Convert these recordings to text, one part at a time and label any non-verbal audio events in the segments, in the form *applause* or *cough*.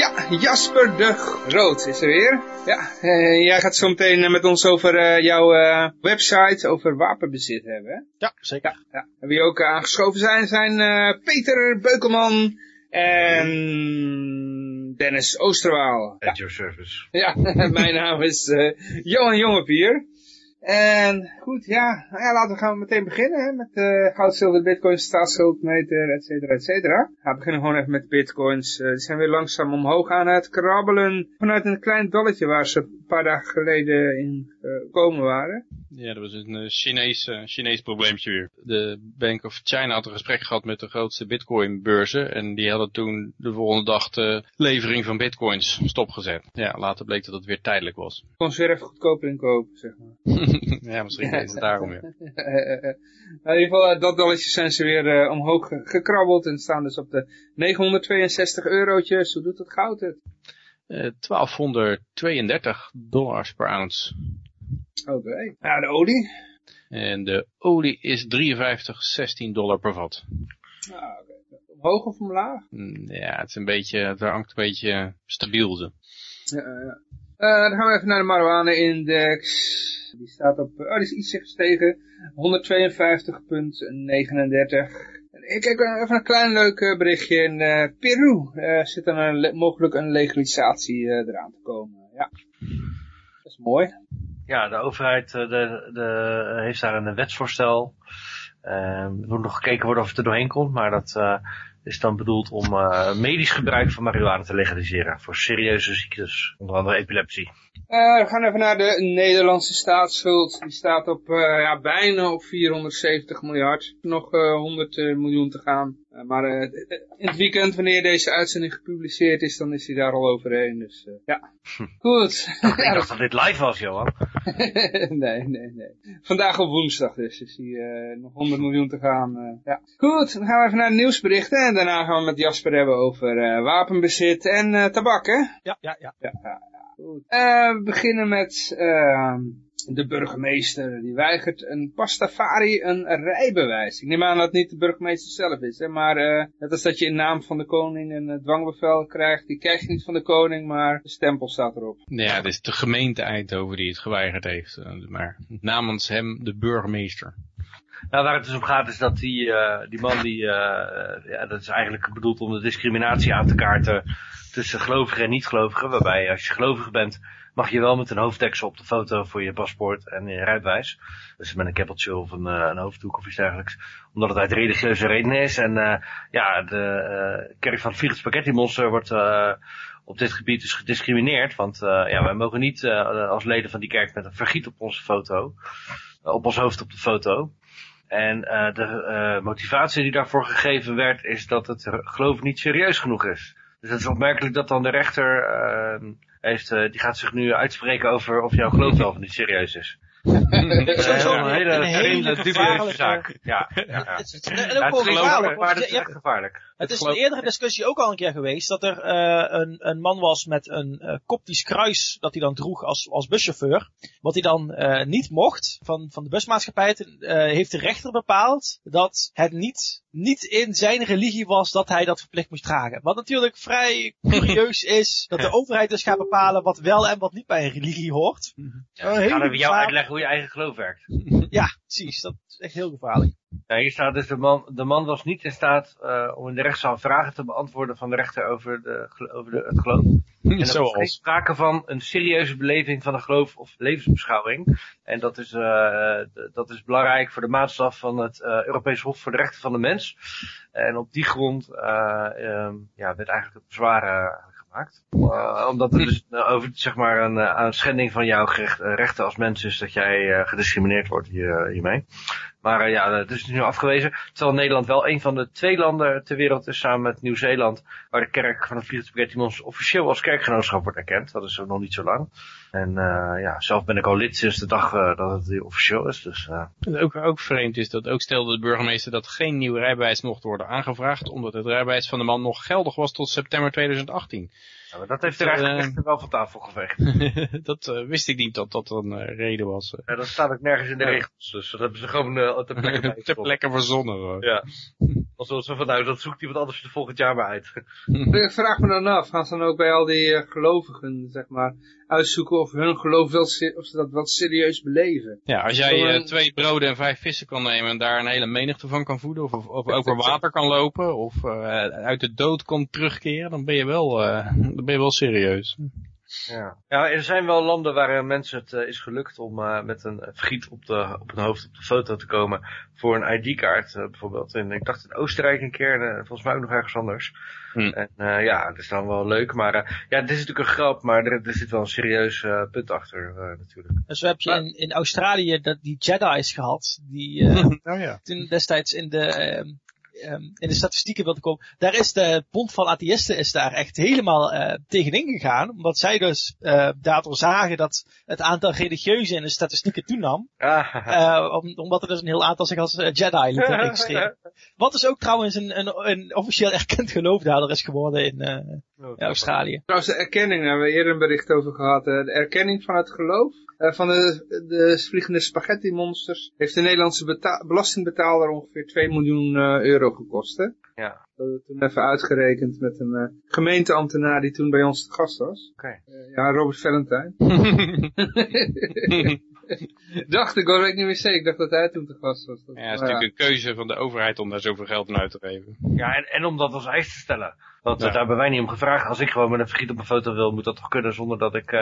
Ja, Jasper de Groot is er weer. Ja, eh, jij gaat zo meteen eh, met ons over eh, jouw eh, website over wapenbezit hebben, hè? Ja, zeker. Ja. En wie ook aangeschoven zijn, zijn eh, Peter Beukelman en Dennis Oosterwaal. At your service. Ja, *laughs* mijn naam is eh, Johan Jongepier. En goed, ja, nou ja, laten we gaan meteen beginnen hè, met uh, goud, zilver, bitcoin, staatsschuldmeter, et cetera, et cetera. Ja, we beginnen gewoon even met bitcoins. Eh, die zijn weer langzaam omhoog aan het krabbelen vanuit een klein dalletje waar ze een paar dagen geleden in gekomen waren. Ja, dat was een uh, Chinees, Chinees probleempje weer. De Bank of China had een gesprek gehad met de grootste bitcoin beurzen. En die hadden toen de volgende dag de levering van bitcoins stopgezet. Ja, later bleek dat het weer tijdelijk was. Kon ze weer even goedkoper inkopen, zeg maar. *laughs* ja, misschien is het daarom weer. *laughs* in ieder geval, dat dalletje zijn ze weer uh, omhoog gekrabbeld. En staan dus op de 962 eurotjes. Hoe doet het goud het? 1232 dollars per ounce. Oké. Okay. Ja, de olie? En de olie is 53,16 dollar per vat. Ah, oké. Okay. Omhoog of omlaag? Ja, het is een beetje, het hangt een beetje stabiel. Ja, ja. Uh, dan gaan we even naar de marijuana-index. Die staat op, oh, die is iets gestegen. 152,39. Ik kijk even een klein leuk berichtje. In uh, Peru uh, zit er mogelijk een legalisatie eraan te komen. Ja, dat is mooi. Ja, de overheid de, de, heeft daar een wetsvoorstel. er moet nog gekeken worden of het er doorheen komt, maar dat is dan bedoeld om uh, medisch gebruik van marihuana te legaliseren voor serieuze ziektes, onder andere epilepsie. Uh, we gaan even naar de Nederlandse staatsschuld. Die staat op uh, ja, bijna op 470 miljard. Nog 100 miljoen te gaan. maar in het weekend, wanneer deze uitzending gepubliceerd is, dan is hij daar al overheen. Dus ja, goed. *laughs* Ik dacht dat, dat dit live was, Johan. *laughs* nee, nee, nee. Vandaag op woensdag dus is hij nog 100 miljoen te gaan. ja. Goed, dan gaan we even naar de nieuwsberichten. En daarna gaan we met Jasper hebben over wapenbezit en tabak, hè? Ja, ja, ja. ja, ja. Goed. Uh, we beginnen met uh, de burgemeester. Die weigert een pastafari een rijbewijs. Ik neem aan dat het niet de burgemeester zelf is. Hè, maar uh, net als dat je in naam van de koning een dwangbevel krijgt. Die krijg je niet van de koning, maar de stempel staat erop. Ja, het is de gemeente Eindhoven die het geweigerd heeft. Maar namens hem de burgemeester. Nou, waar het dus om gaat is dat die, uh, die man die, uh, ja, dat is eigenlijk bedoeld om de discriminatie aan te kaarten tussen gelovigen en niet-gelovigen. Waarbij als je gelovig bent, mag je wel met een hoofddeksel op de foto voor je paspoort en je rijbewijs. Dus met een keppeltje of een, een hoofddoek of iets dergelijks. Omdat het uit religieuze redenen is. En uh, ja, de uh, kerk van het Spaghetti Monster wordt op dit gebied dus gediscrimineerd. Want ja, wij mogen niet als leden van die kerk met een vergiet op onze foto. op ons hoofd op de foto. En de motivatie die daarvoor gegeven werd is dat het geloof niet serieus genoeg is. Dus het is opmerkelijk dat dan de rechter uh, heeft, uh, die gaat zich nu uitspreken over of jouw geloof wel of niet serieus is. Dat is een hele, een hele dubieuze zaak. Ja, ja, ja. Het is, en ook wel gevaarlijk. Maar het is echt gevaarlijk. Het is een eerdere discussie ook al een keer geweest dat er uh, een, een man was met een uh, koptisch kruis dat hij dan droeg als, als buschauffeur. Wat hij dan uh, niet mocht van, van de busmaatschappij, heeft de rechter bepaald dat het niet, niet in zijn religie was dat hij dat verplicht moest dragen. Wat natuurlijk vrij curieus is dat de overheid dus gaat bepalen wat wel en wat niet bij een religie hoort. Ja, ik ga even jou uitleggen hoe je eigen geloof werkt. *laughs* ja, precies. Dat is echt heel gevaarlijk. Hier staat dus de man, de man was niet in staat uh, om in de rechtszaal vragen te beantwoorden van de rechter over, de, over de, het geloof. *laughs* En er is sprake van een serieuze beleving van een geloof of levensbeschouwing. En dat is, uh, dat is belangrijk voor de maatstaf van het uh, Europees Hof voor de Rechten van de Mens. En op die grond um, ja, werd eigenlijk het bezwaar gemaakt. Uh, omdat er dus uh, over zeg maar een, uh, een schending van jouw rechten als mens is dat jij gediscrimineerd wordt hier, hiermee. Maar ja, het is nu afgewezen. Terwijl Nederland wel een van de twee landen ter wereld is samen met Nieuw-Zeeland waar de kerk van het Vliegtuig officieel als kerkgenootschap wordt erkend. Dat is nog niet zo lang. En uh, ja, zelf ben ik al lid sinds de dag uh, dat het officieel is. Dus, uh... Wat ook, ook vreemd is dat ook stelde de burgemeester dat geen nieuw rijbewijs mocht worden aangevraagd, omdat het rijbewijs van de man nog geldig was tot september 2018. Ja, maar dat heeft hij eigenlijk echt wel van tafel geveegd. *laughs* dat wist ik niet dat dat een reden was. Ja, dat staat ook nergens in de regels. Dus dat hebben ze gewoon ter plekke *laughs* Ter plekke verzonnen. Hoor. Ja. *laughs* Alsof ze van nou, dat zoekt iemand anders er volgend jaar maar uit. *laughs* Ik vraag me dan af, gaan ze dan ook bij al die gelovigen, zeg maar, uitzoeken of hun geloof wel, of ze dat wat serieus beleven. Ja, als jij uh, twee broden en vijf vissen kan nemen en daar een hele menigte van kan voeden, of, of, of over water kan lopen, of uh, uit de dood komt terugkeren, dan ben je wel, uh, dan ben je wel serieus. Ja. ja, er zijn wel landen waar mensen het uh, is gelukt om uh, met een vergiet op, de, op hun hoofd op de foto te komen voor een ID-kaart uh, bijvoorbeeld. En ik dacht in Oostenrijk een keer en volgens mij ook nog ergens anders. Hm. En ja, het is dan wel leuk, maar ja, dit is natuurlijk een grap, maar er, er zit wel een serieus punt achter natuurlijk. Dus we heb je in, in Australië dat, die Jedi's gehad, die *laughs* oh, ja. toen destijds in de ehm, um, in de statistieken wilde komen. Daar is de Bond van Atheïsten is daar echt helemaal uh, tegenin gegaan. Omdat zij dus uh, daardoor zagen dat het aantal religieuzen in de statistieken toenam. *laughs* Ah. Uh, om, omdat er dus een heel aantal zich als Jedi lieten *laughs* registreren. Wat dus ook trouwens een, een, een officieel erkend geloof daardoor is geworden in, in Australië. Trouwens de erkenning, daar hebben we eerder een bericht over gehad. de erkenning van het geloof van de, de vliegende spaghetti monsters heeft de Nederlandse belastingbetaler ongeveer 2 miljoen uh, euro gekost. Hè? Ja. Dat hebben we toen even uitgerekend met een uh, gemeenteambtenaar die toen bij ons te gast was. Okay. ja, Robert Valentijn. *laughs* *laughs* dacht ik, hoor, ik niet meer zeker. Ik dacht dat hij toen te gast was. Dat, ja, het is natuurlijk een keuze van de overheid om daar zoveel geld aan uit te geven. Ja, en, en om dat als eis te stellen. Want ja. daar hebben wij niet om gevraagd. Als ik gewoon met een vergiet op een foto wil, moet dat toch kunnen zonder dat ik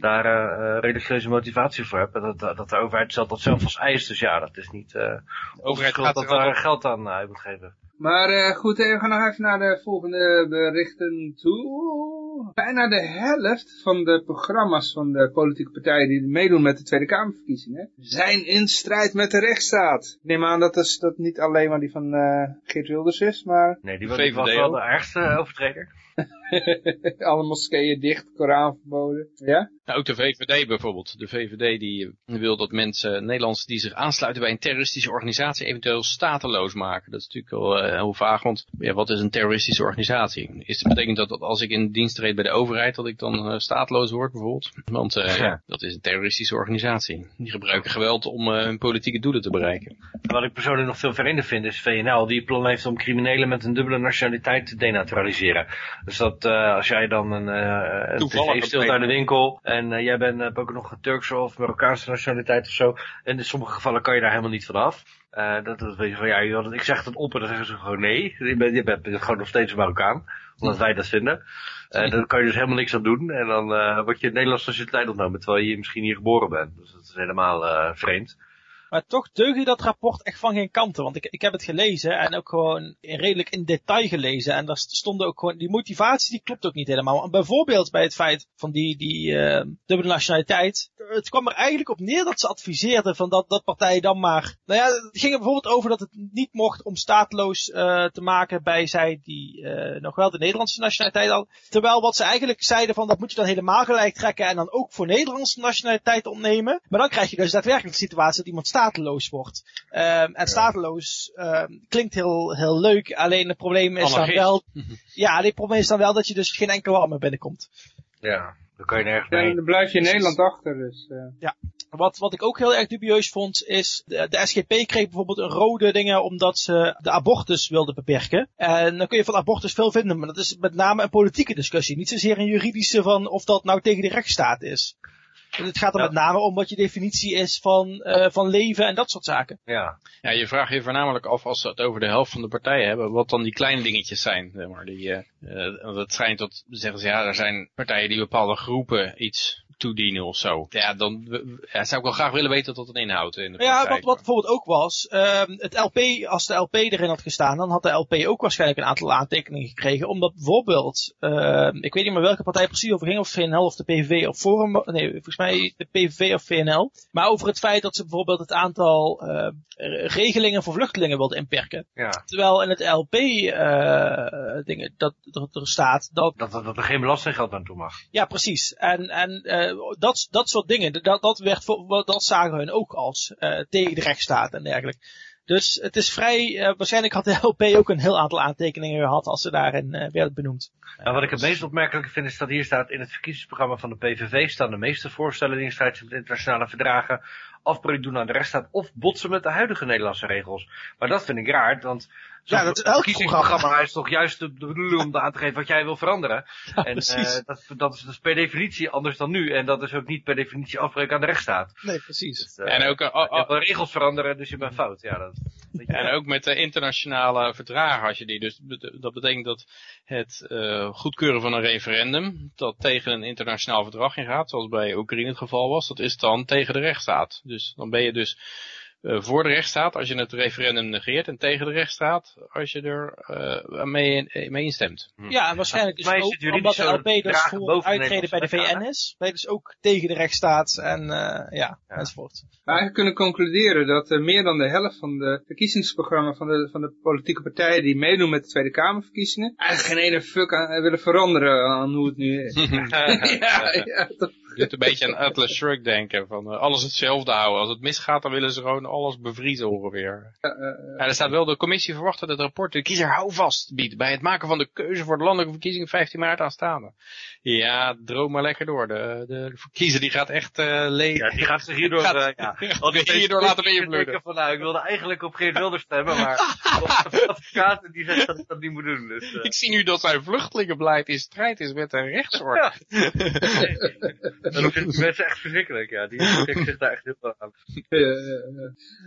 daar uh, religieuze motivatie voor heb. Dat, dat, dat de overheid stelt dat zelf als eis. Dus ja, dat is niet uh, de overheid gaat dat daar geld aan uit moet geven. Maar uh, goed, we gaan nog even naar de volgende berichten toe. Bijna de helft van de programma's van de politieke partijen die meedoen met de Tweede Kamerverkiezingen zijn in strijd met de rechtsstaat. Ik neem aan dat dat niet alleen maar die van uh, Geert Wilders is, maar... Nee, die was wel de ergste overtreder. *laughs* *laughs* Alle moskeeën dicht, Koran verboden. Ja? Nou, ook de VVD bijvoorbeeld. De VVD die wil dat mensen, Nederlanders die zich aansluiten bij een terroristische organisatie, eventueel stateloos maken. Dat is natuurlijk wel uh, heel vaag, want ja, wat is een terroristische organisatie? Is het betekent dat, dat als ik in dienst treed bij de overheid, dat ik dan uh, staatloos word bijvoorbeeld? Want uh, ja. dat is een terroristische organisatie. Die gebruiken geweld om hun politieke doelen te bereiken. Wat ik persoonlijk nog veel vreemder vind is VNL, die plan heeft om criminelen met een dubbele nationaliteit te denaturaliseren. Dus dat als jij dan een, een tv stilt uit de winkel en uh, jij bent, hebt ook nog een Turkse of Marokkaanse nationaliteit of zo. En in sommige gevallen kan je daar helemaal niet vanaf. Uh, dat, dat weet je van, ja, joh, ik zeg het op en dan zeggen ze gewoon nee. Je bent, je bent gewoon nog steeds een Marokkaan. Omdat wij dat vinden. Uh, dan kan je dus helemaal niks aan doen. En dan uh, word je Nederlandse nationaliteit ontnomen. Terwijl je misschien hier geboren bent. Dus dat is helemaal vreemd. Maar toch deug je dat rapport echt van geen kanten. Want ik, ik heb het gelezen en ook gewoon redelijk in detail gelezen. En daar stonden ook gewoon, die motivatie die klopt ook niet helemaal. En bijvoorbeeld bij het feit van die, die uh, dubbele nationaliteit. Het kwam er eigenlijk op neer dat ze adviseerden van dat, dat partijen dan maar... Nou ja, het ging er bijvoorbeeld over dat het niet mocht om staatloos uh, te maken bij zij die uh, nog wel de Nederlandse nationaliteit al. Terwijl wat ze eigenlijk zeiden van dat moet je dan helemaal gelijk trekken en dan ook voor Nederlandse nationaliteit ontnemen. Maar dan krijg je dus daadwerkelijk de situatie dat iemand staat stateloos wordt. Um, en stateloos um, klinkt heel, heel leuk, alleen het probleem is dan wel... *laughs* ja, het probleem is dan wel dat je dus geen enkele warme binnenkomt. Ja, dan kan je nergens mee. Ja, dan blijf je in Nederland achter, dus... Uh. Ja. Wat, wat ik ook heel erg dubieus vond, is de, de SGP kreeg bijvoorbeeld een rode dingen omdat ze de abortus wilden beperken. En dan kun je van abortus veel vinden, maar dat is met name een politieke discussie. Niet zozeer een juridische van of dat nou tegen de rechtsstaat is. Het gaat er ja. met name om wat je definitie is van, uh, van leven en dat soort zaken. Ja. ja, je vraagt je voornamelijk af als ze het over de helft van de partijen hebben, wat dan die kleine dingetjes zijn. Zeg maar, die, uh, uh, het schijnt dat, zeggen ze, ja, er zijn partijen die bepaalde groepen iets toedienen of zo. Ja, dan ja, zou ik wel graag willen weten wat dat inhoudt. In de ja, wat, wat bijvoorbeeld ook was, um, het LP, als de LP erin had gestaan, dan had de LP ook waarschijnlijk een aantal aantekeningen gekregen, omdat bijvoorbeeld, uh, ik weet niet meer welke partij precies over ging, of VNL of de PVV of Forum, nee, volgens mij de PVV of VNL. Maar over het feit dat ze bijvoorbeeld het aantal uh, regelingen voor vluchtelingen wilden inperken. Ja. Terwijl in het LP uh, dingen dat, dat er staat dat... Dat, dat, dat er geen belastinggeld aan toe mag. Ja, precies. En, en dat, dat soort dingen, dat, dat, werd voor, dat zagen hun ook als tegen de rechtsstaat en dergelijke. Dus het is vrij, uh, waarschijnlijk had de *laughs* LP ook een heel aantal aantekeningen gehad als ze daarin uh, werden benoemd. Nou, wat ik het meest opmerkelijke vind is dat hier staat in het verkiezingsprogramma van de PVV staan de meeste voorstellen die in strijd zijn met internationale verdragen, afbreuk doen aan de rechtsstaat of botsen met de huidige Nederlandse regels. Maar dat vind ik raar, want ja, dat is elk verkiezingsprogramma is toch juist de bedoeling om aan te geven wat jij wil veranderen. *laughs* Ja, en precies. Uh, dat, dat is dus per definitie anders dan nu. En dat is ook niet per definitie afbreuk aan de rechtsstaat. Nee, precies. Dus, uh, en ook, uh, je wil regels veranderen, dus je bent fout. Ja, dat, en ook met de internationale verdragen als je die. Dus dat betekent dat het goedkeuren van een referendum dat tegen een internationaal verdrag ingaat, zoals bij Oekraïne het geval was, dat is dan tegen de rechtsstaat. Dus dan ben je dus uh, voor de rechtsstaat als je het referendum negeert en tegen de rechtsstaat als je er uh, mee, mee instemt. Hm. Ja, en waarschijnlijk dus ook omdat de LP dus voor uittreden bij de VN is, ben je dus ook tegen de rechtsstaat en uh, ja, ja, enzovoort. We kunnen concluderen dat meer dan de helft van de verkiezingsprogramma van de, van de politieke partijen die meedoen met de Tweede Kamerverkiezingen eigenlijk geen ene fuck aan willen veranderen aan hoe het nu is. *laughs* *laughs* ja, doet een beetje aan Atlas Shrugged denken, van alles hetzelfde houden. Als het misgaat, dan willen ze gewoon alles bevriezen ongeveer. Uh, ja, er staat wel, de commissie verwacht dat het rapport de kiezer houvast biedt bij het maken van de keuze voor de landelijke verkiezingen 15 maart aanstaande. Ja, droom maar lekker door. De, de, kiezer die gaat echt uh, leven. Ja, die gaat zich hierdoor, *laughs* gaat, ja, *laughs* al die hierdoor laten beïnvloeden. Van, nou, ik wilde eigenlijk op Geert Wilders stemmen, maar *laughs* de advocaat die zegt dat ik dat niet moet doen. Dus, ik zie nu dat zijn vluchtelingenbeleid in strijd is met de rechtsorde. Ja. Dat vind ik mensen echt verschrikkelijk, ja. Die *laughs* trekken zich daar echt heel veel aan.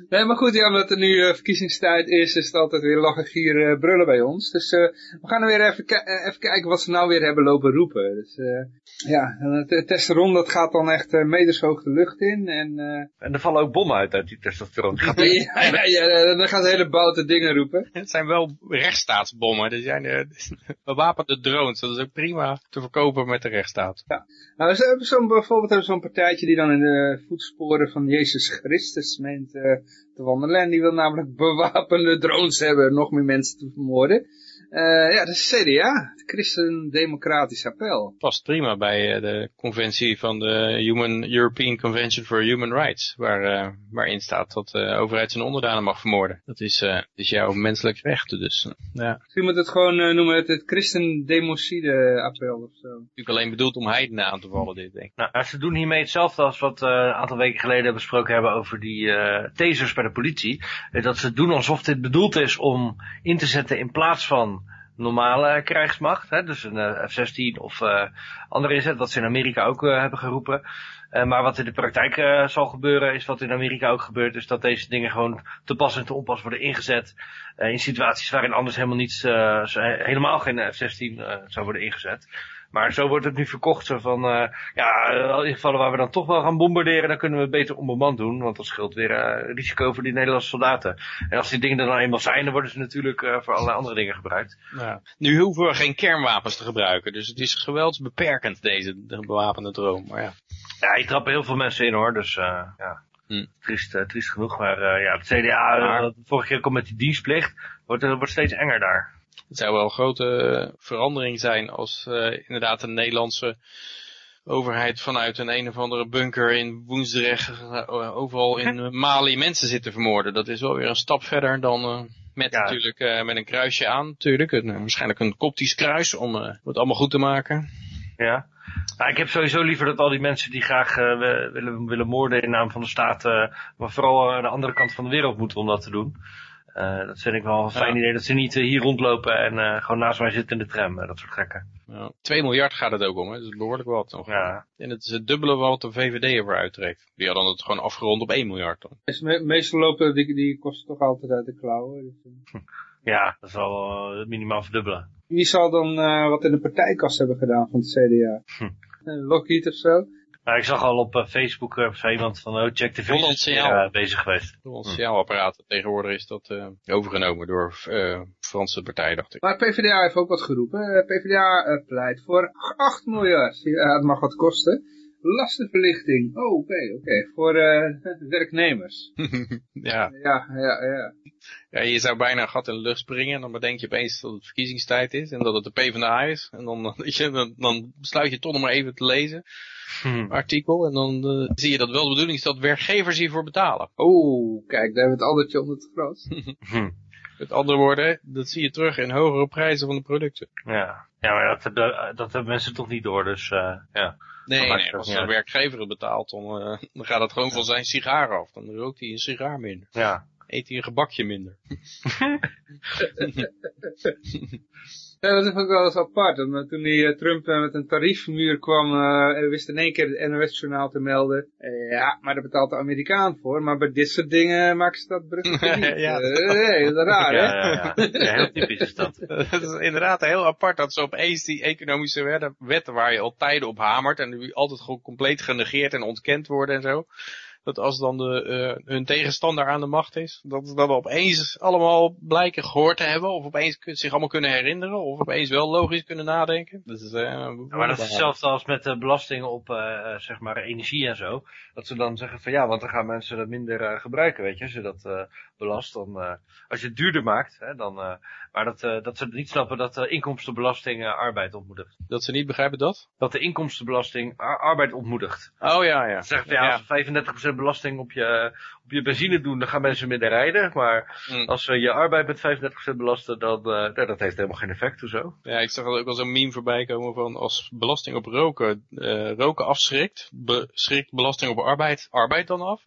Nee, maar goed, ja, omdat er nu uh, verkiezingstijd is, is het altijd weer lachen, gier, uh, brullen bij ons. Dus uh, we gaan er weer even, even, kijken wat ze nou weer hebben lopen roepen. Dus ja, het testosteron dat gaat dan echt meters hoog de lucht in. En, en er vallen ook bommen uit uit die testosteron. *laughs* ja, ja, ja, dan gaan ze hele boute dingen roepen. Het zijn wel rechtsstaatsbommen. Dat zijn bewapende *laughs* drones. Dat is ook prima te verkopen met de rechtsstaat. Ja. Nou, ze hebben zo'n bijvoorbeeld zo'n partijtje die dan in de voetsporen van Jezus Christus meent uh, te wandelen. En die wil namelijk bewapende drones hebben, nog meer mensen te vermoorden. Uh, ja, dat is CDA, het Christen Democratisch Appel. Past prima bij uh, de conventie van de Human, European Convention for Human Rights, waar, uh, waarin staat dat de overheid zijn onderdanen mag vermoorden. Dat is, is jouw menselijk recht, dus ja. Misschien moet het gewoon noemen het, het Christen Democide Appel of zo. Natuurlijk alleen bedoeld om heidenen aan te vallen, dit denk ik. Nou, ze doen hiermee hetzelfde als wat we een aantal weken geleden besproken hebben over die tasers bij de politie. dat ze doen alsof dit bedoeld is om in te zetten in plaats van normale krijgsmacht. Hè, dus een uh, F-16 of uh, andere inzet, wat ze in Amerika ook uh, hebben geroepen. maar wat in de praktijk zal gebeuren, is wat in Amerika ook gebeurt, is dat deze dingen gewoon te pas en te onpas worden ingezet. in situaties waarin anders helemaal niets, helemaal geen F-16 zou worden ingezet. Maar zo wordt het nu verkocht, zo van, uh, ja, in gevallen waar we dan toch wel gaan bombarderen, dan kunnen we het beter onbemand doen, want dat scheelt weer uh, risico voor die Nederlandse soldaten. En als die dingen er dan eenmaal zijn, dan worden ze natuurlijk uh, voor allerlei andere dingen gebruikt. Ja. Nu hoeven we geen kernwapens te gebruiken, dus het is geweldsbeperkend, deze de bewapende droom, maar ja. Ja, je trappen heel veel mensen in hoor, dus ja. Hm. Triest, triest genoeg, maar ja, het CDA, maar... vorige keer komt met die dienstplicht, wordt, wordt steeds enger daar. Het zou wel een grote verandering zijn als uh, inderdaad een Nederlandse overheid vanuit een een of andere bunker in Woensdrecht uh, overal in Mali mensen zit te vermoorden. Dat is wel weer een stap verder dan met ja. natuurlijk met een kruisje aan natuurlijk. Een, waarschijnlijk een koptisch kruis om het allemaal goed te maken. Ja. Nou, ik heb sowieso liever dat al die mensen die graag willen, willen moorden in naam van de staat, maar vooral aan de andere kant van de wereld moeten om dat te doen. Uh, dat vind ik wel een fijn ja. idee. Dat ze niet uh, hier rondlopen en uh, gewoon naast mij zitten in de tram. dat soort gekken. Ja. 2 miljard gaat het ook om. Hè? Dat is behoorlijk wat. Nog. Ja. En het is het dubbele wat de VVD ervoor uittrekt. Die hadden het gewoon afgerond op 1 miljard. Dan. Me meestal lopen die, die kosten toch altijd uit de klauwen. Dus, *laughs* ja, dat zal minimaal verdubbelen. Wie zal dan wat in de partijkast hebben gedaan van het CDA? Hm. Lockheed of zo? Nou, ik zag al op uh, Facebook uh, iemand van oh, Check the Vision uh, bezig geweest. Ons signaalapparaat tegenwoordig is dat overgenomen door Franse partijen, dacht ik. Maar PvdA heeft ook wat geroepen. PvdA pleit voor 8 miljard. Ja, het mag wat kosten. lastenverlichting. Oh, oké, oké. Voor eh, *laughs* werknemers. *laughs* ja. Ja, ja, ja. ja, je zou bijna een gat in de lucht springen en dan bedenk je opeens dat het verkiezingstijd is en dat het de PvdA is. En dan, *laughs* dan, dan besluit je toch nog maar even te lezen, Hm. artikel, en dan eh, zie je dat wel de bedoeling is dat werkgevers hiervoor betalen. Oh, kijk, daar hebben we het aldertje onder het gras. *laughs* Hm. Met andere woorden, dat zie je terug in hogere prijzen van de producten. Ja. ja, maar dat hebben, dat hebben mensen toch niet door, dus eh, ja. Nee, nee als de uit. werkgever het betaalt, dan, eh, dan gaat het gewoon van zijn sigaar af. Dan rookt hij een sigaar minder. Ja. Eet hij een gebakje minder. *laughs* *laughs* Ja, dat is ook wel eens apart. Want toen die eh, Trump eh, met een tariefmuur kwam, eh, en we wisten in één keer het NOS-journaal te melden. ja, maar daar betaalt de Amerikaan voor. Maar bij dit soort dingen maken ze dat bruggetje *laughs* niet. Ja. Nee, dat is raar, hè? ja, ja, ja. Heel typisch is dat. *laughs* Het is inderdaad heel apart dat ze opeens die economische wetten, wetten waar je al tijden op hamert en die altijd gewoon compleet genegeerd en ontkend worden en zo dat als dan de, eh, hun tegenstander aan de macht is, dat, dat we opeens allemaal blijken gehoord te hebben, of opeens zich allemaal kunnen herinneren, of opeens wel logisch kunnen nadenken. Dat is, eh, maar dat is hetzelfde als met de belastingen op eh, zeg maar energie en zo. Dat ze dan zeggen van ja, want dan gaan mensen dat minder gebruiken, weet je. Als je dat belast, dan, als je het duurder maakt, hè, dan, maar dat, dat ze niet snappen dat de inkomstenbelasting arbeid ontmoedigt. Dat ze niet begrijpen dat? Dat de inkomstenbelasting arbeid ontmoedigt. Oh ja, ja. Zeggen ja, ja. 35% belasting op je, op je benzine doen, dan gaan mensen minder rijden. Maar mm. als ze je arbeid met 35% belasten, dan uh, dat heeft helemaal geen effect of zo. Ja, ik zag ook wel zo'n meme voorbij komen van als belasting op roken, eh, roken afschrikt, be schrikt belasting op arbeid, arbeid dan af?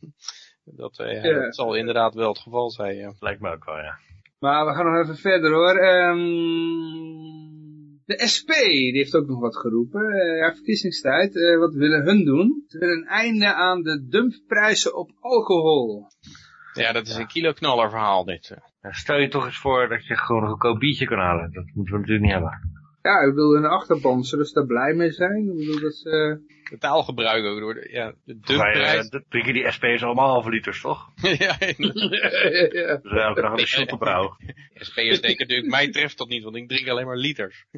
Dat, eh, dat zal inderdaad wel het geval zijn. Ja. Lijkt me ook wel, ja. Maar we gaan nog even verder hoor. Ehm, de SP, die heeft ook nog wat geroepen. Eh, ja, verkiezingstijd. Eh, wat willen hun doen? Ze willen een einde aan de dumpprijzen op alcohol. Ja, dat is een kiloknaller verhaal dit. eh. Ja, Stel je toch eens voor dat je gewoon een goedkoop biertje kan halen. Dat moeten we natuurlijk niet hebben. Ja, ik bedoel, hun achterban, zullen ze daar blij mee zijn? Ik bedoel, dat ze... De taalgebruik ook door de, ja, de eh, dumpprijs. dat drinken die SP's allemaal halve liters, toch? *laughs* ja, ja, Dus elke dag een shot opbrouwen. SP'ers denken natuurlijk, mij treft dat niet, want ik drink alleen maar liters. *laughs*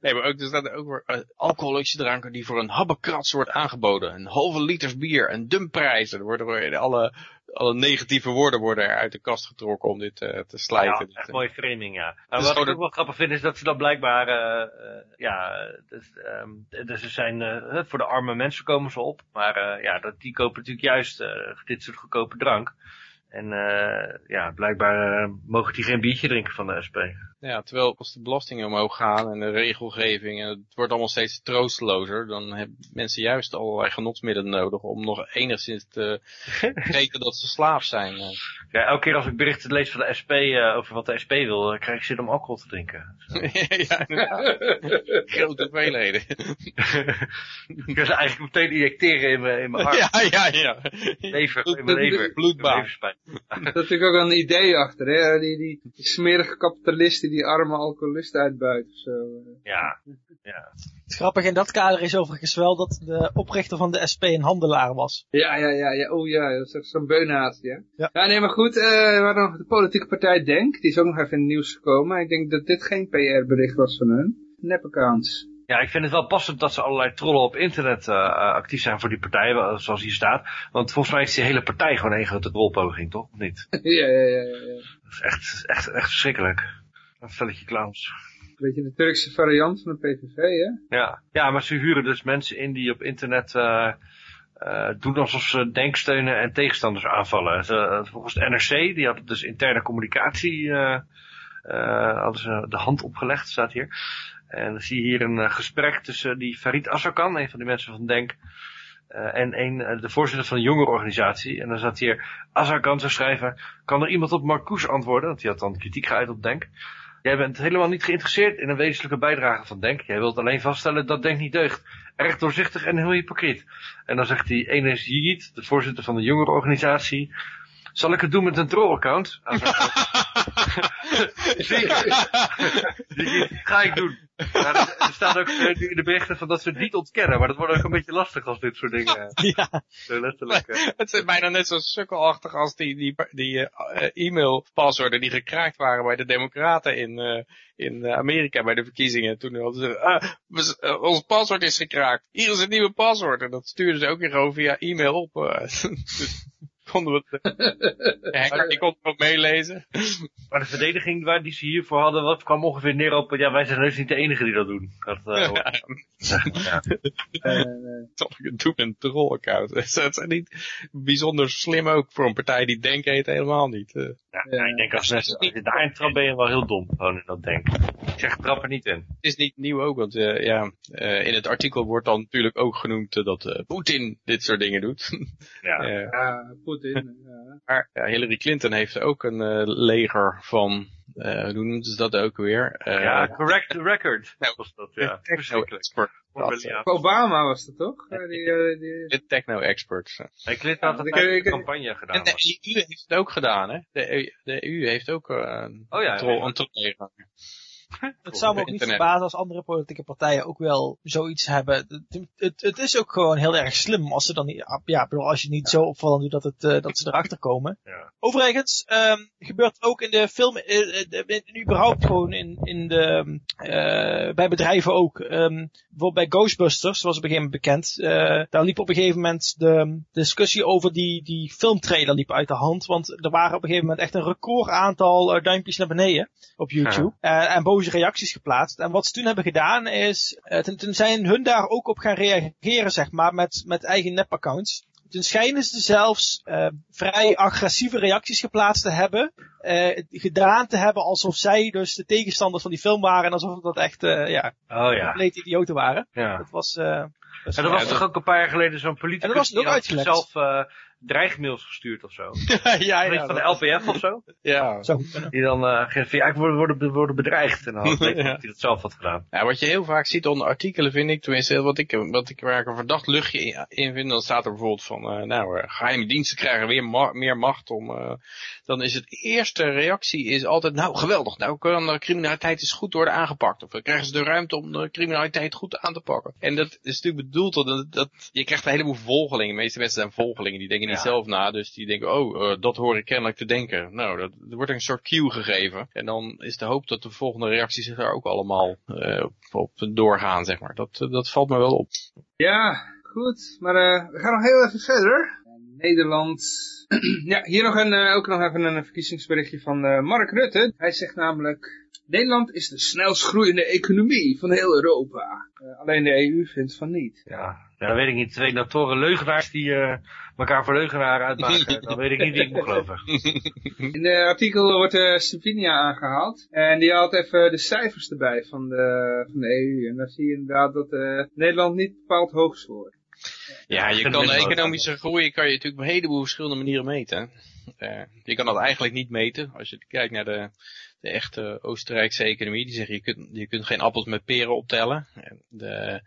Nee, maar ook, er staat ook weer eh, alcoholische dranken die voor een habbekrats wordt aangeboden. Een halve liters bier, een dumprijs. Er worden alle, alle negatieve woorden worden er uit de kast getrokken om dit eh, te ja, slijten. echt Dit, mooie framing, ja. Dus Nou, wat ik ook wel grappig vind is dat ze dan blijkbaar, eh, eh, ja, dus, ehm, dus ze zijn, voor de arme mensen komen ze op. Maar ja, dat, die kopen natuurlijk juist dit soort goedkope drank. En ja, blijkbaar mogen die geen biertje drinken van de SP. Ja, terwijl als de belastingen omhoog gaan en de regelgeving en het wordt allemaal steeds troostelozer, dan hebben mensen juist allerlei genotsmiddelen nodig om nog enigszins te *laughs* vergeten dat ze slaaf zijn. eh. Ja, elke keer als ik berichten lees van de SP eh, over wat de SP wil, eh, krijg ik zin om alcohol te drinken. *laughs* ja, inderdaad. *laughs* Grote hoeveelheden. ik kan ze eigenlijk meteen injecteren in mijn, in mijn arm. ja, ja, ja. Lever, in mijn lever. Bloedbaan. Er zit natuurlijk ook wel een idee achter, hè? Die, die, die smerige kapitalisten die arme alcoholisten uitbuiten of zo. Ja, *laughs* ja. Het grappige in dat kader is overigens wel dat de oprichter van de SP een handelaar was. Ja, ja, ja, ja, oh ja, dat is echt zo'n beunhaast, ja. Ja. nee, maar goed, eh we hadden nog de politieke partij Denk, die is ook nog even in het nieuws gekomen. Ik denk dat dit geen PR-bericht was van hun. Nep-accounts. Ja, ik vind het wel passend dat ze allerlei trollen op internet eh, eh, actief zijn voor die partij, zoals hier staat. Want volgens mij is die hele partij gewoon één grote trollpoging, toch? Of niet? *laughs* ja, ja, ja, ja, ja. Dat is echt, echt, echt verschrikkelijk. Een velletje clowns. Beetje de Turkse variant van de PVV, hè? Ja. ja, maar ze huren dus mensen in die op internet eh, eh, doen alsof ze denksteunen en tegenstanders aanvallen. Ze, eh, volgens de NRC, die had dus interne communicatie, eh, hadden ze de hand opgelegd, staat hier. En dan zie je hier een gesprek tussen die Farid Azarkan, een van die mensen van Denk, eh, en een, de voorzitter van de jongerenorganisatie. En dan zat hier, Azarkan zou schrijven, kan er iemand op Marcouch antwoorden? Want die had dan kritiek geuit op Denk. Jij bent helemaal niet geïnteresseerd in een wezenlijke bijdrage van Denk. Jij wilt alleen vaststellen dat Denk niet deugt. Erg doorzichtig en heel hypocriet. En dan zegt die ene Jigit, de voorzitter van de jongerenorganisatie, zal ik het doen met een troll-account? Azarkan, *laughs* *laughs* Die- die ga ik doen. Ja, er staat ook eh, in de berichten van dat ze het niet ontkennen, maar dat wordt ook een beetje lastig als dit soort dingen. *laughs* Ja, Zo letterlijk. eh. Het is bijna net zo sukkelachtig als die, die, die eh, e-mailpaswoorden die gekraakt waren bij de democraten in, eh, in eh, Amerika bij de verkiezingen. Toen hadden ze, ah, eh, ons paswoord is gekraakt. Hier is het nieuwe paswoord. En dat stuurden ze ook weer gewoon via e-mail op. *laughs* *laughs* konden we het, eh, *laughs* die kon het ook meelezen. *laughs* Maar de verdediging waar die ze hiervoor hadden, wat kwam ongeveer neer op, ja, wij zijn dus niet de enige die dat doen. Dat, eh, hoort- ja. Eh, ik met een troll-account? Dat is niet bijzonder slim ook voor een partij die denkt heet helemaal niet. eh. Ja, ja, ik denk als, als je daarin trapt ben je wel heel dom, gewoon in dat denken. Ik zeg, trap er niet in. Het is niet nieuw ook, want eh, ja, eh, in het artikel wordt dan natuurlijk ook genoemd dat eh, Poetin dit soort dingen doet. Ja. Eh, *laughs* ja. maar ja, Hillary Clinton heeft ook een eh, leger van, eh, hoe noemen ze dat ook weer? Eh, ja, correct the record. Nou, was dat, ja. Techno-expert. Obama was dat toch? Die, die... De techno-experts. Hey, Clinton had een campagne gedaan. En de. EU heeft het ook gedaan, hè? De, EU, de EU heeft ook een Oh ja, een. *laughs* het zou me ook niet verbazen als andere politieke partijen ook wel zoiets hebben. Het, het, het is ook gewoon heel erg slim als ze dan niet, ja, bedoel, als je niet zo opvallend doet dat, het, eh, dat ze erachter komen. Ja. Overigens, ehm, gebeurt ook in de film, in- überhaupt gewoon in, in de, bij bedrijven ook. Ehm, bijvoorbeeld bij Ghostbusters, zoals op een gegeven moment bekend, daar liep op een gegeven moment de discussie over die, die filmtrailer liep uit de hand. Want er waren op een gegeven moment echt een record aantal duimpjes naar beneden op YouTube. En boze reacties geplaatst. En wat ze toen hebben gedaan is, eh, toen, toen zijn hun daar ook op gaan reageren, zeg maar, met, met eigen nepaccounts. Toen schijnen ze zelfs eh, vrij agressieve reacties geplaatst te hebben. eh, gedaan te hebben alsof zij dus de tegenstanders van die film waren. En alsof dat echt, eh, ja, Oh ja. complete idioten waren. ja. Dat was... eh En er was toch ook een paar jaar geleden zo'n politicus En dat was die ook had uitgelekt. zelf eh, dreigmails gestuurd of zo. *laughs* ja, Weet je, van de LPF of zo. ja. Kunnen. Die dan eh geeft van, ja, ik word, worden, worden bedreigd. En dan had bleek *laughs* Ja. dat hij dat zelf had gedaan. Ja, wat je heel vaak ziet onder artikelen vind ik, tenminste wat ik, wat ik waar ik een verdacht luchtje in, in vind, dan staat er bijvoorbeeld van, eh, nou, eh, geheime diensten krijgen weer ma- meer macht om, eh, dan is het eerste reactie is altijd, nou geweldig, nou kan de criminaliteit is goed worden aangepakt. Of dan krijgen ze de ruimte om de criminaliteit goed aan te pakken. En dat is natuurlijk bedoeld dat, dat je krijgt een heleboel volgelingen. De meeste mensen zijn volgelingen, die denken niet Ja. zelf na, dus die denken, oh, eh, dat hoor ik kennelijk te denken. Nou, dat, er wordt een soort cue gegeven. En dan is de hoop dat de volgende reacties er ook allemaal eh, op, op doorgaan, zeg maar. Dat, eh, dat valt me wel op. Ja, goed. Maar eh, we gaan nog heel even verder. Nederland. *clears throat* ja, hier nog een, eh, ook nog even een verkiezingsberichtje van eh, Mark Rutte. Hij zegt namelijk... Nederland is de snelst groeiende economie van heel Europa. Eh, alleen de EU vindt van niet. Ja, ja dat weet ik niet. Twee notoren leugenaars die eh, elkaar voor leugenaar uitmaken. *laughs* dan weet ik niet wie ik moet geloven. In het artikel wordt uh, aangehaald. En die haalt even de cijfers erbij van de, van de EU. En dan zie je inderdaad dat eh, Nederland niet bepaald hoog scoort. Ja, je kan de economische groei kan je natuurlijk op een heleboel verschillende manieren meten. Eh, je kan dat eigenlijk niet meten. Als je kijkt naar de, de echte Oostenrijkse economie, die zeggen je kunt, je kunt geen appels met peren optellen. En De,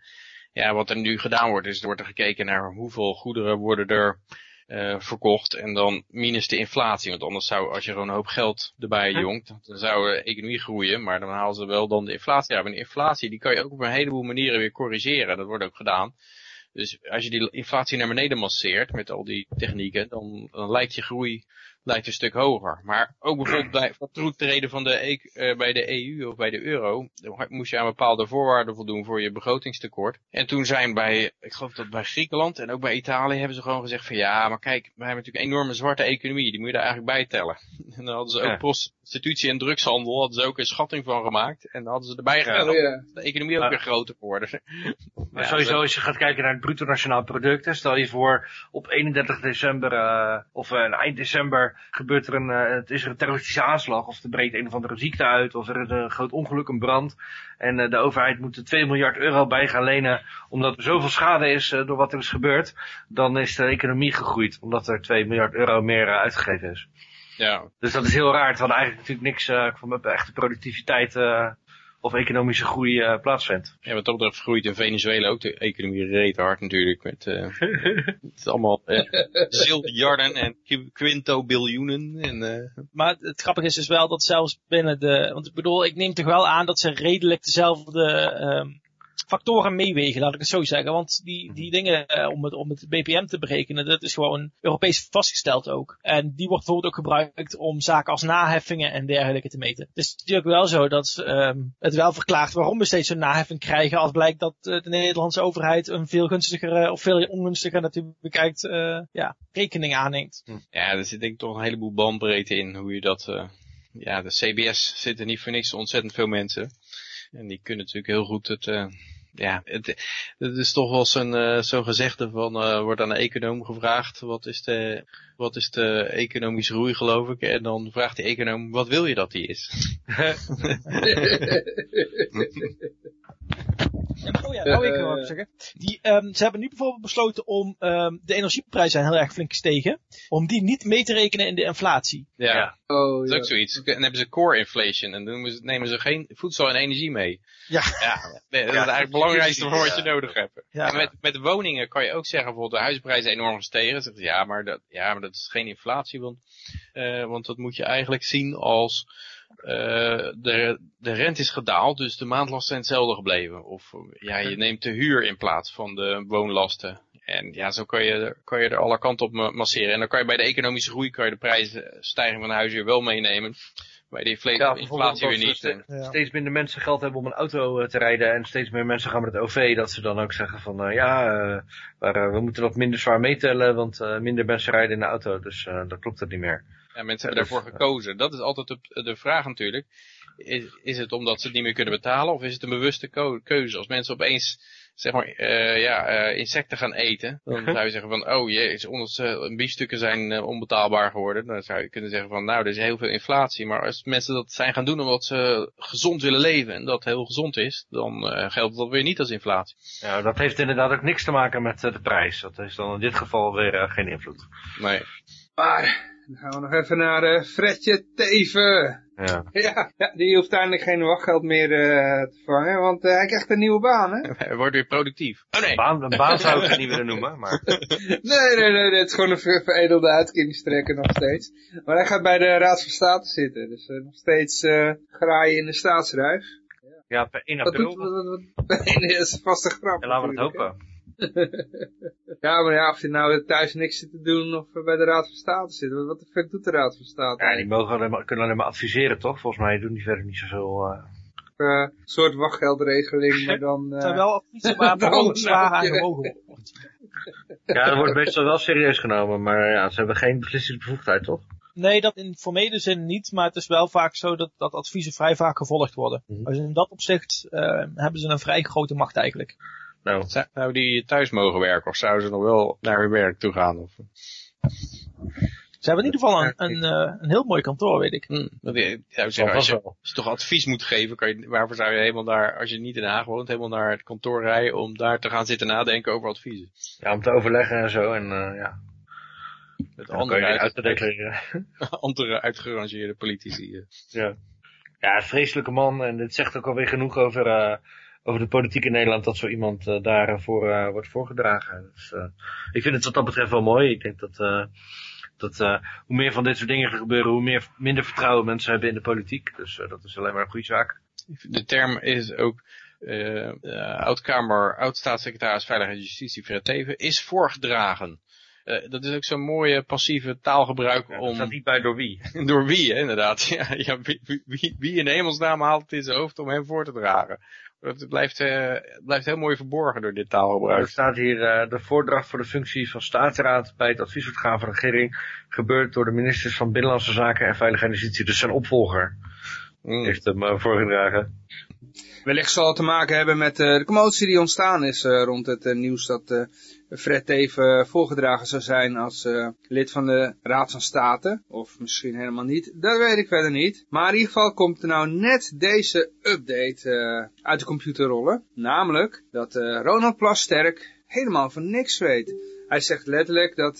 ja, wat er nu gedaan wordt, is er wordt er gekeken naar hoeveel goederen worden er eh, verkocht en dan minus de inflatie. Want anders zou, als je gewoon een hoop geld erbij jongt, dan zou de economie groeien, maar dan halen ze wel dan de inflatie uit. En de inflatie, die kan je ook op een heleboel manieren weer corrigeren. Dat wordt ook gedaan. Dus als je die inflatie naar beneden masseert met al die technieken, dan, dan lijkt je groei lijkt een stuk hoger. Maar ook bijvoorbeeld bij het toetreden van de, E- eh, bij de EU of bij de euro, dan moest je aan bepaalde voorwaarden voldoen voor je begrotingstekort. En toen zijn bij, ik geloof dat bij Griekenland en ook bij Italië hebben ze gewoon gezegd van ja, maar kijk, we hebben natuurlijk een enorme zwarte economie, die moet je daar eigenlijk bij tellen. *laughs* En dan hadden ze ook Ja. prostitutie en drugshandel, hadden ze ook een schatting van gemaakt. En dan hadden ze erbij gedaan Oh, ja. om de economie ook Maar- weer groter geworden. Maar *laughs* Ja, sowieso, als je gaat kijken naar het bruto nationaal product, hè, stel je voor op 31 december eh, of eh, eind december gebeurt er een, eh, het is er een terroristische aanslag of er breekt een of andere ziekte uit of er is een groot ongeluk, een brand. En eh, de overheid moet er 2 miljard euro bij gaan lenen omdat er zoveel schade is eh, door wat er is gebeurd. Dan is de economie gegroeid omdat er 2 miljard euro meer uitgegeven is. Ja, Dus dat is heel raar, terwijl er eigenlijk natuurlijk niks eh, van echte productiviteit of economische groei eh, plaatsvindt. Ja, wat dat betreft groeit in Venezuela ook de economie reet hard natuurlijk. Met, eh, *laughs* het is allemaal uh, ziljarden en qui- quinto biljoenen. En, eh, Maar het, het grappige is dus wel dat zelfs binnen de... Want ik bedoel, ik neem toch wel aan dat ze redelijk dezelfde ehm, factoren meewegen, laat ik het zo zeggen. Want die, die dingen eh, om, het, om het BPM te berekenen, dat is gewoon Europees vastgesteld ook. En die wordt bijvoorbeeld ook gebruikt om zaken als naheffingen en dergelijke te meten. Het is natuurlijk wel zo dat ehm, het wel verklaart waarom we steeds zo'n naheffing krijgen als blijkt dat eh, de Nederlandse overheid een veel gunstigere of veel ongunstiger natuurlijk bekijkt eh, ja, rekening aanneemt. ja, er zit denk ik toch een heleboel bandbreedte in hoe je dat... eh, ja, de CBS zit er niet voor niks ontzettend veel mensen. En die kunnen natuurlijk heel goed het... eh, ja, het, het is toch wel zo'n eh, zo'n gezegde van, eh, wordt aan een econoom gevraagd, wat is, de, wat is de economische groei geloof ik? En dan vraagt die econoom, wat wil je dat die is? *laughs* *laughs* *laughs* Oh ja, nou ik wil even zeggen. Die, ehm, ze hebben nu bijvoorbeeld besloten om ehm, de energieprijzen zijn heel erg flink gestegen. Om die niet mee te rekenen in de inflatie. Ja, Ja. Oh, dat is ja. ook zoiets. En dan hebben ze core inflation en dan nemen ze geen voedsel en energie mee. Ja. ja nee, dat is Ja, eigenlijk het belangrijkste voor wat je nodig hebt. Ja. En met, met de woningen kan je ook zeggen, bijvoorbeeld de huisprijzen enorm gestegen. Dan Zegt, ze, ja, maar dat, ja, maar dat is geen inflatie, want, eh, want dat moet je eigenlijk zien als eh, de, de rente is gedaald, dus de maandlasten zijn hetzelfde gebleven. Of ja, je neemt de huur in plaats van de woonlasten. En ja, zo kan je, kan je er alle kanten op ma- masseren. En dan kan je bij de economische groei kan je de prijsstijging van de huizen weer wel meenemen. Bij de infla- Ja, inflatie weer niet. Ja. ste- steeds minder mensen geld hebben om een auto eh, te rijden en steeds meer mensen gaan met het OV, dat ze dan ook zeggen van eh, ja, eh, maar, eh, we moeten wat minder zwaar meetellen, want eh, minder mensen rijden in de auto, dus eh dat klopt het niet meer. Ja, mensen hebben daarvoor gekozen. Dat is altijd de, de vraag natuurlijk. Is, is het omdat ze het niet meer kunnen betalen of is het een bewuste keuze? Als mensen opeens zeg maar, eh, ja, eh, insecten gaan eten, dan zou je zeggen van, oh jee, onze biefstukken zijn onbetaalbaar geworden. Dan zou je kunnen zeggen van, nou, er is heel veel inflatie. Maar als mensen dat zijn gaan doen omdat ze gezond willen leven en dat heel gezond is, dan eh, geldt dat weer niet als inflatie. Ja, dat heeft inderdaad ook niks te maken met eh, de prijs. Dat heeft dan in dit geval weer geen invloed. Nee. Maar, dan gaan we nog even naar eh Fredje Teven. Ja. Ja, ja, die hoeft eindelijk geen wachtgeld meer eh, te vangen, want eh, hij krijgt een nieuwe baan, hè? Hij wordt weer productief. Oh nee. Baan, een baan zou ik het niet willen noemen, maar *laughs* Nee, nee, nee, nee, het is gewoon een ver- veredelde uitkeringstrekker nog steeds. Maar hij gaat bij de Raad van State zitten, dus nog steeds eh graaien in de staatsruif. ja, per 1 Wat doet, april. wat, wat, wat, *laughs* nee, dat is een vaste grap. En laten we het hè. *laughs* Ja, maar ja, of hij nou thuis niks zit te doen of bij de Raad van State zit. Wat, wat de fuck doet de Raad van State? Ja, die mogen alleen maar, kunnen alleen maar adviseren, toch? Volgens mij doen die verder niet zoveel... eh Eh, een soort wachtgeldregeling, maar dan... eh, *laughs* Het zijn wel adviezen zwaar aan wordt. Ja, dat wordt meestal wel serieus genomen, maar ja, ze hebben geen beslissingsbevoegdheid, toch? Nee, dat in formele zin niet, maar het is wel vaak zo dat, dat adviezen vrij vaak gevolgd worden. Mhm. Dus in dat opzicht eh, hebben ze een vrij grote macht eigenlijk. Nou, Zou die thuis mogen werken of zouden ze nog wel naar hun werk toe gaan? Of... Ze hebben in ieder geval een, een, eh, een heel mooi kantoor, weet ik. Hm, dat ik zou zal zeggen, als vast je, wel. als je toch advies moet geven, kan je, waarvoor zou je helemaal daar, als je niet in Den Haag woont, helemaal naar het kantoor rijden om daar te gaan zitten nadenken over adviezen? Ja, om te overleggen en zo, en eh ja, Met andere, je uit, *laughs* andere uitgerangeerde politici. eh. Ja. Ja, een vreselijke man, en dit zegt ook alweer genoeg over, eh, over de politiek in Nederland, dat zo iemand eh, daarvoor eh, wordt voorgedragen. Dus, eh, ik vind het wat dat betreft wel mooi. Ik denk dat, eh, dat eh, hoe meer van dit soort dingen er gebeuren, hoe meer, minder vertrouwen mensen hebben in de politiek. Dus eh, dat is alleen maar een goede zaak. De term is ook, eh eh, oud-Kamer, oud-staatssecretaris Veiligheid en Justitie Fred Teven, is voorgedragen. Eh, dat is ook zo'n mooie passieve taalgebruik Ja, dat om... staat niet bij door wie. *laughs* Door wie, hè, inderdaad. *laughs* Ja, ja, wie, wie, wie in hemelsnaam haalt het in zijn hoofd om hem voor te dragen? Het blijft, eh, het blijft heel mooi verborgen door dit Er taalgebruik. staat hier eh, de voordracht voor de functie van staatsraad bij het adviesorgaan van de regering gebeurt door de ministers van Binnenlandse Zaken en Veiligheid en Justitie. Dus zijn opvolger Mm. heeft hem eh, voorgedragen. Wellicht zal het te maken hebben met eh, de commotie die ontstaan is eh, rond het eh, nieuws dat Fred Teven voorgedragen zou zijn als lid van de Raad van State. Of misschien helemaal niet, dat weet ik verder niet. Maar in ieder geval komt er nou net deze update uit de computer rollen. Namelijk dat eh, Ronald Plasterk helemaal van niks weet. Hij zegt letterlijk dat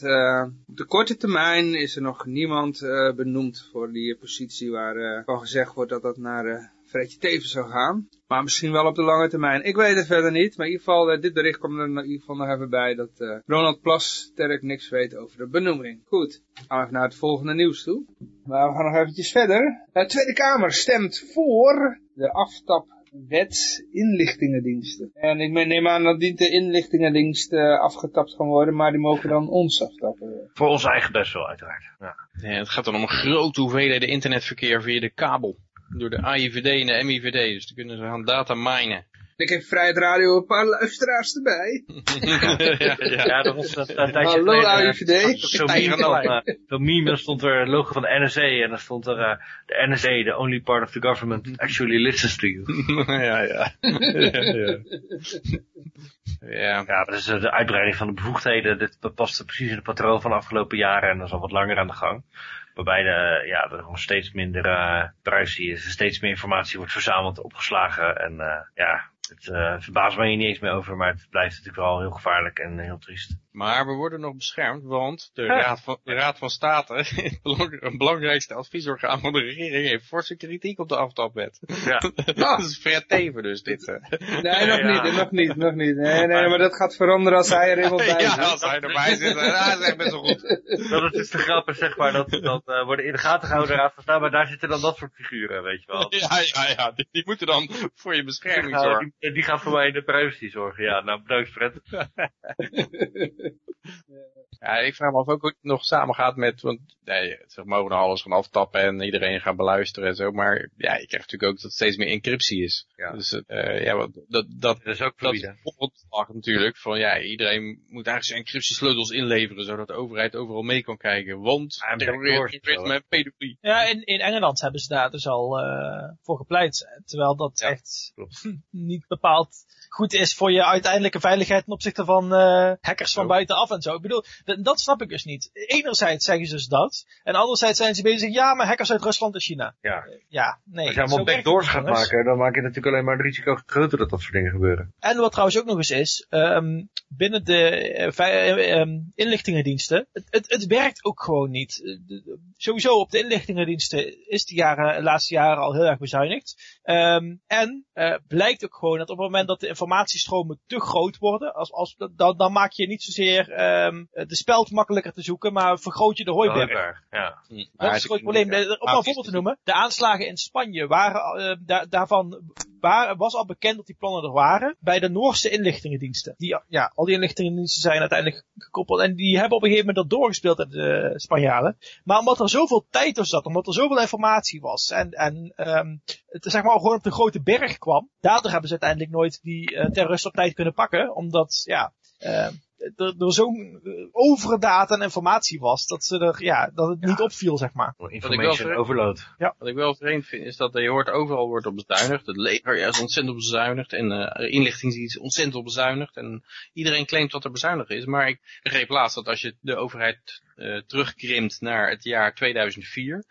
op de korte termijn is er nog niemand benoemd voor die positie waar van gezegd wordt dat dat naar Fredje Teven zou gaan. Maar misschien wel op de lange termijn. Ik weet het verder niet. Maar in ieder geval, uh, dit bericht komt er in ieder geval nog even bij. Dat uh, Ronald Plasterk niks weet over de benoeming. Goed, gaan we even naar het volgende nieuws toe. Maar we gaan nog eventjes verder. De Tweede Kamer stemt voor de aftapwet inlichtingendiensten. En ik neem aan dat niet de inlichtingendiensten afgetapt gaan worden, maar die mogen dan ons aftappen. Voor ons eigen best wel, uiteraard. Ja. Ja, het gaat dan om een grote hoeveelheden internetverkeer via de kabel. Door de AIVD en de MIVD. Dus dan kunnen ze gaan data minen. Ik heb Vrijheid Radio een paar luisteraars erbij. *laughs* ja, ja. Ja, dat was een, een tijdje Hallo. AIVD. Zo'n meme, stond er het logo van de NSA en dan stond er eh, de NSA, the only part of the government actually listens to you. *laughs* ja, ja. ja, ja. Ja, Ja, dat is eh, de uitbreiding van de bevoegdheden. Dit past precies in het patroon van de afgelopen jaren en dat is al wat langer aan de gang. Waarbij de, ja, er gewoon steeds minder uh, privacy is, er steeds meer informatie wordt verzameld, opgeslagen en uh, ja, het uh, verbaast mij hier niet eens meer over, maar het blijft natuurlijk wel heel gevaarlijk en heel triest. Maar we worden nog beschermd, want de, Raad, van, de Raad van State, *laughs* een belangrijkste adviesorgaan van de regering, heeft forse kritiek op de aftapwet. Ja. *laughs* dat is Fred Teven dus, dit. Nee, nog niet, nog niet, nog niet. Nee, nee, maar dat gaat veranderen als hij er eenmaal *laughs* bij ja, zit. als hij erbij zit, ja, dat is echt best wel goed. Dat is dus de grap, zeg maar, dat, dat uh, worden in de gaten gehouden Raad van State, maar daar zitten dan dat soort figuren, weet je wel. Ja, ja, ja, die, die moeten dan voor je bescherming zorgen. Die, die gaan voor mij in de privacy zorgen, ja. Nou, bedankt Fred. *laughs* Ja, ik vraag me af ook hoe het nog samengaat met, want nee, ze mogen alles gaan aftappen en iedereen gaan beluisteren en zo, maar ja, je krijgt natuurlijk ook dat het steeds meer encryptie is. Ja. Dus uh, ja, wat- dat, dat, Dat is ook dat opslag natuurlijk, van ja, iedereen moet eigenlijk zijn encryptiesleutels inleveren, zodat de overheid overal mee kan kijken, want Ja, en terrorisme, backdoors, terrorisme en pedofilie. Ja, in, in Engeland hebben ze daar dus al eh, voor gepleit. Terwijl dat Ja, echt klopt. *laughs* niet bepaald goed is voor je uiteindelijke veiligheid ten opzichte van eh, hackers van buitenaf en zo. Ik bedoel, dat snap ik dus niet. Enerzijds zeggen ze dus dat. En anderzijds zijn ze bezig, ja, maar hackers uit Rusland en China. Ja. Ja, nee. Als je allemaal backdoors gaat maken, dan maak je natuurlijk alleen maar het risico groter dat dat soort dingen gebeuren. En wat trouwens ook nog eens is, ehm, binnen de eh, eh, ehm, inlichtingendiensten, het, het, het werkt ook gewoon niet. Eh, sowieso op de inlichtingendiensten is de, jaren, de laatste jaren al heel erg bezuinigd. Ehm, en eh, blijkt ook gewoon dat op het moment dat de informatiestromen te groot worden, als, als, dan, dan maak je niet zozeer ehm, de speld makkelijker te zoeken, maar vergroot je de hooiberg. Hooiberg, Ja. Dat is het groot probleem. De- Om maar een voorbeeld te noemen. De aanslagen in Spanje waren, eh, da- daarvan waar, was al bekend dat die plannen er waren. Bij de Noorse inlichtingendiensten. Die, ja, al die inlichtingendiensten zijn uiteindelijk gekoppeld. En die hebben op een gegeven moment dat doorgespeeld aan de Spanjaarden. Maar omdat er zoveel tijd door zat. Omdat er zoveel informatie was. En, en ehm het zeg maar gewoon op de grote berg kwam. Daardoor hebben ze uiteindelijk nooit die eh terroristen op tijd kunnen pakken. Omdat, ja... ehm, er, er zo'n eh, overdaad aan informatie was, dat, ze er, ja, dat het niet opviel, zeg maar. Information ver- overload. Wat ik wel vreemd vind, is dat je hoort overal wordt op bezuinigd. Het leger ja, is ontzettend op bezuinigd. En uh, inlichtingendienst is ontzettend op bezuinigd. En iedereen claimt dat er bezuinigd is. Maar ik begreep laatst dat als je de overheid uh, terugkrimpt naar het jaar 2004...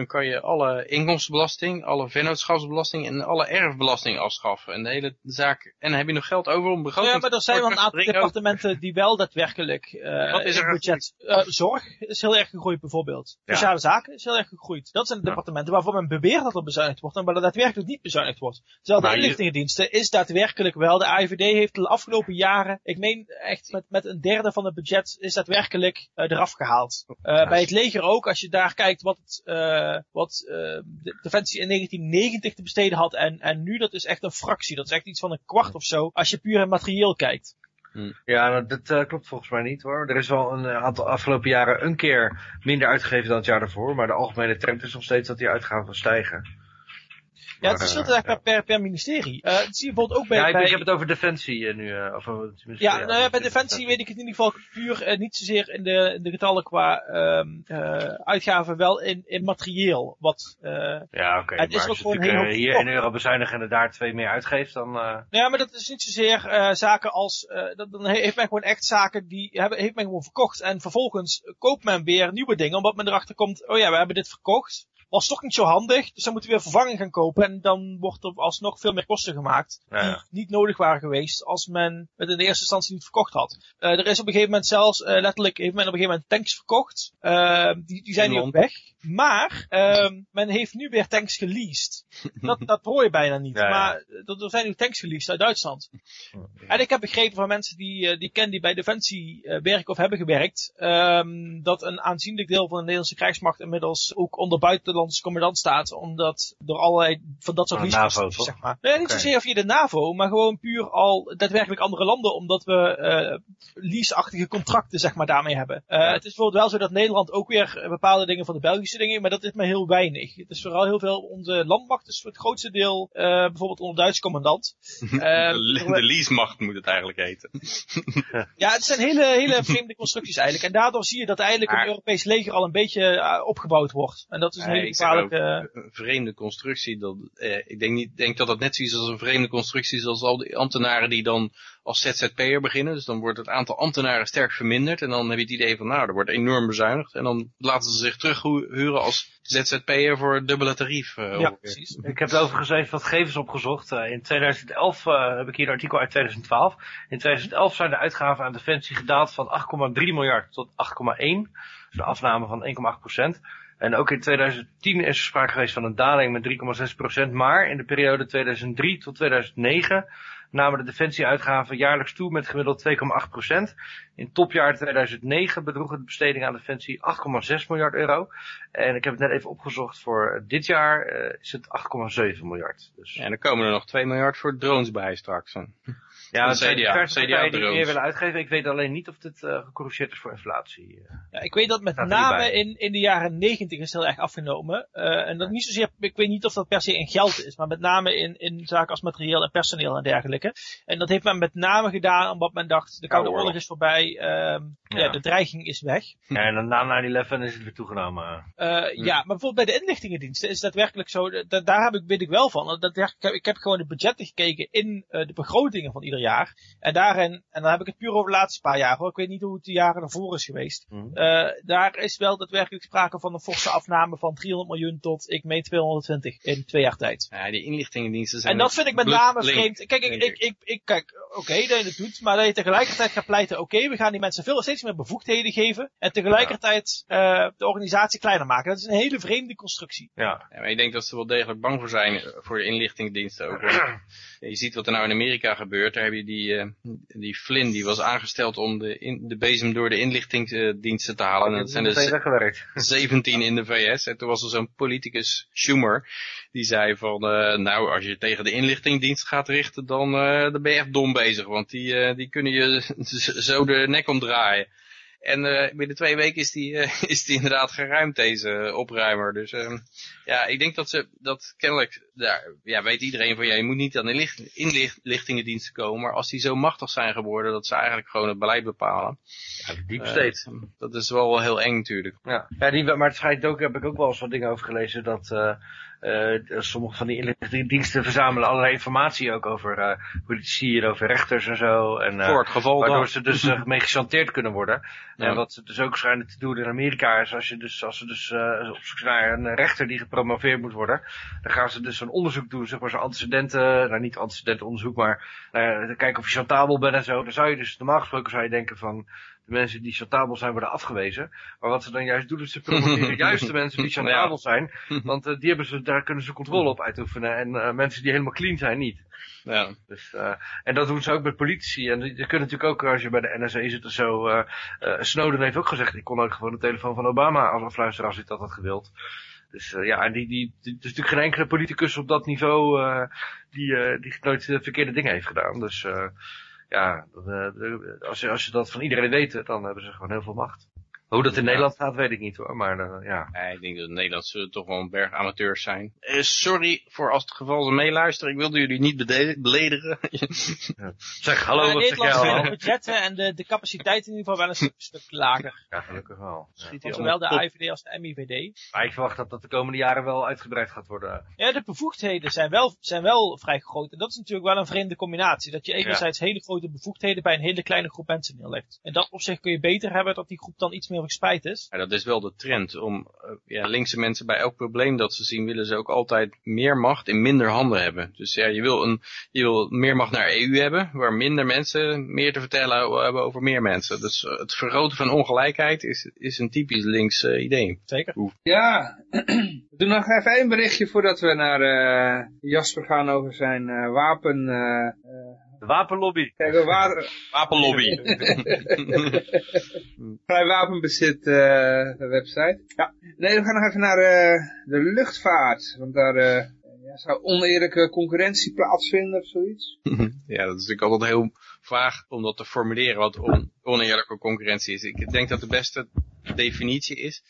Dan kan je alle inkomstenbelasting, alle vennootschapsbelasting en alle erfbelasting afschaffen. En de hele zaak. En dan heb je nog geld over om begroting Ja, maar er zijn wel een aantal departementen die wel daadwerkelijk uh, Wat is er budget. Uh, zorg is heel erg gegroeid bijvoorbeeld. Ja. Sociale zaken is heel erg gegroeid. Dat zijn de departementen waarvan men beweert dat er bezuinigd wordt en waar er daadwerkelijk niet bezuinigd wordt. Terwijl de inlichtingendiensten is daadwerkelijk wel. De AIVD heeft de afgelopen jaren, ik meen echt met, met een derde van het budget, is daadwerkelijk uh, eraf gehaald. Uh, bij het leger ook, als je daar kijkt wat, het, wat uh, de Defensie in 1990 te besteden had en, en nu, dat is echt een fractie. Dat is echt iets van een kwart of zo, als je puur in materieel kijkt. Ja, nou, dat uh, klopt volgens mij niet hoor. Er is wel een eh, aantal afgelopen jaren een keer minder uitgegeven dan het jaar daarvoor. Maar de algemene trend is nog steeds dat die uitgaven stijgen. Ja, het verschilt eh, echt per, per, per ministerie. Uh, dat zie je bijvoorbeeld ook bij... Ja, ik, bij... ik heb het over Defensie uh, nu. Of, tenminste, ja, nou, ja, bij Defensie weet ik het in ieder geval puur niet zozeer in de, in de getallen qua uh, uitgaven, wel in, in materieel. Wat, ja, oké. Okay, is maar ook als je hier 1 euro bezuinigen en daar twee meer uitgeeft, dan... Uh... Ja, maar dat is niet zozeer zaken als... Dat, dan heeft men gewoon echt zaken die hebben, heeft men gewoon verkocht. En vervolgens koopt men weer nieuwe dingen, omdat men erachter komt, oh ja, we hebben dit verkocht. was toch niet zo handig. Dus dan moeten we weer vervanging gaan kopen. En dan wordt er alsnog veel meer kosten gemaakt. Ja. Die niet nodig waren geweest als men het in de eerste instantie niet verkocht had. Eh, er is op een gegeven moment zelfs, eh, letterlijk, heeft men op een gegeven moment tanks verkocht. Eh, die, die zijn nu ook weg. Maar ehm, men heeft nu weer tanks geleased. *laughs* Dat, dat hoor je bijna niet. Ja, ja. Maar er, er zijn nu tanks geleased uit Duitsland. *laughs* En ik heb begrepen van mensen die, die ik ken die bij Defensie werken of hebben gewerkt, ehm, dat een aanzienlijk deel van de Nederlandse krijgsmacht inmiddels ook onder buitenlandse commandant staat, omdat door allerlei van dat soort NAVO, toch? zeg maar. Nee, niet Oké. zozeer via de NAVO, maar gewoon puur al daadwerkelijk andere landen, omdat we eh leaseachtige contracten, zeg maar, daarmee hebben. Eh, Ja. Het is bijvoorbeeld wel zo dat Nederland ook weer bepaalde dingen van de Belgische dingen, maar dat is maar heel weinig. Het is vooral heel veel, onze landmacht is voor het grootste deel eh, bijvoorbeeld onder Duitse commandant. *laughs* De, de leasemacht moet het eigenlijk heten. *laughs* ja, het zijn hele, hele vreemde constructies eigenlijk. En daardoor zie je dat eigenlijk Maar- een Europees leger al een beetje opgebouwd wordt. En dat is een hele gevaarlijke... vreemde constructie. Dat, eh, ik denk, niet, denk dat dat net zoiets als een vreemde constructie is als al die ambtenaren die dan als ZZP'er beginnen. Dus dan wordt het aantal ambtenaren sterk verminderd. En dan heb je het idee van, nou, er wordt enorm bezuinigd. En dan laten ze zich terughuren als ZZP'er voor het dubbele tarief. eh, ja, precies. Ik heb overigens even wat gegevens opgezocht. Eh, in 2011 eh, heb ik hier een artikel uit 2012. In 2011 zijn de uitgaven aan defensie gedaald van 8,3 miljard tot 8,1. Dus een afname van 1,8 procent. En ook in 2010 is er sprake geweest van een daling met 3,6 procent. Maar in de periode 2003 tot 2009 namen de defensieuitgaven jaarlijks toe met gemiddeld 2,8 procent. In topjaar 2009 bedroegen de bestedingen aan defensie 8,6 miljard euro. En ik heb het net even opgezocht voor dit jaar eh, is het 8,7 miljard. Dus en er komen er nog 2 miljard voor drones bij straks. Ja, zijn CDA, partijen die meer willen uitgeven. Ik weet alleen niet of dit eh gecorrigeerd is voor inflatie. eh. Ja, ik weet dat met niet name in, in de jaren 90 is het heel erg afgenomen. Eh, en dat niet zozeer, ik weet niet of dat per se in geld is, maar met name in, in zaken als materieel en personeel en dergelijke. En dat heeft men met name gedaan omdat men dacht, de Koude Oorlog is voorbij, ehm, ja. Ja. de dreiging is weg. En dan na 9-11 is het weer toegenomen. Eh, Ja, maar bijvoorbeeld bij de inlichtingendiensten is dat werkelijk zo. Dat, daar heb ik, weet ik wel van. Dat, ik, heb, ik heb gewoon de budgetten gekeken in de begrotingen van ieder jaar. En daarin, en dan heb ik het puur over de laatste paar jaar hoor. Ik weet niet hoe het de jaren daarvoor is geweest. Mhm. Eh, daar is wel daadwerkelijk sprake van een forse afname van 300 miljoen tot, ik meen 220 in twee jaar tijd. Ja, die inlichtingendiensten zijn... En dat vind ik met name vreemd. Kijk, ik, ik, ik, ik, kijk, oké dat je het doet, maar dat je tegelijkertijd gaat pleiten, oké, we gaan die mensen veel steeds meer bevoegdheden geven. En tegelijkertijd eh, de organisatie kleiner maken. Dat is een hele vreemde constructie. Ja. Ja, maar ik denk dat ze wel degelijk bang voor zijn eh, voor de inlichtingendiensten ook. *clears throat* Je ziet wat er nou in Amerika gebeurt. Daar je die, eh, die Flynn, die was aangesteld om de, in, de bezem door de inlichtingendiensten te halen. En dat zijn meteen er weggewerkt. 17 in de VS. En toen was er zo'n politicus, Schumer, die zei van, eh, nou, als je tegen de inlichtingendienst gaat richten, dan, eh, dan ben je echt dom bezig. Want die, die kunnen je *laughs* zo de nek omdraaien. En eh, binnen twee weken is die, eh, *laughs* is die inderdaad geruimd, deze opruimer. Dus ehm, ja, ik denk dat ze dat kennelijk, daar, ja, weet iedereen van, ja, je moet niet aan de licht, inlichtingendiensten komen. Maar als die zo machtig zijn geworden, dat ze eigenlijk gewoon het beleid bepalen. Ja, de deep eh, state. dat is wel heel eng natuurlijk. Ja, ja die, maar het schijnt ook, heb ik ook wel eens wat dingen over gelezen, dat eh, eh, sommige van die inlichtingendiensten verzamelen allerlei informatie ook over eh, politici en over rechters en zo. En, eh, Voor het geval waardoor ze dus *laughs* eh, mee gechanteerd kunnen worden. Ja. En wat ze dus ook schijnen te doen in Amerika is als je dus, als ze dus eh, op zoek naar een rechter die gepromoveerd moet worden, dan gaan ze dus zo'n onderzoek doen, zeg maar zo'n antecedenten, nou niet antecedentenonderzoek, maar eh, kijken of je chantabel bent en zo. Dan zou je dus, normaal gesproken zou je denken van, de mensen die chantabel zijn worden afgewezen. Maar wat ze dan juist doen, is ze *laughs* promoveren juist de mensen die chantabel zijn. *laughs* Want eh, die hebben ze, daar kunnen ze controle op uitoefenen. En eh, mensen die helemaal clean zijn, niet. Ja. Dus, eh, en dat doen ze ook met politici. En je kunt natuurlijk ook, als je bij de NSA zit of zo, Snowden heeft ook gezegd, ik kon ook gewoon de telefoon van Obama als afluisteren als ik dat had gewild. Dus ja, en die, die, die, er is natuurlijk geen enkele politicus op dat niveau die, die nooit de verkeerde dingen heeft gedaan. Dus ja, eh, als, je, als je dat van iedereen weet, dan hebben ze gewoon heel veel macht. Hoe dat in Ja. Nederland gaat, weet ik niet hoor. Maar eh, ja. Ja, ik denk dat in Nederland zullen toch wel een berg amateurs zijn. Eh, sorry voor als het geval ze meeluisteren. Ik wilde jullie niet beledigen. Zeg, hallo, in wat zeg jij Nederland zijn de budgetten en de, de capaciteit in ieder geval wel een stuk, stuk lager. Ja, gelukkig wel. Ja. Zowel de. AIVD als de MIVD. Maar ik verwacht dat dat de komende jaren wel uitgebreid gaat worden. Ja, de bevoegdheden zijn wel, zijn wel vrij groot. En dat is natuurlijk wel een vreemde combinatie. Dat je enerzijds hele grote bevoegdheden bij een hele kleine groep mensen neerlegt. En dat op zich kun je beter hebben dat die groep dan iets meer niet of ik spijt is. Ja, dat is wel de trend. Om eh, ja, linkse mensen bij elk probleem dat ze zien, willen ze ook altijd meer macht in minder handen hebben. Dus ja, je wil, een, je wil meer macht naar EU hebben, waar minder mensen meer te vertellen hebben over meer mensen. Dus eh, het vergroten van ongelijkheid is, is een typisch links idee. Zeker. Ja, *clears throat* we doen nog even één berichtje voordat we naar eh, Jasper gaan over zijn eh, wapen... De wapenlobby. kijk, water, Wapenlobby. *laughs* vrij wapenbezit eh, website. Ja. Nee, we gaan nog even naar eh, de luchtvaart. Want daar eh, ja, zou oneerlijke concurrentie plaatsvinden of zoiets. *laughs* ja, dat is natuurlijk altijd heel vaag om dat te formuleren wat on, oneerlijke concurrentie is. Ik denk dat de beste definitie is.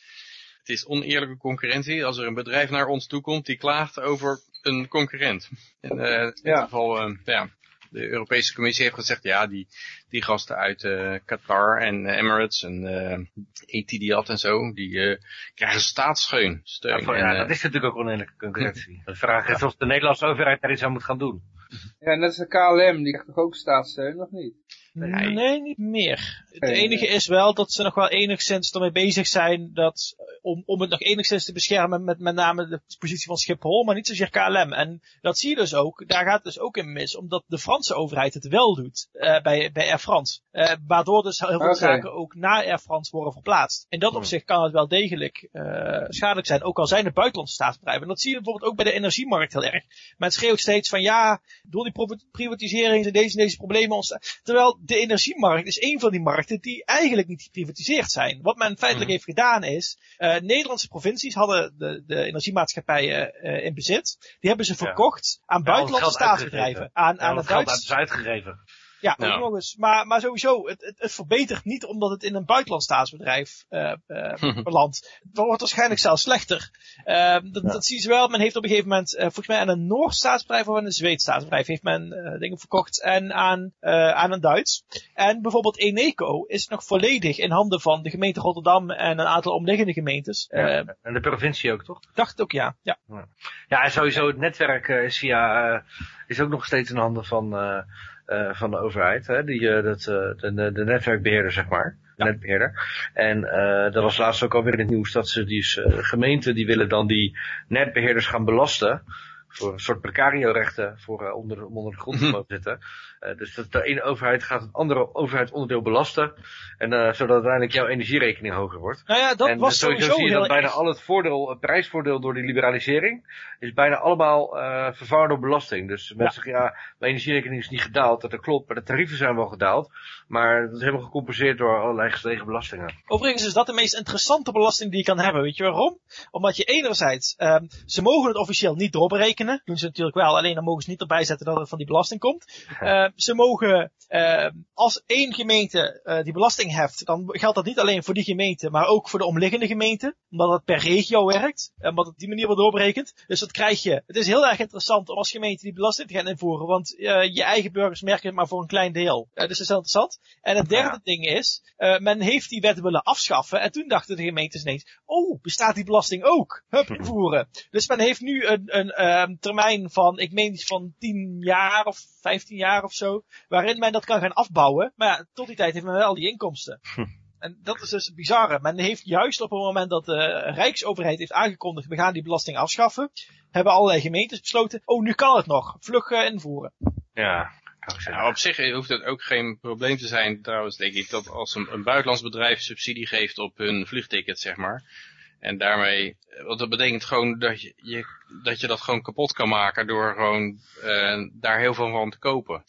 Het is oneerlijke concurrentie als er een bedrijf naar ons toe komt die klaagt over een concurrent. En, eh, in dit Ja. geval, eh, ja, de Europese Commissie heeft gezegd, ja, die, die gasten uit eh, Qatar en eh, Emirates en eh Etihad en zo, die eh, krijgen staatssteun. Steun. Ja, voor- En, ja, dat is natuurlijk ook oneerlijke concurrentie. *laughs* De vraag is of de Nederlandse overheid daar iets aan moet gaan doen. Ja, net als de KLM, die krijgt toch ook staatssteun, of niet? Nee. Nee, niet meer. Het enige is wel dat ze nog wel enigszins ermee bezig zijn dat, om, om het nog enigszins te beschermen met met name de positie van Schiphol, maar niet zozeer KLM. En dat zie je dus ook, daar gaat het dus ook in mis, omdat de Franse overheid het wel doet eh, bij, bij Air France. Eh, waardoor dus heel veel zaken ook naar Air France worden verplaatst. In dat opzicht kan het wel degelijk eh, schadelijk zijn, ook al zijn het buitenlandse staatsbedrijven. En dat zie je bijvoorbeeld ook bij de energiemarkt heel erg. Men schreeuwt steeds van ja, door die priva- privatisering zijn deze en deze problemen ontstaan. Terwijl de energiemarkt is een van die markten die eigenlijk niet geprivatiseerd zijn. Wat men feitelijk Mhm. heeft gedaan is, eh, Nederlandse provincies hadden de, de energiemaatschappijen eh, in bezit. Die hebben ze verkocht aan Ja, buitenlandse staatsbedrijven. Aan, Ja, aan het geld Duits, is uitgegeven. Ja, ook nog eens. Maar, maar sowieso, het, het, het verbetert niet omdat het in een buitenlands staatsbedrijf eh *laughs* belandt. Het wordt waarschijnlijk zelfs slechter. Eh, dat, dat zien ze wel. Men heeft op een gegeven moment, eh, volgens mij aan een Noors staatsbedrijf of aan een Zweeds staatsbedrijf, heeft men dingen verkocht en aan, aan een Duits. En bijvoorbeeld Eneco is nog volledig in handen van de gemeente Rotterdam en een aantal omliggende gemeentes. Eh, Ja. En de provincie ook, toch? dacht ook, ja. ja. Ja, en sowieso het netwerk is, via, is ook nog steeds in handen van, eh, van de overheid. Hè? Die, eh, dat, eh, de, de, de netwerkbeheerder, zeg maar. De netbeheerder. En dat was laatst ook alweer in het nieuws dat ze die gemeenten die willen dan die netbeheerders gaan belasten. Voor een soort precario-rechten voor eh, onder, om onder de grond te mogen zitten. Eh, dus dat de ene overheid gaat het andere overheidsonderdeel belasten. En eh, zodat uiteindelijk jouw energierekening hoger wordt. Nou ja, dat en was sowieso sowieso zie je dat bijna al het voordeel, het prijsvoordeel door die liberalisering is bijna allemaal vervangen door belasting. Dus mensen zeggen ja, mijn energierekening is niet gedaald, dat klopt, maar de tarieven zijn wel gedaald. Maar dat is helemaal gecompenseerd door allerlei gestegen belastingen. Overigens is dat de meest interessante belasting die je kan hebben. Weet je waarom? Omdat je enerzijds, ehm ze mogen het officieel niet doorberekenen. Doen ze natuurlijk wel, alleen dan mogen ze niet erbij zetten dat het van die belasting komt. Ehm ze mogen, ehm als één gemeente eh, die belasting heft, dan geldt dat niet alleen voor die gemeente, maar ook voor de omliggende gemeenten. Omdat het per regio werkt. En omdat het op die manier wordt doorberekend. Dus dat krijg je. Het is heel erg interessant om als gemeente die belasting te gaan invoeren. Want eh, je eigen burgers merken het maar voor een klein deel. Eh, dus dat is heel interessant. En het derde Ja. ding is, men heeft die wet willen afschaffen. En toen dachten de gemeentes ineens, oh, bestaat die belasting ook? Hup, *laughs* invoeren. Dus men heeft nu een, een ehm, termijn van, ik meen iets van 10 jaar of 15 jaar of zo. Waarin men dat kan gaan afbouwen. Maar ja, tot die tijd heeft men wel die inkomsten. En dat is dus het bizarre. Men heeft juist op het moment dat de Rijksoverheid heeft aangekondigd, we gaan die belasting afschaffen, hebben allerlei gemeentes besloten, oh, nu kan het nog. Vlug eh, invoeren. Ja, op zich hoeft het ook geen probleem te zijn, trouwens, denk ik, dat als een, een buitenlands bedrijf subsidie geeft op hun vliegticket, zeg maar. En daarmee, eh, want dat betekent gewoon dat je, je, dat, je dat gewoon kapot kan maken door gewoon eh, daar heel veel van te kopen.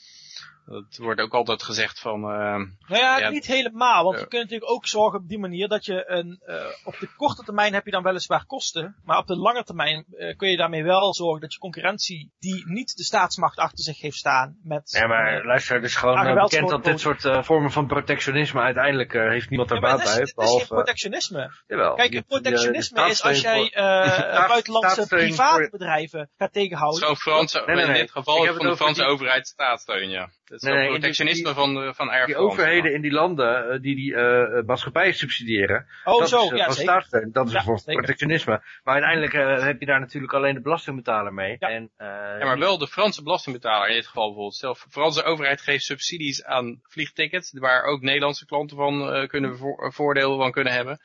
Dat wordt ook altijd gezegd van, eh, Nou ja, Ja. niet helemaal. Want je kunt natuurlijk ook zorgen op die manier dat je een, eh, op de korte termijn heb je dan weliswaar kosten. Maar op de lange termijn eh, kun je daarmee wel zorgen dat je concurrentie die niet de staatsmacht achter zich heeft staan met... Ja, maar luister, het is gewoon eh, bekend dat dit soort eh, vormen van protectionisme uiteindelijk eh, heeft niemand er Ja, baat het is, bij. het is geen protectionisme. jawel, Kijk, protectionisme de is als jij eh *laughs* buitenlandse private voor- bedrijven gaat tegenhouden. gewoon Franse, Nee, nee, in dit geval van de Franse die- overheid staatssteun, ja. Dat is Nee, protectionisme die- van, de- van Air Die France. overheden in die landen eh, die die eh, eh, maatschappijen subsidiëren, Oh, dat zo, is ja, staatssteun. Dat is Ja, voor zeker. protectionisme. Maar uiteindelijk heb je daar natuurlijk alleen de belastingbetaler mee. Ja. En, eh, Ja, maar wel de Franse belastingbetaler in dit geval bijvoorbeeld. Stel, de Franse overheid geeft subsidies aan vliegtickets, waar ook Nederlandse klanten van eh, kunnen vo- eh, voordeel van kunnen hebben.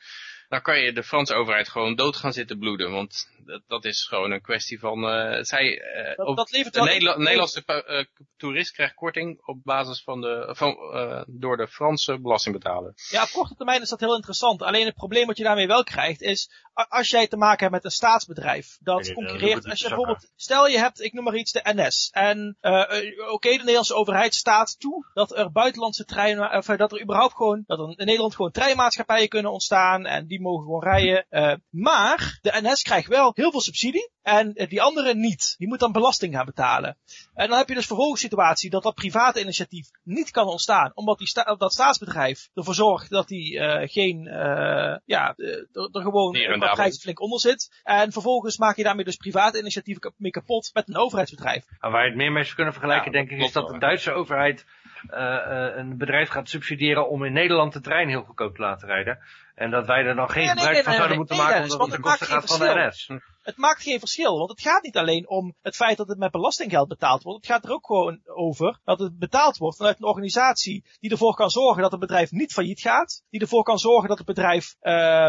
Dan kan je de Franse overheid gewoon dood gaan zitten bloeden. Want dat, dat is gewoon een kwestie van... eh, zij, eh, Dat, op- dat levert de Nederlandse eh, toerist krijgt korting op basis van de, van, eh, door de Franse belastingbetaler. Ja, op korte termijn is dat heel interessant. Alleen het probleem wat je daarmee wel krijgt is, als jij te maken hebt met een staatsbedrijf dat Nee, concurreert, als je zakken. bijvoorbeeld, stel je hebt, ik noem maar iets, de NS. En eh, eh, oké, de Nederlandse overheid staat toe dat er buitenlandse treinen, of dat er überhaupt gewoon, dat er in Nederland gewoon treinmaatschappijen kunnen ontstaan en die mogen gewoon rijden. Eh, maar de NS krijgt wel heel veel subsidie en eh, die andere niet. Die moet dan belasting gaan betalen. En dan heb je dus vervolgens situatie dat dat private initiatief niet kan ontstaan, omdat die sta dat staatsbedrijf ervoor zorgt dat die eh, geen, eh, ja, er, er gewoon een prijs flink onder zit. En vervolgens maak je daarmee dus private initiatieven mee kapot met een overheidsbedrijf. En waar je het meer mee zou kunnen vergelijken, Ja, denk ik, is dat de. Duitse overheid eh, eh, een bedrijf gaat subsidiëren om in Nederland de trein heel goedkoop te laten rijden. En dat wij er dan geen nee, gebruik nee, van zouden moeten maken, omdat het de kosten gaat van de NS. Het maakt geen verschil, want het gaat niet alleen om het feit dat het met belastinggeld betaald wordt. Het gaat er ook gewoon over dat het betaald wordt vanuit een organisatie die ervoor kan zorgen dat het bedrijf niet failliet gaat. Die ervoor kan zorgen dat het bedrijf eh,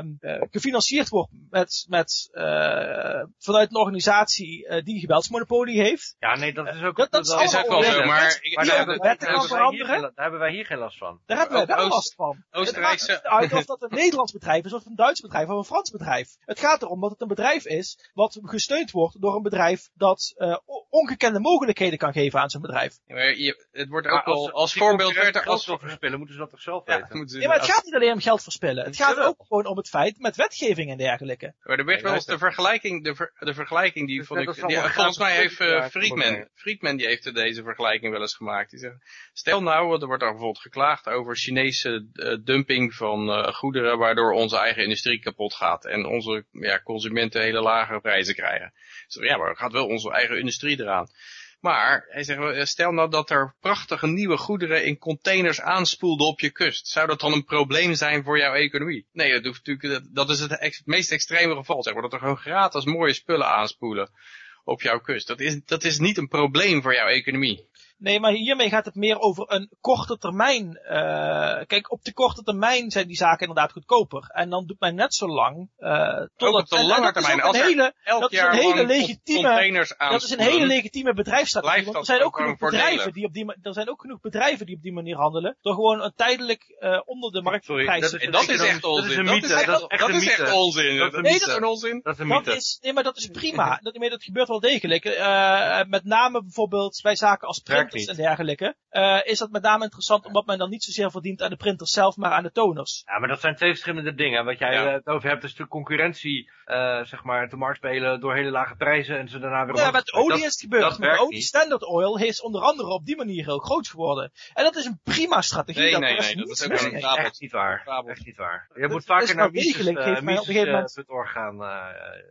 gefinancierd wordt met, met, eh, vanuit een organisatie eh, die een geweldsmonopolie heeft. Ja, nee, dat is ook... Dat- dat is is ook wel zo, maar... Die Maar daar hebben, daar, hebben wij hier geen, daar hebben wij hier geen last van. Daar hebben wij wel Oost- last van. Oostenrijkse- Het maakt niet uit of dat een Nederlands bedrijf is, of een Duits bedrijf, of een Frans bedrijf. Het gaat erom dat het een bedrijf is wat gesteund wordt door een bedrijf dat eh, ongekende mogelijkheden kan geven aan zijn bedrijf. Ja, maar je, het wordt ook Maar al als, voorbeeld werd er geld als... verspillen, moeten ze dat toch zelf Ja, weten? moeten ze- Ja, maar het gaat niet alleen om geld verspillen. Het gaat ook gewoon om het feit met wetgeving en dergelijke. Maar er werd Ja, wel eens de vergelijking, de, ver- de vergelijking die Dus vond ik, die, volgens mij heeft eh, Friedman, Friedman die heeft deze vergelijking wel eens gemaakt. Die zegt, stel nou, er wordt er bijvoorbeeld geklaagd over Chinese eh, dumping van eh, goederen waardoor onze eigen industrie kapot gaat en onze ja, consumenten hele lage prijzen krijgen. Zo, ja, maar gaat wel onze eigen industrie eraan. Maar hij zegt, eh, stel nou dat er prachtige nieuwe goederen in containers aanspoelden op je kust. Zou dat dan een probleem zijn voor jouw economie? Nee, dat, hoeft natuurlijk, dat, is het meest extreme geval. Zeg maar, dat er gewoon gratis mooie spullen aanspoelen op jouw kust. Dat is, dat is niet een probleem voor jouw economie. Nee, maar hiermee gaat het meer over een korte termijn. eh kijk, op de korte termijn zijn die zaken inderdaad goedkoper. En dan doet men net zo lang. eh totdat, op de en- en lange dat is termijn, als een hele, Elk Dat is jaar een hele legitieme- containers dat is een hele legitieme bedrijfsstrategie. Er dat zijn ook ook genoeg bedrijven die op die, er zijn ook genoeg bedrijven die op die manier handelen. Door gewoon een tijdelijk eh, onder de marktprijs. Sorry, dat is En dat is economisch- echt dat is onzin. een Dat mythe, is echt- dat is echt dat is echt onzin. Dat is Dat een is mythe. een onzin. Dat is een Dat mythe. is, nee, maar dat is prima. dat, gebeurt wel degelijk. Eh, met name bijvoorbeeld bij zaken als Werkt printers en dergelijke. eh, is dat met name interessant omdat men dan niet zozeer verdient aan de printers zelf, maar aan de toners. Ja, maar dat zijn twee verschillende dingen. Wat jij Ja. eh, het over hebt is de concurrentie, eh, zeg maar, te markt spelen door hele lage prijzen en ze daarna weer Ja, omhoog met olie Dat- is het gebeurd. werkt olie. Standard Oil is onder andere op die manier heel groot geworden. En dat is een prima strategie. Nee, dat nee, nee, dat is ook een fabel. Echt niet waar. Fabel. Echt niet waar. Je Dat moet vaker naar Mises, degelijk, uh, heeft mij op een gegeven moment- Mises.org gaan, eh,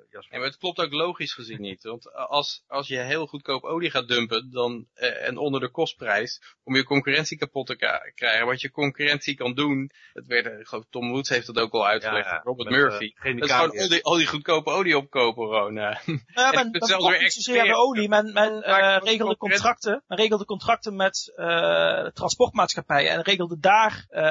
Jasper. Ja, maar het klopt ook logisch gezien niet. Want als, als je heel goedkoop olie gaat dumpen dan, eh, en onder de kostprijs, om je concurrentie kapot te krijgen. Wat je concurrentie kan doen, dat werd, eh, ik geloof Tom Woods heeft dat ook al uitgelegd, Ja, Robert met, Murphy. eh, dat is gewoon al die, al die goedkope olie opkopen gewoon. eh. *laughs* Ja, En men, niet zozeer de exporteren. olie. Men, men eh, regelde contracten. Men regelde contracten met eh, transportmaatschappijen. En regelde daar eh,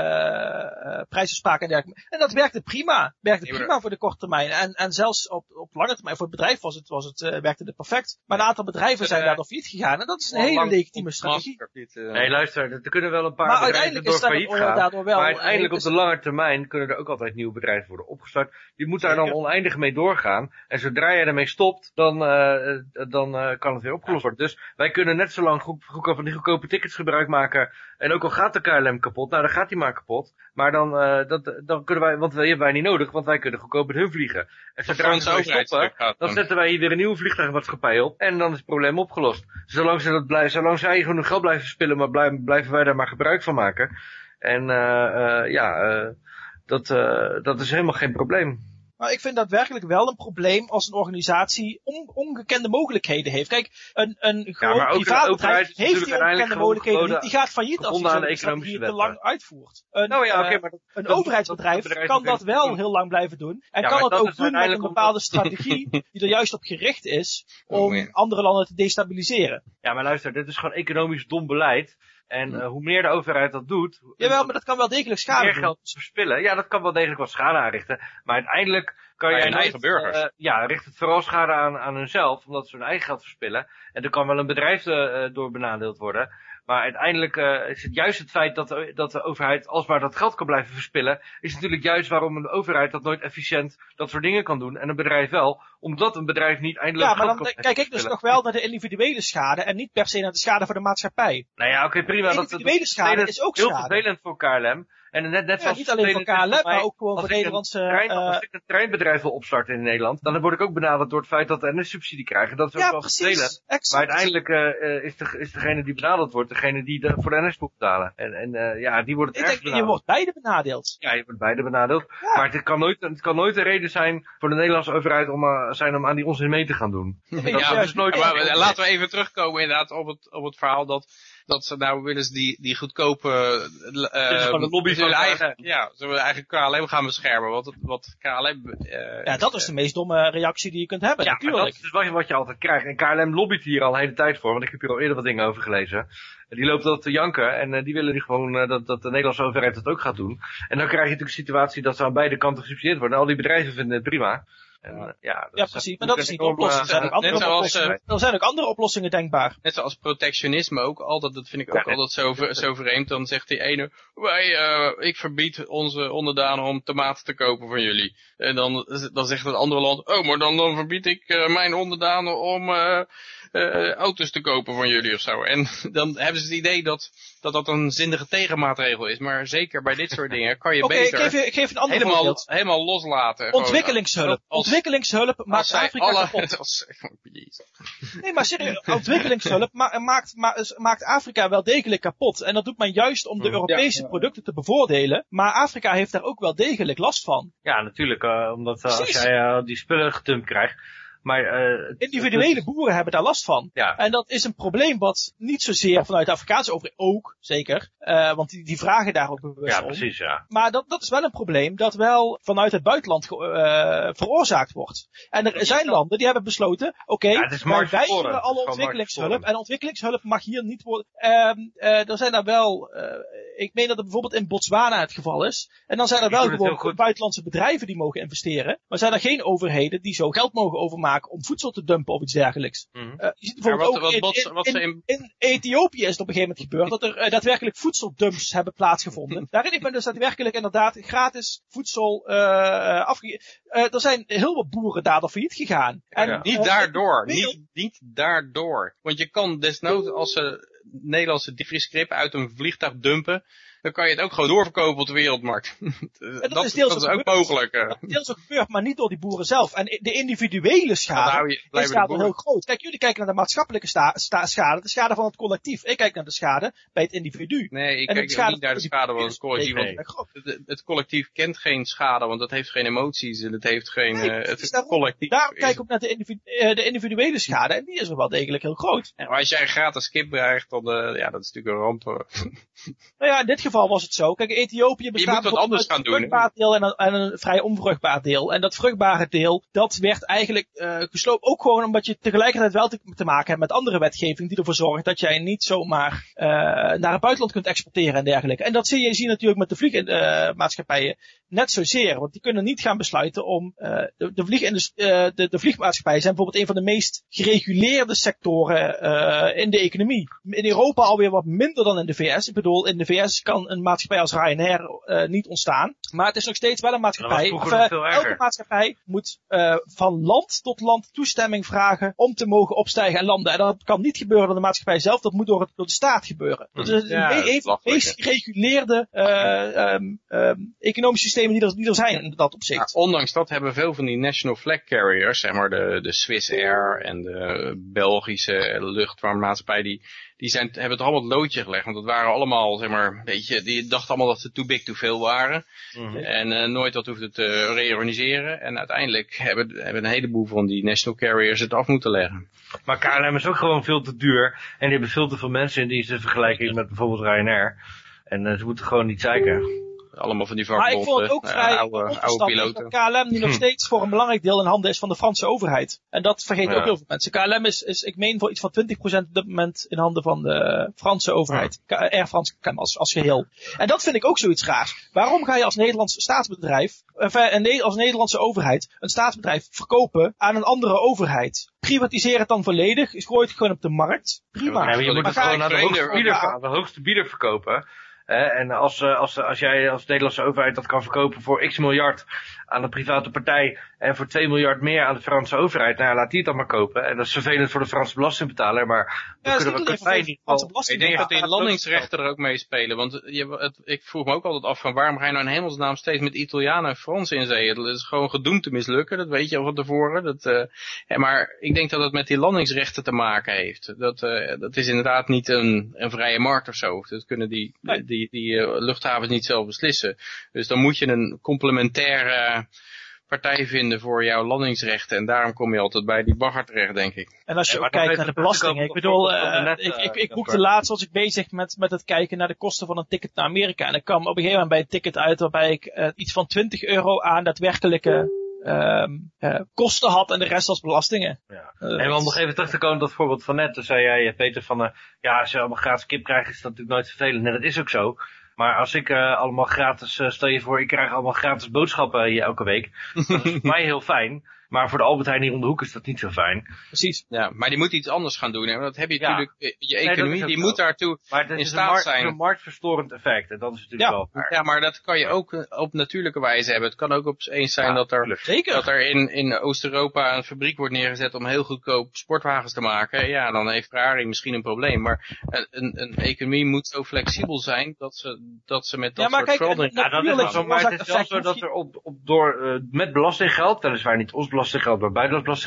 eh, prijsafspraken en dergelijke. En dat werkte prima. Werkte prima voor de korte termijn. En, en zelfs op, op lange termijn, voor het bedrijf was het, was het, eh, werkte het perfect. Maar een aantal bedrijven zijn Eh, daardoor failliet gegaan. En dat is een hele legitieme lang- strategie. Dit, eh, Nee, luister, er kunnen wel een paar Maar bedrijven uiteindelijk door failliet gaan. wel... maar uiteindelijk op de lange termijn kunnen er ook altijd nieuwe bedrijven worden opgestart. Die moeten daar dan oneindig mee doorgaan. En zodra jij ermee stopt, dan, eh, dan eh, kan het weer opgelost worden. Dus wij kunnen net zo lang goed, goedkoop van die goedkope tickets gebruik maken. En ook al gaat de KLM kapot, nou dan gaat die maar kapot. Maar dan, eh, dat, dan kunnen wij, want die hebben wij niet nodig, want wij kunnen goedkoop met hun vliegen. En zodra ze stoppen, gaat dan dan. zetten wij hier weer een nieuwe vliegtuigmaatschappij op. En dan is het probleem opgelost. Zolang, ze dat blij, zolang zij genoeg geld blijven spillen, maar blijven, blijven wij daar maar gebruik van maken. En eh, eh, ja, eh, dat, dat is helemaal geen probleem. Maar ik vind dat werkelijk wel een probleem als een organisatie on, ongekende mogelijkheden heeft. Kijk, een, een gewoon een privaat bedrijf heeft die natuurlijk ongekende mogelijkheden niet. Die gaat failliet als die zo'n economische strategie te lang uitvoert. Een, Nou ja, oké, eh, maar dat, een dat- overheidsbedrijf dat kan dat wel doen. heel lang blijven doen. En Ja, kan dat dat ook doen met een bepaalde strategie *laughs* die er juist op gericht is om Oh, andere landen te destabiliseren. Ja, maar luister, dit is gewoon economisch dom beleid. En eh, hoe meer de overheid dat doet, Jawel, maar dat kan wel degelijk schade meer doen. geld verspillen. Ja, dat kan wel degelijk wat schade aanrichten. Maar uiteindelijk kan nooit, eigen burgers. eh, ja, richt het vooral schade aan, aan hunzelf, omdat ze hun eigen geld verspillen. En er kan wel een bedrijf eh, door benadeeld worden. Maar uiteindelijk eh, is het juist het feit dat de, dat de overheid alsmaar dat geld kan blijven verspillen, is natuurlijk juist waarom een overheid dat nooit efficiënt dat soort dingen kan doen. En een bedrijf wel, omdat een bedrijf niet eindelijk Ja, maar dan kijk ik dus nog wel naar de individuele schade en niet per se naar de schade voor de maatschappij. Nou ja, oké, prima. Dat, dat, Individuele dat schade is ook heel schade. vervelend voor KLM. En net, net Ja, zoals niet alleen voor KLM, maar ook gewoon als voor een Nederlandse... trein- eh, als ik een treinbedrijf wil opstarten in Nederland, dan word ik ook benaderd door het feit dat de NS subsidie krijgen. Dat is ook ja, wel vervelend. precies. Maar uiteindelijk eh, is, de, is degene die benaderd wordt, degene die de, voor de NS moet betalen. En, en eh, ja, die wordt het Ik ergst denk, je wordt beide benadeeld. Ja, je wordt beide benadeeld. Ja. Maar het kan, nooit, het kan nooit een reden zijn voor de Nederlandse overheid om, zijn om aan die onzin mee te gaan doen. *laughs* Ja, Dat Ja, is nooit maar we- laten we even terugkomen inderdaad op het, op het verhaal dat, dat ze nou willen ze die, die goedkope... eh, gewoon de lobby van eigen. Ja, ze willen eigenlijk KLM gaan beschermen. Wat, het- wat KLM... eh, Ja, dat is de meest domme reactie die je kunt hebben, Ja, natuurlijk. dat is wat je, wat je altijd krijgt. En KLM lobbyt hier al een hele tijd voor, want ik heb hier al eerder wat dingen over gelezen. Die loopt dat te janken en eh, die willen die gewoon eh, dat, dat de Nederlandse overheid dat ook gaat doen. En dan krijg je natuurlijk een situatie dat ze aan beide kanten gesubsidieerd worden. En al die bedrijven vinden het prima. En, eh, ja, Ja, precies. Maar dat is niet de oplossing. Er zijn ook eh, andere net zoals, oplossingen. Er zijn ook andere oplossingen denkbaar. Net zoals protectionisme ook altijd, dat vind ik ook Ja, altijd zo, ver- zo vreemd. Dan zegt die ene, wij, eh, ik verbied onze onderdanen om tomaten te kopen van jullie. En dan, dan zegt het andere land, oh, maar dan, dan verbied ik eh, mijn onderdanen om eh, eh, auto's te kopen van jullie of zo. En dan hebben ze het idee dat, dat dat een zinnige tegenmaatregel is. Maar zeker bij dit soort dingen kan je Oké, ik, beter geef je- ik geef een ander helemaal, voorbeeld. helemaal loslaten. Gewoon, Ontwikkelingshulp. als- Ontwikkelingshulp als maakt zij Afrika alle, kapot. als. *laughs* Nee, maar serieus, ontwikkelingshulp ma maakt, ma maakt Afrika wel degelijk kapot. En dat doet men juist om de Mm. Europese Ja. producten te bevoordelen. Maar Afrika heeft daar ook wel degelijk last van. Ja, natuurlijk. eh, omdat eh, als jij die spullen getumpt krijgt. Maar eh, het- Individuele boeren hebben daar last van. Ja. En dat is een probleem wat niet zozeer vanuit de Afrikaanse overheid, ook zeker, eh, want die, die vragen daar ook bewust ja, om. precies, ja. Maar dat, dat is wel een probleem dat wel vanuit het buitenland eh, veroorzaakt wordt. En er zijn landen die hebben besloten, oké, is wij weigeren alle ontwikkelingshulp. En ontwikkelingshulp mag hier niet worden... ehm eh, er zijn daar wel... eh, ik meen dat het bijvoorbeeld in Botswana het geval is. En dan zijn er wel gewoon buitenlandse bedrijven die mogen investeren. Maar zijn er geen overheden die zo geld mogen overmaken om voedsel te dumpen of iets dergelijks. Eh, je ziet Maar bijvoorbeeld wat, ook wat, in, Bots- in- wat in- ze in in Ethiopië is het op een gegeven moment gebeurd dat er eh, daadwerkelijk voedseldumps hebben plaatsgevonden. *laughs* Daarin heeft men dus daadwerkelijk inderdaad gratis voedsel uh, afge... Uh, er zijn heel wat boeren daardoor failliet gegaan. En, Ja. Niet eh, daardoor, niet, niet daardoor. Want je kan desnoods als ze Nederlandse diepvrieskrip uit een vliegtuig dumpen, dan kan je het ook gewoon doorverkopen op de wereldmarkt. *laughs* dat, is deels dat is ook mogelijk. eh. Dat is deels ook gebeurd, maar niet door die boeren zelf. En de individuele Dan schade is daardoor heel groot. Kijk, jullie kijken naar de maatschappelijke sta- sta- schade, de schade van het collectief. Ik kijk naar de schade bij het individu. Nee, ik En kijk ook niet naar de schade van het collectief. Want is het, het collectief kent geen schade, want het heeft geen emoties en het heeft geen... Nee, eh, precies het daarom. collectief Daarom is- kijk ik ook naar de, individu- eh, de individuele schade. En die is wel degelijk heel groot. Ja, maar als jij een gratis kip krijgt, dan uh, ja, dat is natuurlijk een ramp. Nou ja, in dit geval was het zo. Kijk, Ethiopië bestaat moet wat anders een gaan doen, vruchtbaar deel en een, en een vrij onvruchtbaar deel. En dat vruchtbare deel, dat werd eigenlijk uh, gesloopt. Ook gewoon omdat je tegelijkertijd wel te, te, maken hebt met andere wetgeving die ervoor zorgt dat jij niet zomaar uh, naar het buitenland kunt exporteren en dergelijke. En dat zie je, zie je natuurlijk met de vliegmaatschappijen net zozeer. Want die kunnen niet gaan besluiten om de, de, vlieg de, de, vliegmaatschappijen zijn bijvoorbeeld een van de meest gereguleerde sectoren in de economie. In Europa alweer wat minder dan in de VS. Ik bedoel, in de VS kan een maatschappij als Ryanair uh, niet ontstaan. Maar het is nog steeds wel een maatschappij. Of, uh, elke maatschappij moet uh, van land tot land toestemming vragen om te mogen opstijgen en landen. En dat kan niet gebeuren door de maatschappij zelf, dat moet door, het, door de staat gebeuren. Dat is ja, een, een van de meest gereguleerde um, um, economische systemen die er, die er zijn in dat opzicht. Ja, ondanks dat hebben veel van die national flag carriers, zeg maar de, de Swiss Air en de Belgische luchtvaartmaatschappij, die, die zijn, hebben het allemaal het loodje gelegd. Want dat waren allemaal, zeg maar, weet je, die dachten allemaal dat ze too big, too veel waren. Mhm. En eh, nooit dat hoefde te reorganiseren. En uiteindelijk hebben, hebben een heleboel van die national carriers het af moeten leggen. Maar KLM is ook gewoon veel te duur. En die hebben veel te veel mensen in dienst in vergelijking met bijvoorbeeld Ryanair. En eh, ze moeten gewoon niet zeiken. Allemaal van die Maar ik vond het ook vakbonden, vrij eh, oude, oude piloten. dat KLM nu nog *laughs* steeds voor een belangrijk deel in handen is van de Franse overheid. En dat vergeten ook heel veel mensen. KLM is, is, ik meen, voor iets van 20% op dit moment in handen van de Franse overheid. Air France als, als geheel. En dat vind ik ook zoiets raars. Waarom ga je als Nederlands staatsbedrijf, enfin, Ne- als Nederlandse overheid, een staatsbedrijf verkopen aan een andere overheid? Privatiseer het dan volledig, gooi het gewoon op de markt. Prima. Ja, maar je moet Maar het gewoon aan de hoogste bieder, de hoogste bieder verkopen. En als, eh, als, als jij als Nederlandse overheid dat kan verkopen voor x miljard aan een private partij en voor 2 miljard meer aan de Franse overheid, nou ja, laat die het dan maar kopen. En dat is vervelend voor de Franse belastingbetaler, maar Ja, kunnen niet we geval... belasting. Ik denk dat die landingsrechten er ook mee spelen. Want je, het, ik vroeg me ook altijd af van waarom ga je nou in hemelsnaam steeds met Italianen en Fransen in zee? Dat is gewoon gedoemd te mislukken, dat weet je al van tevoren. Dat, ja, maar ik denk dat het met die landingsrechten te maken heeft. Dat, eh, dat is inderdaad niet een, een vrije markt of zo. Dat kunnen die. Die, die, eh, luchthavens niet zelf beslissen. Dus dan moet je een complementaire partij vinden voor jouw landingsrechten. En daarom kom je altijd bij die bagger terecht, denk ik. En als je Ja, ook kijkt naar de belastingen. Ik bedoel, eh, net, ik, eh, ik, ik boekte laatst was ik bezig met, met het kijken naar de kosten van een ticket naar Amerika. En ik kwam op een gegeven moment bij een ticket uit waarbij ik eh, iets van 20 euro aan daadwerkelijke ehm, eh, kosten had en de rest als belastingen. Ja. Eh, En om nog even terug te komen op dat voorbeeld van net, toen zei jij, eh, Peter, van eh, ja, als je allemaal gratis kip krijgt, is dat natuurlijk nooit vervelend. Nee, dat is ook zo. Maar als ik eh, allemaal gratis, eh, stel je voor, ik krijg allemaal gratis boodschappen hier elke week. *laughs* Dat is voor mij heel fijn. Maar voor de Albert Heijn hier om de hoek is dat niet zo fijn. Precies. Ja, maar die moet iets anders gaan doen. Hè? Want dat heb je Ja. natuurlijk, eh, je is economie, die moet daartoe Maar het In is staat markt, zijn. een marktverstorend effect. En dat is natuurlijk Ja. wel waar. Ja, maar dat kan je ook eh, op natuurlijke wijze hebben. Het kan ook op eens zijn Ja, dat er. Zeker. dat er in, in Oost-Europa een fabriek wordt neergezet om heel goedkoop sportwagens te maken. Ja, dan heeft Ferrari misschien een probleem. Maar een, een, economie moet zo flexibel zijn dat ze, dat ze met dat Ja, maar soort kijk, veranderingen... Ja, dat is wel zo. Maar het is wel zo dat er op, op, door, eh, met belastinggeld, weliswaar niet ons belastinggeld, maar buitenlands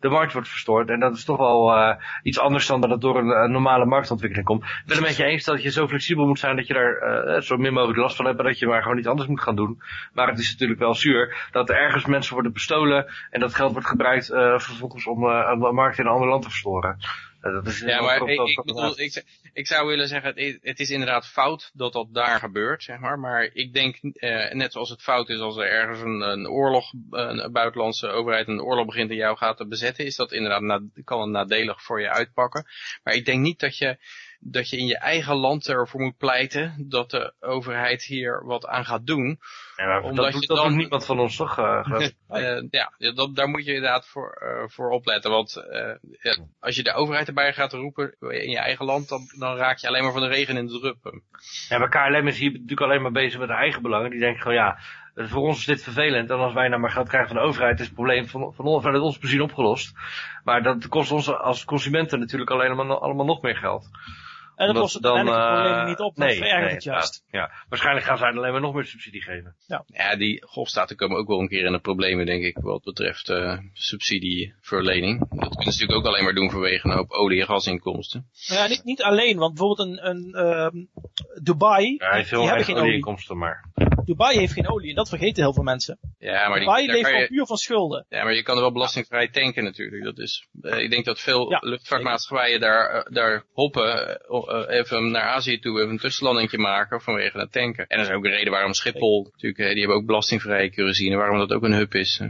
de markt wordt verstoord. En dat is toch wel eh, iets anders dan dat het door een, normale marktontwikkeling komt. Ik ben het met je eens dat je zo flexibel moet zijn dat je daar eh, zo min mogelijk last van hebt en dat je maar gewoon iets anders moet gaan doen. Maar het is natuurlijk wel zuur dat er ergens mensen worden bestolen en dat geld wordt gebruikt eh, vervolgens om een markt in een ander land te verstoren. Dat is Ja, maar ik, ik bedoel, ik, ik zou willen zeggen, het, het is inderdaad fout dat dat daar gebeurt, zeg maar. Maar ik denk, eh, net zoals het fout is als er ergens een, een oorlog, een buitenlandse overheid een oorlog begint en jou gaat te bezetten, is dat inderdaad, na- kan het nadelig voor je uitpakken. Maar ik denk niet dat je, dat je in je eigen land ervoor moet pleiten dat de overheid hier wat aan gaat doen. Ja, omdat dat je doet, dat dan- doet niemand van ons toch? eh? *laughs* Eh, ja, dat, daar moet je inderdaad voor, eh, voor opletten. Want ja, als je de overheid erbij gaat roepen in je eigen land, dan, dan raak je alleen maar van de regen in de drup. Ja, maar KLM is hier natuurlijk alleen maar bezig met de eigen belangen. Die denken gewoon, ja, voor ons is dit vervelend. En als wij nou maar geld krijgen van de overheid, is het probleem van, van ons, vanuit ons plezier opgelost. Maar dat kost ons als consumenten natuurlijk alleen maar, allemaal nog meer geld. En dat lost ze het uiteindelijk het eh, probleem niet op. Dat nee, verergert nee, het juist. Ja, ja. waarschijnlijk gaan zij alleen maar nog meer subsidie geven. Ja, die golfstaten komen ook wel een keer in de problemen, denk ik, wat betreft eh, subsidieverlening. Dat kunnen ze natuurlijk ook alleen maar doen vanwege een hoop olie- en gasinkomsten. Ja, niet, niet alleen, want bijvoorbeeld een, een ehm, Dubai, Ja, hij heeft die geen olie. olieinkomsten, maar... Dubai heeft geen olie en dat vergeten heel veel mensen. Ja, maar, die, Dubai daar leeft puur van schulden. ja, maar je kan er wel belastingvrij tanken natuurlijk. Dat is, eh, ik denk dat veel Ja, luchtvaartmaatschappijen daar, daar hoppen, eh, even naar Azië toe, even een tussenlandingje maken vanwege het tanken. En dat is ook de reden waarom Schiphol, natuurlijk, eh, die hebben ook belastingvrije kerosine, waarom dat ook een hub is. eh.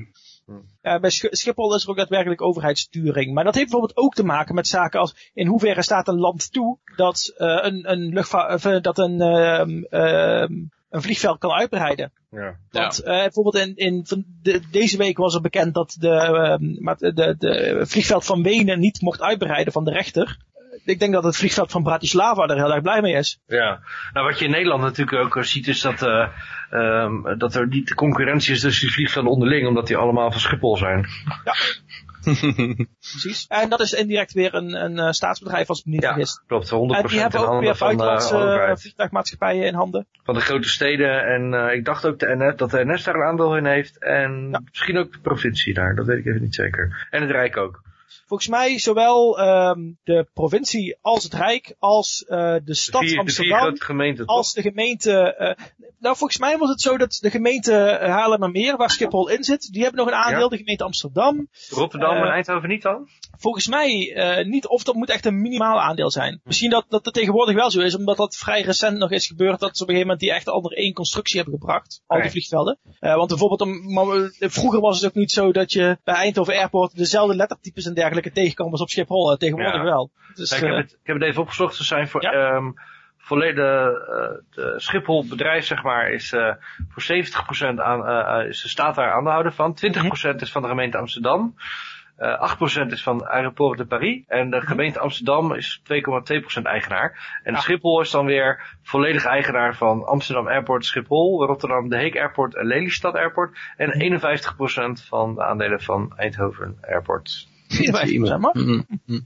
Ja, bij Sch- Schiphol is er ook daadwerkelijk overheidssturing. Maar dat heeft bijvoorbeeld ook te maken met zaken als in hoeverre staat een land toe dat eh, een, een luchtvaart, dat een, ehm, ehm, een vliegveld kan uitbreiden. Ja. Want eh, bijvoorbeeld in, in van de, deze week was er bekend dat de, ehm, maar de, de, de vliegveld van Wenen niet mocht uitbreiden van de rechter. Ik denk dat het vliegveld van Bratislava er heel erg blij mee is. Ja, nou wat je in Nederland natuurlijk ook eh, ziet is dat, eh, ehm, dat er niet de concurrentie is tussen die vliegvelden onderling, omdat die allemaal van Schiphol zijn. *laughs* Precies. En dat is indirect weer een, een eh, staatsbedrijf als ik me niet Ja, vergis. klopt, 100% En die hebben ook weer buitenlandse vliegtuigmaatschappijen in handen. Van de grote steden en ik dacht ook de NS, dat de NS daar een aandeel in heeft en Ja. misschien ook de provincie daar, dat weet ik even niet zeker. En het Rijk ook. Volgens mij zowel ehm, de provincie als het Rijk, als eh, de stad de vier Amsterdam, toch? als de gemeente... eh, nou, volgens mij was het zo dat de gemeente eh, Haarlemmermeer, waar Schiphol in zit, die hebben nog een aandeel. Ja. De gemeente Amsterdam, Rotterdam eh, en Eindhoven niet dan? volgens mij eh, niet. Of dat moet echt een minimaal aandeel zijn. Misschien dat, dat tegenwoordig wel zo is, omdat dat vrij recent nog is gebeurd, dat ze op een gegeven moment die echt onder één constructie hebben gebracht. Al die Oké. vliegvelden. Eh, want bijvoorbeeld, om, maar, eh, vroeger was het ook niet zo dat je bij Eindhoven Airport dezelfde lettertypes en dergelijke tegenkwam als op Schiphol. Eh, tegenwoordig Ja. wel. Dus, Ja, ik, heb eh, het, ik heb het even opgezocht. Ze zijn voor Ja. ehm volledig, eh, de Schiphol bedrijf zeg maar is voor 70% aan, is de staat daar aandeelhouder van. 20% is van de gemeente Amsterdam. Eh 8% is van Aéroport de Paris. En de gemeente Amsterdam is 2,2% eigenaar. En Ja. Schiphol is dan weer volledig eigenaar van Amsterdam Airport Schiphol, Rotterdam De Heek Airport en Lelystad Airport. En 51% van de aandelen van Eindhoven Airport. 54%, zeg maar. Mhm, mhm.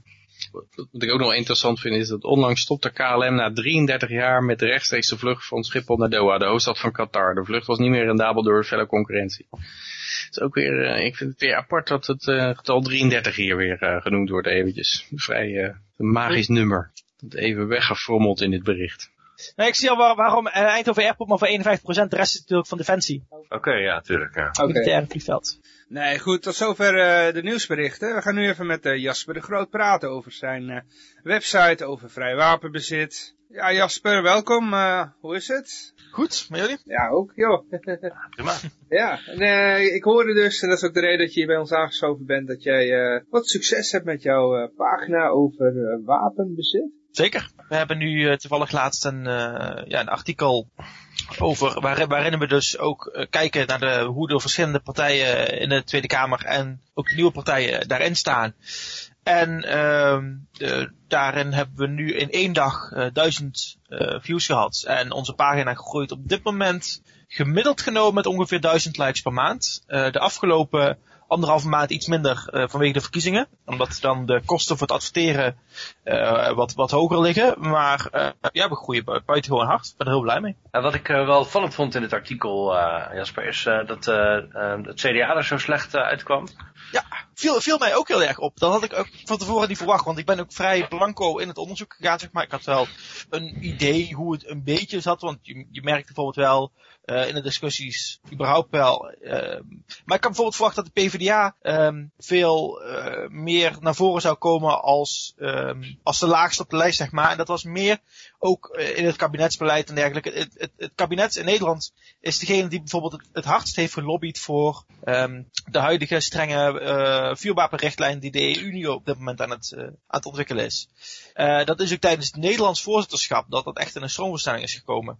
Wat ik ook nog interessant vind is dat onlangs stopte KLM na 33 jaar met de rechtstreekse vlucht van Schiphol naar Doha, de hoofdstad van Qatar. De vlucht was niet meer rendabel door felle concurrentie. Het is ook weer, eh, ik vind het weer apart dat het eh, getal 33 hier weer eh, genoemd wordt eventjes. Vrij eh, een magisch nummer. Dat even weggefrommeld in dit bericht. Nee, ik zie al waar- waarom eh, Eindhoven Airport maar voor 51%, de rest is natuurlijk van Defensie. Oké, ja, tuurlijk. Ja. Oké. Militaire vliegveld. Nee, goed, tot zover eh, de nieuwsberichten. We gaan nu even met eh, Jasper de Groot praten over zijn eh, website, over vrij wapenbezit. Ja, Jasper, welkom. Eh, hoe is het? Goed, met jullie? Ja, ook, joh. Prima. *laughs* ja, en, eh, ik hoorde dus, en dat is ook de reden dat je hier bij ons aangeschoven bent, dat jij eh, wat succes hebt met jouw eh, pagina over eh, wapenbezit. Zeker. We hebben nu eh, toevallig laatst een, eh, ja, een artikel over, waarin, we dus ook eh, kijken naar de, hoe de verschillende partijen in de Tweede Kamer en ook nieuwe partijen daarin staan. En ehm, daarin hebben we nu in één dag eh, duizend views gehad. En onze pagina groeit op dit moment gemiddeld genomen met ongeveer duizend likes per maand. De afgelopen anderhalve maand iets minder eh, vanwege de verkiezingen. Omdat dan de kosten voor het adverteren eh, wat, wat hoger liggen. Maar eh, ja, we groeien bu- buitengewoon hard. Ik ben er heel blij mee. Wat ik wel opvallend vond in het artikel, Jasper, is dat het CDA er zo slecht eh, uitkwam. Viel, viel mij ook heel erg op. Dat had ik ook van tevoren niet verwacht. Want ik ben ook vrij blanco in het onderzoek gegaan, zeg maar. Ik had wel een idee hoe het een beetje zat. Want je, je merkt bijvoorbeeld wel eh, in de discussies überhaupt wel. ehm, maar ik had bijvoorbeeld verwacht dat de PvdA ehm, veel eh, meer naar voren zou komen als, ehm, als de laagste op de lijst, zeg maar. En dat was meer ook eh, in het kabinetsbeleid en dergelijke. Het, het, het kabinet in Nederland is degene die bijvoorbeeld het, het hardst heeft gelobbyd voor ehm, de huidige strenge eh vuurwapenrichtlijn die de EU op dit moment aan het, eh, aan het ontwikkelen is. Dat is ook tijdens het Nederlands voorzitterschap dat dat echt in een stroomversnelling is gekomen.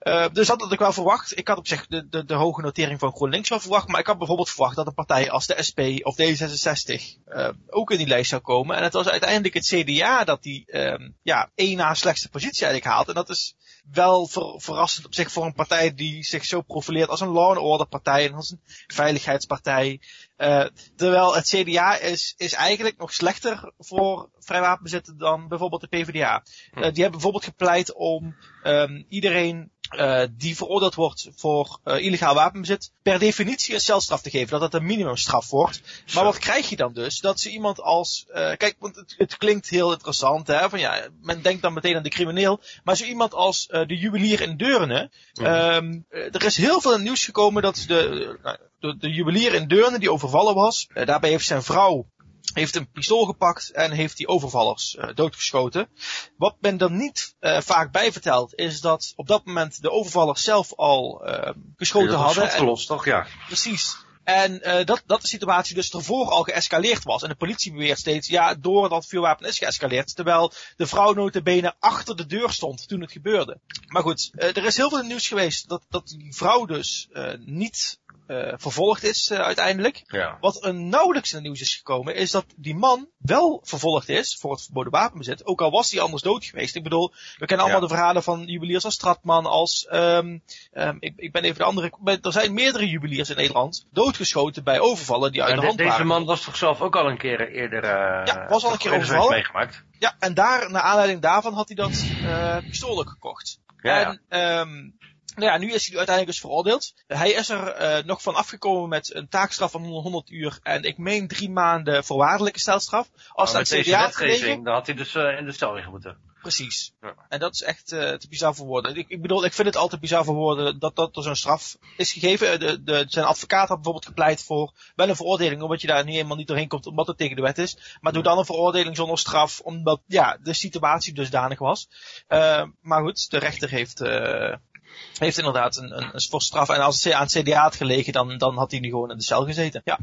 Eh, dus dat had ik wel verwacht. Ik had op zich de, de, de hoge notering van GroenLinks wel verwacht. Maar ik had bijvoorbeeld verwacht dat een partij als de SP of D66 eh, ook in die lijst zou komen. En het was uiteindelijk het CDA dat die ehm, ja, één na slechtste positie eigenlijk haalt. En dat is wel ver- verrassend op zich voor een partij die zich zo profileert als een law and order partij en als een veiligheidspartij. Eh, terwijl het CDA is, is eigenlijk nog slechter voor vrijwapenbezit dan bijvoorbeeld de PvdA. Eh, die hebben bijvoorbeeld gepleit om ehm, iedereen eh, die veroordeeld wordt voor eh, illegaal wapenbezit, per definitie een celstraf te geven. Dat dat een minimumstraf wordt. Maar wat krijg je dan dus? Dat ze iemand als, eh, kijk, want het, het klinkt heel interessant, hè, van ja, men denkt dan meteen aan de crimineel. Maar zo iemand als de juwelier in Deurne, eh, er is heel veel in het nieuws gekomen dat de, de, de juwelier in Deurne die overvallen was, daarbij heeft zijn vrouw heeft een pistool gepakt en heeft die overvallers eh, doodgeschoten. Wat men er niet eh, vaak bij vertelt, is dat op dat moment de overvallers zelf al eh, geschoten hadden. En- Gelost, toch? Ja. Precies. En dat, dat de situatie dus ervoor al geëscaleerd was. En de politie beweert steeds, ja, door dat vuurwapen is geëscaleerd. Terwijl de vrouw notabene achter de deur stond toen het gebeurde. Maar goed, er is heel veel nieuws geweest dat, dat die vrouw dus niet eh, vervolgd is eh, uiteindelijk. ja. Wat er nauwelijks in het nieuws is gekomen, is dat die man wel vervolgd is voor het verboden wapenbezit. Ook al was hij anders dood geweest. Ik bedoel, we kennen allemaal Ja. de verhalen van juweliers als Stratman, als, ehm ehm, ik, ik ben even de andere, er zijn meerdere juweliers in Nederland doodgeschoten bij overvallen die uit de de- hand deze waren. man was toch zelf ook al een keer eerder... eh Ja, was al een keer overvallen. meegemaakt. Ja, en daar, naar aanleiding daarvan had hij dat eh pistool gekocht. Ja, ja. En, ehm Nou ja, nu is hij uiteindelijk dus veroordeeld. Hij is er uh, nog van afgekomen met een taakstraf van 100 uur en ik meen drie maanden voorwaardelijke stelstraf. Als dat met CDA dan had hij dus eh, in de cel moeten. Precies. Ja. En dat is echt eh, te bizar voor woorden. Ik, ik bedoel, ik vind het altijd bizar voor woorden dat, dat er zo'n straf is gegeven. De, de, zijn advocaat had bijvoorbeeld gepleit voor wel een veroordeling, omdat je daar nu eenmaal niet doorheen komt, omdat het tegen de wet is. Maar doe dan een veroordeling zonder straf, omdat ja, de situatie dusdanig was. Maar goed, de rechter heeft, eh, heeft inderdaad een, een, een voor straf. En als het aan het CDA had gelegen, dan, dan had hij nu gewoon in de cel gezeten. Ja.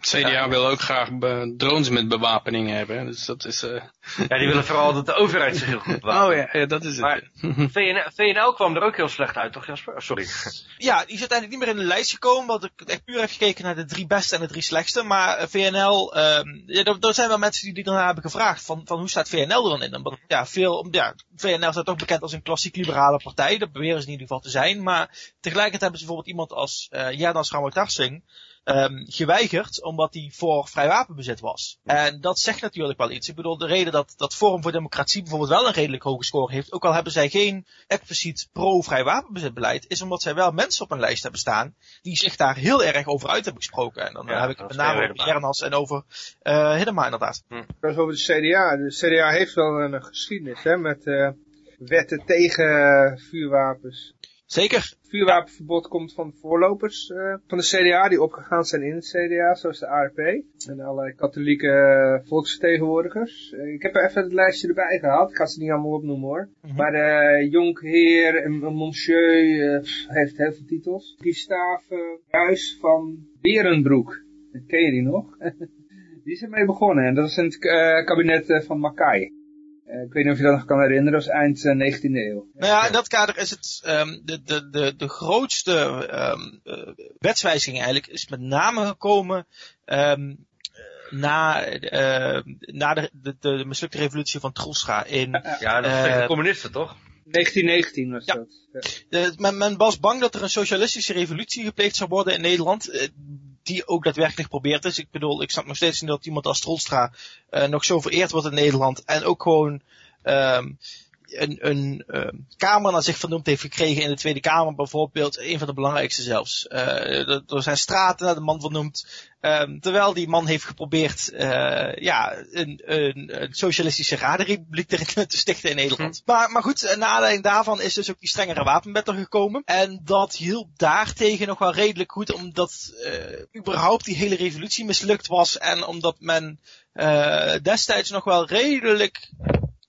CDA wil ook graag drones met bewapening hebben. Dus dat is... eh, Ja, die willen vooral dat de overheid zich heel goed bewaakt. Oh ja, ja, dat is het. Maar VN, VNL kwam er ook heel slecht uit, toch Jasper? Oh, sorry. *laughs* Ja, die is uiteindelijk niet meer in de lijst gekomen, want ik echt puur heb gekeken naar de drie beste en de drie slechtste. Maar eh, VNL, ehm ja, er, er zijn wel mensen die, die daarna hebben gevraagd van, van hoe staat VNL er dan in? Omdat, ja, veel, ja, VNL staat ook bekend als een klassiek liberale partij, dat beweren ze in ieder geval te zijn. Maar tegelijkertijd hebben ze bijvoorbeeld iemand als uh, Jerdan Schramotarsing um, geweigerd, omdat hij voor vrij wapenbezit was. En dat zegt natuurlijk wel iets. Ik bedoel, de reden dat, dat Forum voor Democratie bijvoorbeeld wel een redelijk hoge score heeft, ook al hebben zij geen expliciet pro-vrij wapenbezitbeleid, is omdat zij wel mensen op een lijst hebben staan die zich daar heel erg over uit hebben gesproken. En dan Ja, heb ik het met name over. Jernas en over uh, Hiddema inderdaad. Dat is over de CDA. De CDA heeft wel een geschiedenis hè, met uh, wetten tegen vuurwapens. Zeker. Vuurwapenverbod komt van voorlopers uh, van de CDA die opgegaan zijn in het CDA, zoals de ARP. En allerlei katholieke volksvertegenwoordigers. Uh, ik heb er even het lijstje erbij gehaald. Ik ga ze niet allemaal opnoemen hoor. Mm -hmm. Maar uh, Jonkheer en Monsieur heeft heel veel titels. Gustave Ruis van Berenbroek. Ken je die nog? *laughs* die is ermee begonnen. En dat is in het kabinet van Mackay. Uh, ik weet niet of je dat nog kan herinneren, dat was eind uh, 19e eeuw. Nou ja, in dat kader is het um, de, de, de, de grootste um, uh, wetswijziging eigenlijk is met name gekomen um, na, na de, de, de, mislukte revolutie van Troelstra in... Ja, dat is de communisten toch? 1919 was ja. dat. Ja. Men, men, was bang dat er een socialistische revolutie gepleegd zou worden in Nederland die ook daadwerkelijk probeert is. Ik bedoel, ik snap nog steeds niet dat iemand als Trolstra uh, nog zo vereerd wordt in Nederland. En ook gewoon um, een, een uh, kamer naar zich vernoemd heeft gekregen in de Tweede Kamer bijvoorbeeld. Een van de belangrijkste zelfs. Uh, er, zijn straten naar de man vernoemd. Um, terwijl die man heeft geprobeerd uh, ja, een, een, een socialistische radenrepubliek te, *laughs* te stichten in Nederland. Hm. Maar, maar goed, naar aanleiding daarvan is dus ook die strengere wapenwet er gekomen. En dat hielp daartegen nog wel redelijk goed, omdat uh, überhaupt die hele revolutie mislukt was. En omdat men uh, destijds nog wel redelijk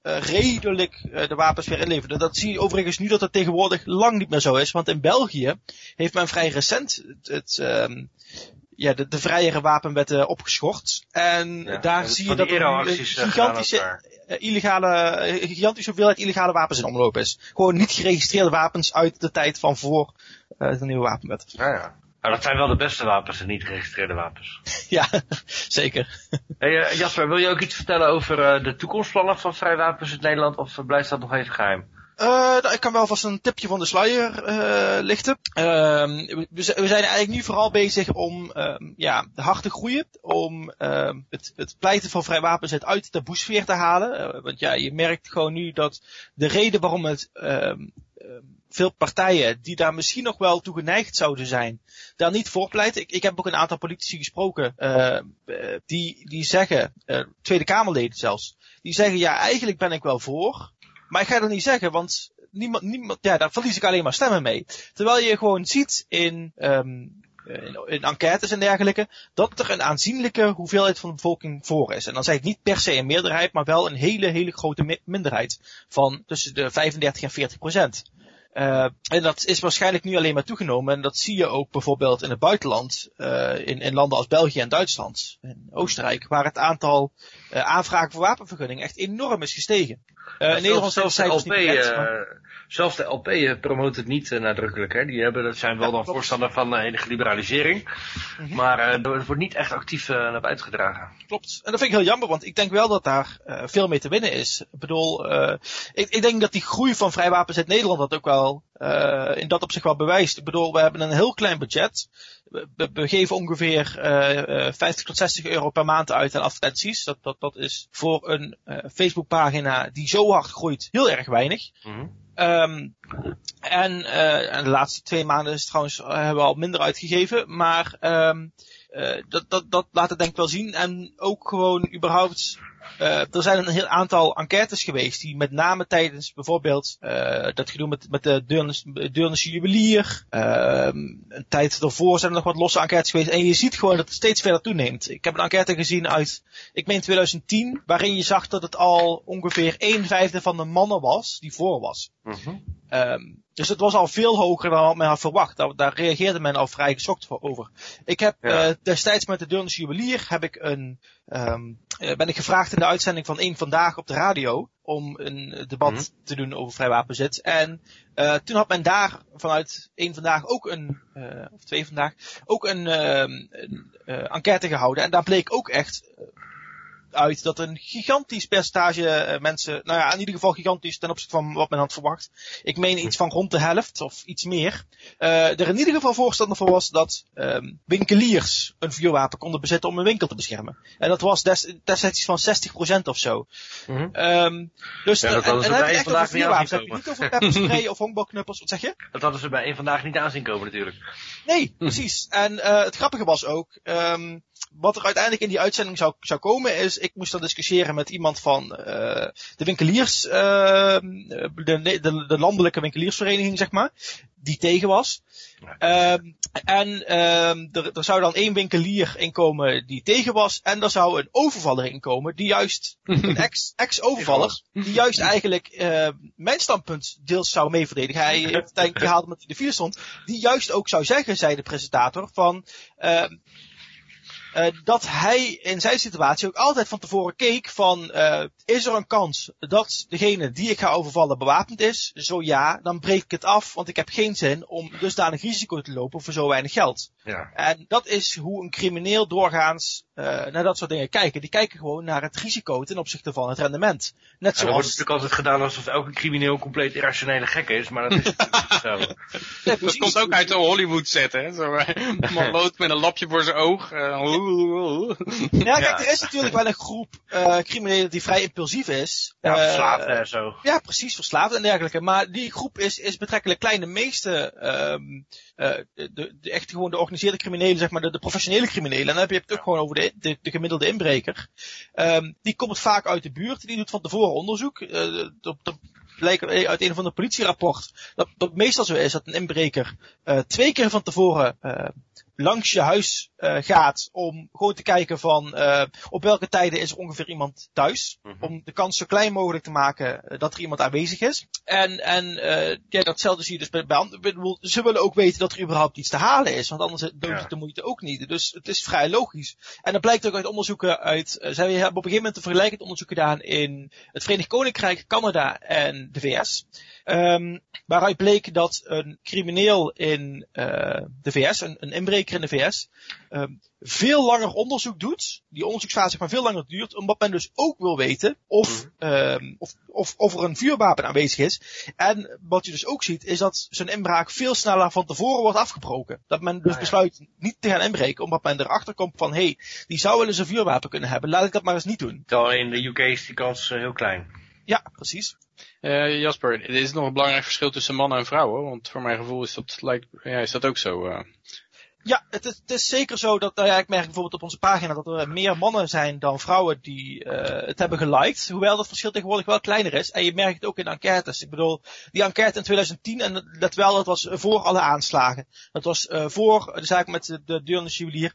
uh, redelijk uh, de wapens weer inleverde. Dat zie je overigens nu dat het tegenwoordig lang niet meer zo is. Want in België heeft men vrij recent het, het um, ja, de, de vrijere wapenwetten opgeschort. En ja, daar zie je dat er een gigantische, uh, illegale, gigantische hoeveelheid illegale wapens in omloop is. Gewoon niet geregistreerde wapens uit de tijd van voor de nieuwe wapenwet. Ja, ja. Nou, dat zijn wel de beste wapens en niet geregistreerde wapens. *laughs* ja, zeker. Hey, uh, Jasper, wil je ook iets vertellen over uh, de toekomstplannen van vrijwapens in Nederland of blijft dat nog even geheim? Uh, ik kan wel vast een tipje van de sluier uh, lichten. Uh, we, we, zijn eigenlijk nu vooral bezig om ja, hard te groeien. Om het, het pleiten van vrij wapens uit de taboesfeer te halen. want ja, je merkt gewoon nu dat de reden waarom het veel partijen die daar misschien nog wel toe geneigd zouden zijn, daar niet voor pleiten. Ik, ik heb ook een aantal politici gesproken uh, die, die zeggen, uh, Tweede Kamerleden zelfs, die zeggen ja, eigenlijk ben ik wel voor, maar ik ga dat niet zeggen, want niemand, niemand, ja, daar verlies ik alleen maar stemmen mee. Terwijl je gewoon ziet in, um, in, in enquêtes en dergelijke, dat er een aanzienlijke hoeveelheid van de bevolking voor is. En dan zeg ik niet per se een meerderheid, maar wel een hele, hele grote minderheid van tussen de 35 en 40 procent. Uh, en dat is waarschijnlijk nu alleen maar toegenomen. En dat zie je ook bijvoorbeeld in het buitenland. Uh, in, in landen als België en Duitsland. En Oostenrijk. Waar het aantal uh, aanvragen voor wapenvergunning echt enorm is gestegen. In Nederland zelfs de LP, bekend, maar... zelfs de LP promoot het niet nadrukkelijk. Hè? Die hebben, dat zijn wel ja, dan klopt. voorstander van enige liberalisering. Mm -hmm. Maar het wordt niet echt actief naar buiten gedragen. Klopt. En dat vind ik heel jammer. Want ik denk wel dat daar veel mee te winnen is. Ik bedoel, ik, ik denk dat die groei van vrijwapens uit Nederland dat ook wel in dat opzicht wel bewijst. Ik bedoel, we hebben een heel klein budget. We, we geven ongeveer uh, 50 tot 60 euro per maand uit aan advertenties. Dat, dat, dat is voor een uh, Facebookpagina die zo hard groeit heel erg weinig. Mm Um, en, uh, en de laatste twee maanden is trouwens, hebben we al minder uitgegeven. Maar um, uh, dat, dat, dat laat het denk ik wel zien. En ook gewoon überhaupt uh, er zijn een heel aantal enquêtes geweest die met name tijdens bijvoorbeeld uh, dat gedoe met, met de Deurnische juwelier, uh, een tijd daarvoor zijn er nog wat losse enquêtes geweest en je ziet gewoon dat het steeds verder toeneemt. Ik heb een enquête gezien uit, ik meen 2010, waarin je zag dat het al ongeveer 1 vijfde van de mannen was die voor was. Mm -hmm. um, dus het was al veel hoger dan wat men had verwacht. Daar, daar reageerde men al vrij geschokt over. Ik heb ja. uh, destijds met de Deurnische juwelier heb ik een, um, ben ik gevraagd in de uitzending van één vandaag op de radio om een debat mm -hmm. te doen over vrij wapenzit. En uh, toen had men daar vanuit één vandaag ook een, uh, of twee vandaag, ook een, uh, een enquête gehouden. En daar bleek ook echt uit dat een gigantisch percentage uh, mensen, nou ja, in ieder geval gigantisch ten opzichte van wat men had verwacht. Ik meen iets van rond de helft of iets meer. Uh, er in ieder geval voorstander voor was dat um, winkeliers een vuurwapen konden bezetten om een winkel te beschermen. En dat was des, destijds iets van 60% of zo. Mm -hmm. um, dus ja, dat en, en, en heb je echt over vuurwapens, heb je niet over pepperspray *laughs* of honkbalknuppels, wat zeg je? Dat hadden ze bij één vandaag niet aanzien komen natuurlijk. Nee, precies. En uh, het grappige was ook, um, wat er uiteindelijk in die uitzending zou, zou komen is, ik moest dan discussiëren met iemand van uh, de winkeliers, uh, de, de, de, landelijke winkeliersvereniging, zeg maar, die tegen was. Um, en um, er, er, zou dan één winkelier inkomen die tegen was, en er zou een overvaller inkomen, die juist, *laughs* een ex-overvaller, ex die juist eigenlijk uh, mijn standpunt deels zou mee verdedigen. Hij *laughs* heeft gehaald omdat hij de file stond, die juist ook zou zeggen, zei de presentator, van uh, dat hij in zijn situatie ook altijd van tevoren keek van, uh, is er een kans dat degene die ik ga overvallen bewapend is? Zo ja, dan breek ik het af, want ik heb geen zin om dusdanig risico te lopen voor zo weinig geld. Ja. En dat is hoe een crimineel doorgaans uh, naar dat soort dingen kijken. Die kijken gewoon naar het risico ten opzichte van het rendement. Net zoals... Er wordt natuurlijk altijd gedaan alsof elke crimineel compleet irrationele gek is, maar dat is natuurlijk niet zo. *laughs* Ja, dat komt ook uit de Hollywood set, hè? Zo, een *laughs* man loopt met een lapje voor zijn oog. Uh, ja, kijk, er is natuurlijk wel een groep uh, criminelen die vrij impulsief is. Ja, verslaafd en zo. Ja, precies, verslaafd en dergelijke. Maar die groep is, is betrekkelijk klein. De meeste, um, uh, de, de, echt gewoon de organiseerde criminelen, zeg maar, de, de professionele criminelen. En dan heb je het ook gewoon over de, de, de gemiddelde inbreker. Um, die komt vaak uit de buurt, die doet van tevoren onderzoek. Uh, op, op, blijkt uit een van de politierapport dat, dat meestal zo is dat een inbreker uh, twee keer van tevoren langs je huis uh, gaat om gewoon te kijken van uh, op welke tijden is er ongeveer iemand thuis. Mm -hmm. Om de kans zo klein mogelijk te maken uh, dat er iemand aanwezig is. En, en uh, ja, datzelfde zie je dus bij, bij. Ze willen ook weten dat er überhaupt iets te halen is, want anders dood het de moeite ook niet. Dus het is vrij logisch. En dat blijkt ook uit onderzoeken uit, zij hebben op een gegeven moment een vergelijkend onderzoek gedaan in het Verenigd Koninkrijk, Canada en de VS. Um, waaruit bleek dat een crimineel in de VS, een, een inbreker in de VS, um, veel langer onderzoek doet, die onderzoeksfase maar veel langer duurt, omdat men dus ook wil weten of, um, of, of, of er een vuurwapen aanwezig is. En wat je dus ook ziet, is dat zo'n inbraak veel sneller van tevoren wordt afgebroken. Dat men dus ah, ja. besluit niet te gaan inbreken, omdat men erachter komt van, hé, hey, die zou wel eens een vuurwapen kunnen hebben, laat ik dat maar eens niet doen. Terwijl in de UK is die kans uh, heel klein. Ja, precies. Uh, Jasper, er is nog een belangrijk verschil tussen mannen en vrouwen, want voor mijn gevoel is dat, lijkt, ja, is dat ook zo. Uh... Ja, het is, het is, zeker zo dat, nou ja, ik merk bijvoorbeeld op onze pagina dat er meer mannen zijn dan vrouwen die uh, het hebben geliked. Hoewel dat verschil tegenwoordig wel kleiner is. En je merkt het ook in enquêtes. Ik bedoel, die enquête in 2010, en let wel, dat was voor alle aanslagen. Dat was uh, voor de zaak met de, de Deurne juwelier,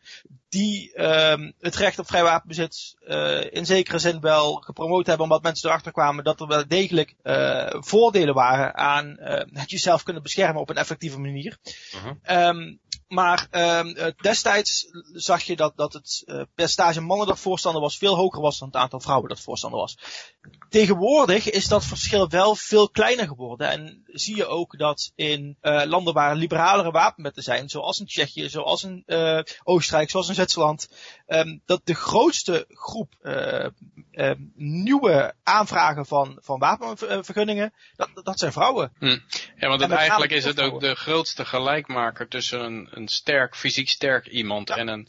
die uh, het recht op vrij wapenbezit uh, in zekere zin wel gepromoot hebben, omdat mensen erachter kwamen dat er wel degelijk voordelen waren aan het jezelf kunnen beschermen op een effectieve manier. -huh. um, Maar ehm, eh, destijds zag je dat, dat het eh, percentage mannen dat voorstander was veel hoger was dan het aantal vrouwen dat voorstander was. Tegenwoordig is dat verschil wel veel kleiner geworden. En zie je ook dat in uh, landen waar liberalere wapenwetten zijn, zoals in Tsjechië, zoals in uh, Oostenrijk, zoals in Zwitserland, um, dat de grootste groep uh, nieuwe aanvragen van, van wapenvergunningen, dat, dat zijn vrouwen. Hm. Ja, want het eigenlijk is het ook de grootste gelijkmaker tussen een, een sterk, fysiek sterk iemand en, een,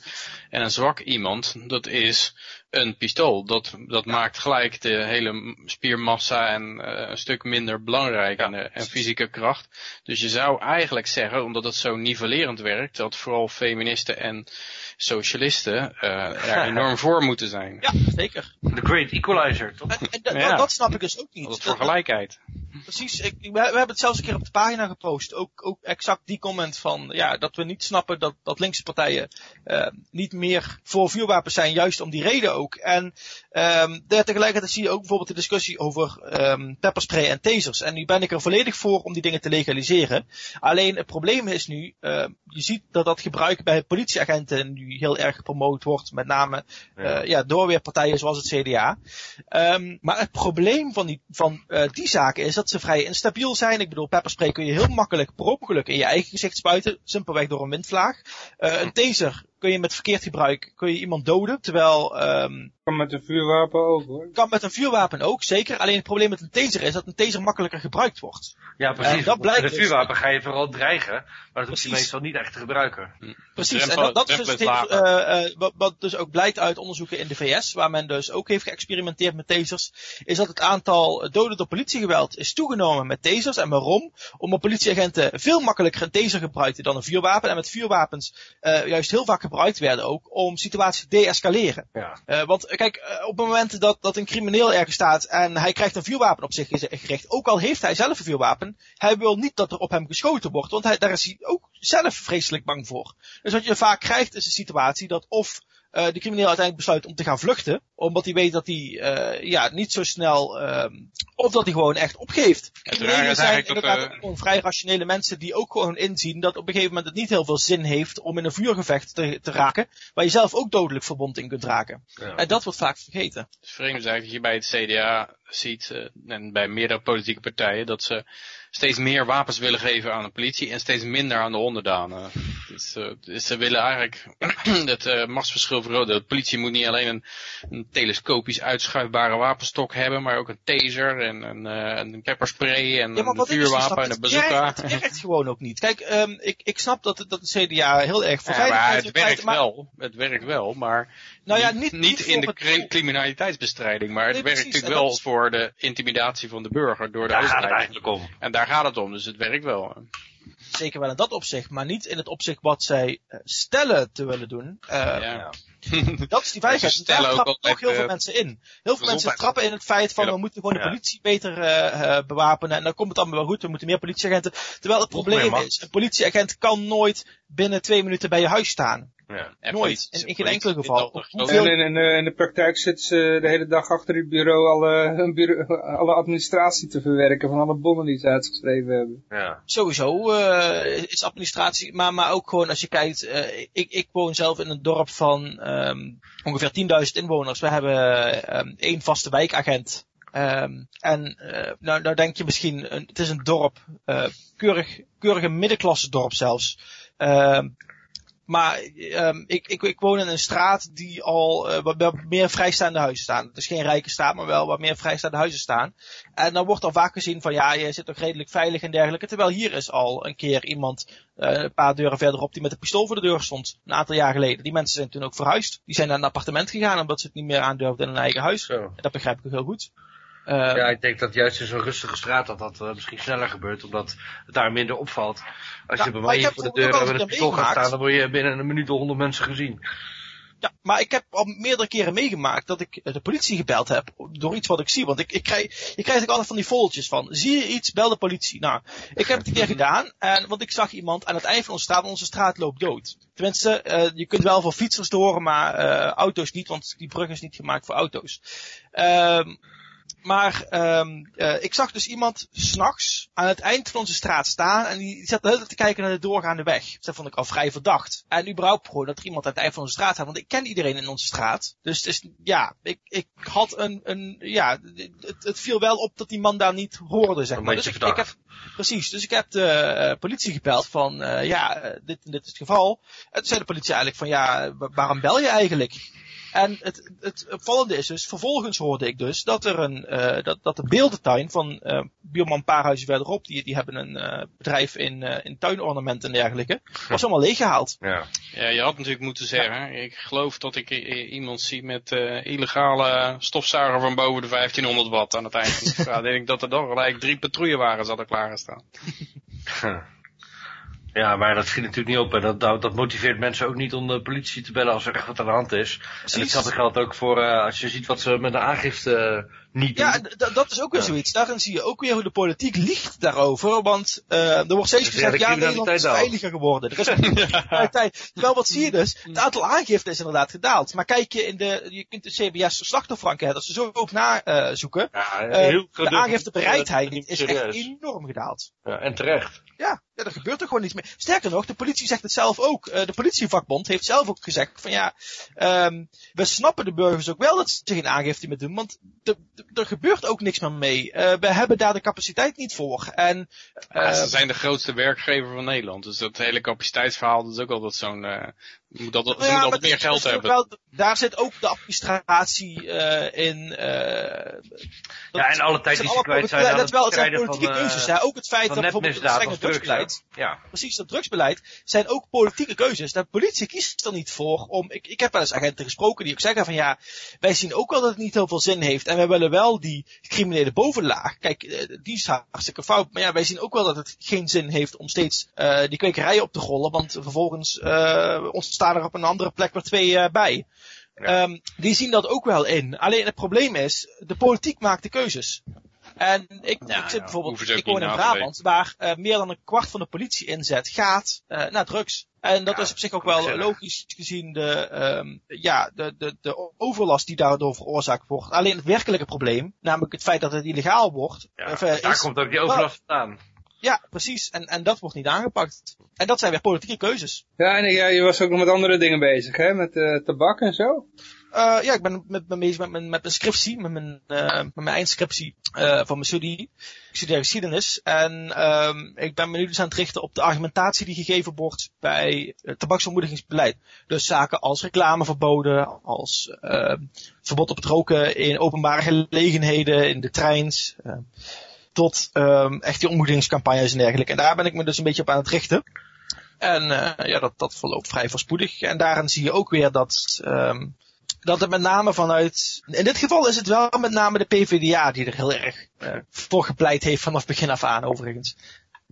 en een zwak iemand. Dat is een pistool. Dat, dat maakt gelijk de hele spiermassa en uh, een stuk minder belangrijk en, en, fysieke kracht. Dus je zou eigenlijk zeggen, omdat het zo nivellerend werkt, dat vooral feministen en socialisten uh, er *laughs* enorm voor moeten zijn. Ja, zeker. The Great Equalizer, toch? En, en ja. dat snap ik dus ook niet. Dat is voor gelijkheid. Precies, ik, we, we, hebben het zelfs een keer op de pagina gepost. Ook, ook exact die comment van, ja, dat we niet snappen dat, dat linkse partijen uh, niet meer voor vuurwapens zijn, juist om die reden ook. En um, tegelijkertijd zie je ook bijvoorbeeld de discussie over um, pepperspray en tasers. En nu ben ik er volledig voor om die dingen te legaliseren. Alleen het probleem is nu, uh, je ziet dat dat gebruik bij politieagenten nu heel erg gepromoot wordt. Met name ja. Uh, ja, door weer partijen zoals het CDA. Um, maar het probleem van die, van, uh, die zaken is dat ze vrij instabiel zijn. Ik bedoel, pepperspray kun je heel makkelijk per ongeluk in je eigen gezicht spuiten. Simpelweg door een windvlaag. Uh, een taser kun je met verkeerd gebruik kun je iemand doden. Terwijl... Um, kan met een vuurwapen ook hoor. Kan met een vuurwapen ook, zeker. Alleen het probleem met een taser is dat een taser makkelijker gebruikt wordt. Ja, precies. En dat blijkt met een vuurwapen ga je vooral dreigen. Maar dat hoeft je meestal niet echt te gebruiken. Precies. En dat, dat is dus het, uh, uh, wat, wat dus ook blijkt uit onderzoeken in de VS, waar men dus ook heeft geëxperimenteerd met tasers, is dat het aantal doden door politiegeweld is toegenomen met tasers. En waarom? Omdat politieagenten veel makkelijker een taser gebruikten dan een vuurwapen. En met vuurwapens uh, juist heel vaak gebruikt werden ook om situaties te deescaleren. Ja. Uh, want kijk, uh, op het moment dat, dat een crimineel ergens staat en hij krijgt een vuurwapen op zich gericht, ook al heeft hij zelf een vuurwapen, hij wil niet dat er op hem geschoten wordt, want hij, daar is hij ook zelf vreselijk bang voor. Dus wat je vaak krijgt is een situatie dat of uh, de crimineel uiteindelijk besluit om te gaan vluchten. Omdat hij weet dat hij uh, ja, niet zo snel, uh, of dat hij gewoon echt opgeeft. Criminelen zijn inderdaad dat, gewoon vrij rationele mensen die ook gewoon inzien dat op een gegeven moment het niet heel veel zin heeft om in een vuurgevecht te, te raken. Waar je zelf ook dodelijk verbond in kunt raken. Ja. En dat wordt vaak vergeten. Het is vreemd eigenlijk dat je bij het CDA ziet, en bij meerdere politieke partijen, dat ze steeds meer wapens willen geven aan de politie en steeds minder aan de onderdanen. Dus, uh, dus ze willen eigenlijk *clears throat* het uh, machtsverschil vergroten. De politie moet niet alleen een, een, telescopisch uitschuifbare wapenstok hebben, maar ook een taser en een, uh, een pepperspray en ja, een vuurwapen en een bazooka. Het werkt, het werkt gewoon ook niet. Kijk, um, ik, ik snap dat, dat de CDA heel erg voor ja, maar het werkt maar... wel. Het werkt wel, maar nou ja, niet, niet, niet in de het... criminaliteitsbestrijding, maar het nee, werkt precies, natuurlijk wel is... voor de intimidatie van de burger door de daar overheid. Gaat het eigenlijk om. En daar gaat het om, dus het werkt wel. Zeker wel in dat opzicht, maar niet in het opzicht wat zij uh, stellen te willen doen. Uh, ja. *laughs* dat is die veiligheid. Daar trappen ook heel veel mensen in. Heel veel mensen trappen in het feit van we moeten gewoon de politie beter uh, bewapenen en dan komt het allemaal wel goed, we moeten meer politieagenten. Terwijl het probleem is, een politieagent kan nooit binnen twee minuten bij je huis staan. Ja. Nooit. In, in geen enkel geval. En in, in, in, de praktijk zitten ze de hele dag achter het bureau alle, *laughs* bureau, alle administratie te verwerken van alle bonnen die ze uitgeschreven hebben. Ja. Sowieso uh, is administratie, maar, maar ook gewoon als je kijkt, uh, ik, ik woon zelf in een dorp van um, ongeveer 10.000 inwoners. We hebben um, één vaste wijkagent. Um, en uh, nou, nou denk je misschien, een, het is een dorp, uh, keurig, keurig een middenklasse dorp zelfs. Maar um, ik, ik, ik woon in een straat die al uh, wat meer vrijstaande huizen staan. Het is geen rijke straat, maar wel wat meer vrijstaande huizen staan. En dan wordt al vaak gezien van ja, je zit toch redelijk veilig en dergelijke. Terwijl hier is al een keer iemand uh, een paar deuren verderop die met een pistool voor de deur stond. Een aantal jaar geleden. Die mensen zijn toen ook verhuisd. Die zijn naar een appartement gegaan omdat ze het niet meer aandurfden in hun eigen huis. En dat begrijp ik ook heel goed. Uh, ja, ik denk dat juist in zo'n rustige straat dat dat uh, misschien sneller gebeurt, omdat het daar minder opvalt. Als je bij mij voor de deur met een pistool gaat staan, dan word je binnen een minuut door honderd mensen gezien. Ja, maar ik heb al meerdere keren meegemaakt dat ik de politie gebeld heb door iets wat ik zie. Want ik, ik krijg, je krijgt ook altijd van die folletjes van, zie je iets, bel de politie. Nou, ik heb het een keer *laughs* gedaan, en, want ik zag iemand aan het eind van onze straat, onze straat loopt dood. Tenminste, uh, je kunt wel voor fietsers door, maar uh, auto's niet, want die brug is niet gemaakt voor auto's. Um, Maar um, uh, ik zag dus iemand s'nachts aan het eind van onze straat staan en die zat de hele tijd te kijken naar de doorgaande weg. Dat vond ik al vrij verdacht. En überhaupt gewoon dat er iemand aan het eind van onze straat staat, want ik ken iedereen in onze straat. Dus het is, ja, ik, ik had een, een ja, het, het viel wel op dat die man daar niet hoorde, zeg maar. Dus ik, ik, heb, precies, dus ik heb de uh, politie gebeld van, uh, ja, dit en dit is het geval. En toen zei de politie eigenlijk van, ja, waarom bel je eigenlijk? En het, het opvallende is dus, vervolgens hoorde ik dus dat er een, uh, dat, dat de beeldentuin van uh, buurman Paarhuizen verderop, die, die hebben een uh, bedrijf in, uh, in tuinornamenten en dergelijke, was allemaal leeggehaald. Ja. ja, je had natuurlijk moeten zeggen, ik geloof dat ik iemand zie met uh, illegale stofzuiger van boven de 1500 watt aan het eind van de straat. *laughs* ik denk dat er toch gelijk drie patrouillewagens hadden klaargestaan. *laughs* Ja, maar dat schiet natuurlijk niet op. En dat, dat, dat, motiveert mensen ook niet om de politie te bellen als er echt wat aan de hand is. Precies. En hetzelfde geldt ook voor uh, als je ziet wat ze met de aangifte uh, niet doen. Ja, dat is ook weer ja. zoiets. Daarin zie je ook weer hoe de politiek liegt daarover. Want uh, er wordt steeds gezegd, ja, ja Nederland is veiliger geworden. Er is *laughs* tijd. Terwijl wat zie je dus? Het aantal aangiften is inderdaad gedaald. Maar kijk je in de, je kunt de CBS slachtofferenquête, als ze zo ook nazoeken. Uh, ja, de aangiftebereidheid is echt enorm gedaald. Ja, en terecht. Ja, ja, er gebeurt er gewoon niets meer. Sterker nog, de politie zegt het zelf ook. Uh, de politievakbond heeft zelf ook gezegd van ja, um, we snappen de burgers ook wel dat ze geen aangifte meer doen, want er gebeurt ook niks meer mee. Uh, we hebben daar de capaciteit niet voor. En, uh, ja, ze zijn de grootste werkgever van Nederland, dus dat hele capaciteitsverhaal dat is ook altijd zo'n moet dat, ze ja, altijd meer geld hebben. Wel, daar zit ook de administratie uh, in. Uh, ja, en alle tijd die ze kwijt zijn. Dat is wel, het zijn politieke van, keuzes. Hè? Ook het feit dat bijvoorbeeld het strenge drugsbeleid. Ja. Precies, dat drugsbeleid zijn ook politieke keuzes. De politie kiest er niet voor om. Ik, ik heb wel eens agenten gesproken die ook zeggen van ja, wij zien ook wel dat het niet heel veel zin heeft. En wij willen wel die criminele bovenlaag. Kijk, die is hartstikke fout. Maar ja, wij zien ook wel dat het geen zin heeft om steeds uh, die kwekerijen op te rollen. Want vervolgens uh, ons staan er op een andere plek weer twee uh, bij. Ja. Um, die zien dat ook wel in. Alleen het probleem is, de politiek maakt de keuzes. En ik, ja, ik zit bijvoorbeeld, ik woon in Brabant, waar uh, meer dan een kwart van de politie inzet gaat uh, naar drugs. En dat ja, is op zich ook wel logisch gezien de, um, ja, de, de, de overlast die daardoor veroorzaakt wordt. Alleen het werkelijke probleem, namelijk het feit dat het illegaal wordt. Ja, daar komt ook die overlast vandaan. Ja, precies. En, en dat wordt niet aangepakt. En dat zijn weer politieke keuzes. Ja, en ja, je was ook nog met andere dingen bezig, hè? Met uh, tabak en zo. Uh, ja, ik ben met, met, met, mijn, met mijn scriptie, met mijn, uh, met mijn eindscriptie van mijn studie. Ik studeer geschiedenis. En um, ik ben me nu dus aan het richten op de argumentatie die gegeven wordt bij het tabaksontmoedigingsbeleid. Dus zaken als reclameverboden, als uh, verbod op het roken in openbare gelegenheden, in de treins tot um, echt die ontmoedigingscampagnes en dergelijke. En daar ben ik me dus een beetje op aan het richten. En uh, ja, dat, dat verloopt vrij voorspoedig. En daarin zie je ook weer dat, um, dat het met name vanuit, in dit geval is het wel met name de PvdA die er heel erg uh, voor gepleit heeft vanaf begin af aan overigens.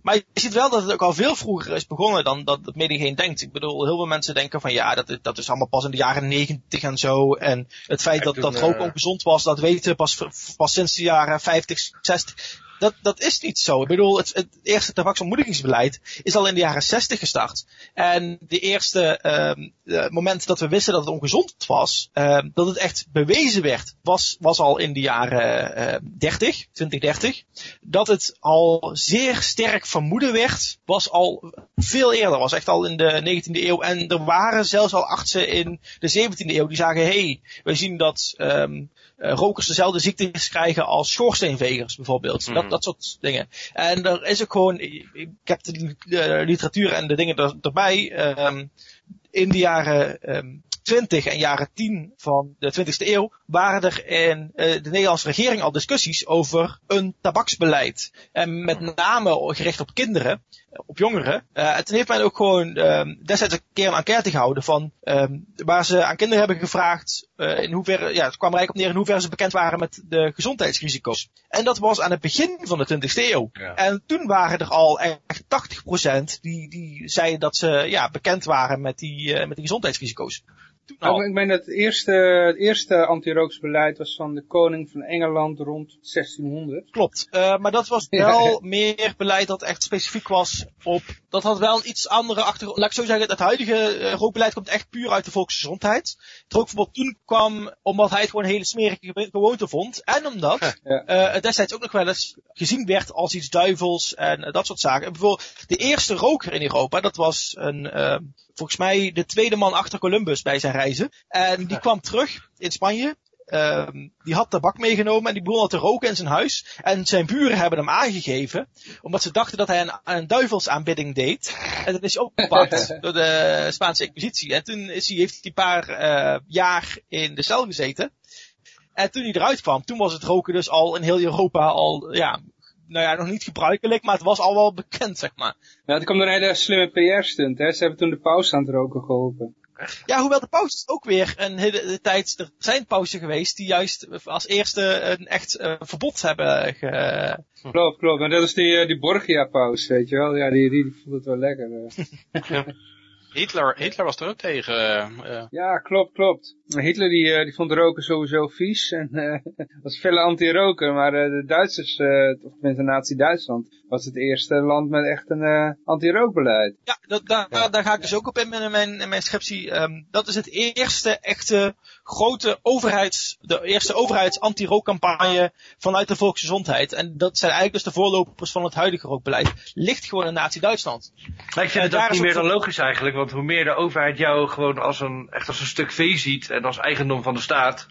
Maar je ziet wel dat het ook al veel vroeger is begonnen dan dat het medegeen denkt. Ik bedoel, heel veel mensen denken van ja, dat, dat is allemaal pas in de jaren negentig en zo. En het feit dat, dat rook ongezond was, dat weten we pas, pas sinds de jaren 50, 60 dat, dat is niet zo. Ik bedoel, het, het eerste tabaksontmoedigingsbeleid is al in de jaren 60 gestart. En de eerste uh, moment dat we wisten dat het ongezond was, uh, dat het echt bewezen werd, was, was al in de jaren uh, 30, 2030. Dat het al zeer sterk vermoeden werd, was al veel eerder, was echt al in de 19e eeuw. En er waren zelfs al artsen in de 17e eeuw die zagen, hey, wij zien dat um, uh, rokers dezelfde ziektes krijgen als schoorsteenvegers bijvoorbeeld. Mm. Dat, dat soort dingen. En er is ook gewoon, ik, heb de, de, literatuur en de dingen er, erbij. Um, in de jaren um, 20 en jaren 10 van de 20e eeuw waren er in uh, de Nederlandse regering al discussies over een tabaksbeleid. En met name gericht op kinderen, op jongeren. En toen heeft men ook gewoon uh, destijds een keer een enquête gehouden van um, waar ze aan kinderen hebben gevraagd uh, in hoeverre, ja, het kwam er eigenlijk op neer in hoeverre ze bekend waren met de gezondheidsrisico's. En dat was aan het begin van de 20e eeuw. Ja. En toen waren er al echt 80% die, die zeiden dat ze ja, bekend waren met die, uh, met die gezondheidsrisico's. Nou, ik meen dat het eerste, het eerste anti-rooksbeleid was van de koning van Engeland rond 1600. Klopt. Eh, maar dat was *laughs* wel meer beleid dat echt specifiek was op... Dat had wel een iets andere achtergrond. Laat ik zo zeggen, het huidige eh, rookbeleid komt echt puur uit de volksgezondheid. Het rookverbod toen kwam omdat hij het gewoon een hele smerige ge- gewoonte vond. En omdat Ja. eh, het destijds ook nog wel eens gezien werd als iets duivels en dat soort zaken. En bijvoorbeeld de eerste roker in Europa, dat was een... volgens mij de tweede man achter Columbus bij zijn reizen. En die *laughs* kwam terug in Spanje. Ehm, die had tabak meegenomen en die begon al te roken in zijn huis. En zijn buren hebben hem aangegeven, omdat ze dachten dat hij een, een duivelsaanbidding deed. En dat is hij opgepakt *laughs* door de Spaanse Inquisitie. En toen is hij, heeft hij een paar eh, jaar in de cel gezeten. En toen hij eruit kwam, toen was het roken dus al in heel Europa al, ja, nou ja, nog niet gebruikelijk, maar het was al wel bekend, zeg maar. Ja, het kwam door een hele slimme PR-stunt. hè. Ze hebben toen de paus aan het roken geholpen. Ja, hoewel de pauzes ook weer een hele tijd, er zijn pauzen geweest die juist als eerste een echt eh, verbod hebben ge... Klopt, klopt. Maar dat is die, eh, die Borgia-paus, weet je wel. Ja, die, die, die vond het wel lekker. eh. Hitler, Hitler was er ook tegen. eh, eh, Ja, klopt, klopt. Hitler die, eh, die vond roken sowieso vies en eh *laughs* was veel anti-roker. Maar eh, de Duitsers, eh of tenminste Nazi-Duitsland, was het eerste land met echt een eh, anti-rookbeleid. Ja, dat, daar, daar ga ik dus ook op in mijn, in mijn, mijn scriptie. Ehm, dat is het eerste echte grote overheids, de eerste overheids-anti-rookcampagne vanuit de volksgezondheid. En dat zijn eigenlijk dus de voorlopers van het huidige rookbeleid. Ligt gewoon in Nazi-Duitsland. Maar ik vind het daar ook niet meer dan logisch eigenlijk, want hoe meer de overheid jou gewoon als een, echt als een stuk vee ziet en als eigendom van de staat,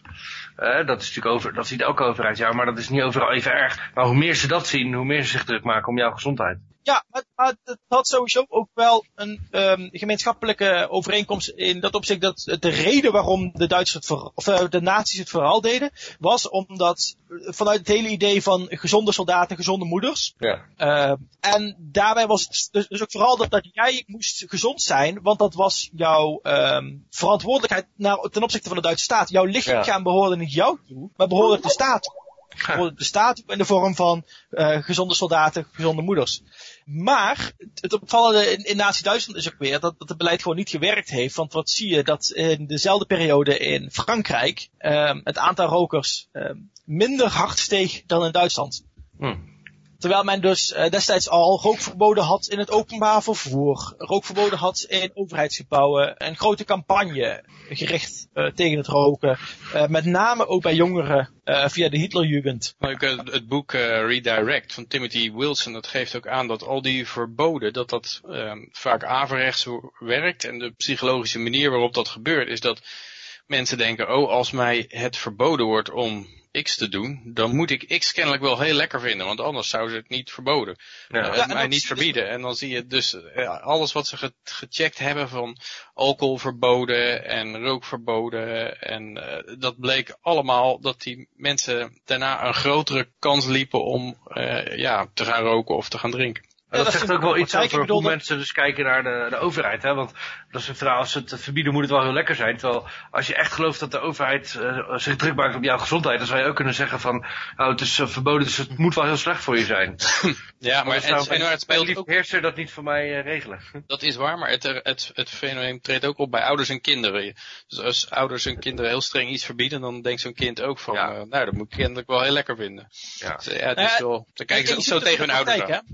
eh, dat is natuurlijk over, dat ziet elke overheid jou, maar dat is niet overal even erg. Maar hoe meer ze dat zien, hoe meer ze zich druk maken om jouw gezondheid. Ja, maar, maar het had sowieso ook wel een ehm, gemeenschappelijke overeenkomst in dat opzicht dat de reden waarom de Duitsers het of eh, de nazi's het vooral deden, was omdat eh, vanuit het hele idee van gezonde soldaten, gezonde moeders. Ja. eh, en daarbij was het dus, dus ook vooral dat, dat jij moest gezond zijn, want dat was jouw ehm, verantwoordelijkheid naar, ten opzichte van de Duitse staat. Jouw lichaam behoorde niet jou toe, maar behoorde de staat toe. Behoorde de staat toe in de vorm van eh, gezonde soldaten, gezonde moeders. Maar het- opvallende in, in Nazi-Duitsland is ook weer dat, dat het beleid gewoon niet gewerkt heeft. Want wat zie je? Dat in dezelfde periode in Frankrijk ehm, het aantal rokers ehm, minder hard steeg dan in Duitsland. Hm. Terwijl men dus eh, destijds al rookverboden had in het openbaar vervoer. Rookverboden had in overheidsgebouwen. Een grote campagne gericht eh, tegen het roken. Eh, met name ook bij jongeren via de Hitlerjugend. Het boek Redirect van Timothy Wilson, dat geeft ook aan dat al die verboden, dat dat ehm, vaak averechts werkt. En de psychologische manier waarop dat gebeurt, is dat mensen denken, oh, als mij het verboden wordt om X te doen, dan moet ik X kennelijk wel heel lekker vinden, want anders zou ze het niet verboden. Ja. Eh, Ja, het en mij niet verbieden. En dan zie je dus eh, alles wat ze ge- gecheckt hebben van alcoholverboden en rookverboden. En eh, dat bleek allemaal dat die mensen daarna een grotere kans liepen om eh, ja, te gaan roken of te gaan drinken. Dat, dat zegt is ook wel iets over hoe dat- mensen dus kijken naar de, de overheid. Hè? Want dat is een verhaal, als ze het verbieden moet het wel heel lekker zijn. Terwijl als je echt gelooft dat de overheid eh, zich druk maakt op jouw gezondheid, dan zou je ook kunnen zeggen van, nou het is eh, verboden, dus het moet wel heel slecht voor je zijn. *laughs* Ja, maar het, waar het speelt lief ook, beheerser dat niet voor mij eh, regelen. *laughs* dat is waar, maar het, het, het fenomeen treedt ook op bij ouders en kinderen. Dus als ouders hun kinderen heel streng iets verbieden, dan denkt zo'n kind ook van, Ja. nou dat moet ik kennelijk wel heel lekker vinden. Ja. Dus, ja, het Nou is wel, dan kijken ze ook zo tegen hun de ouders aan.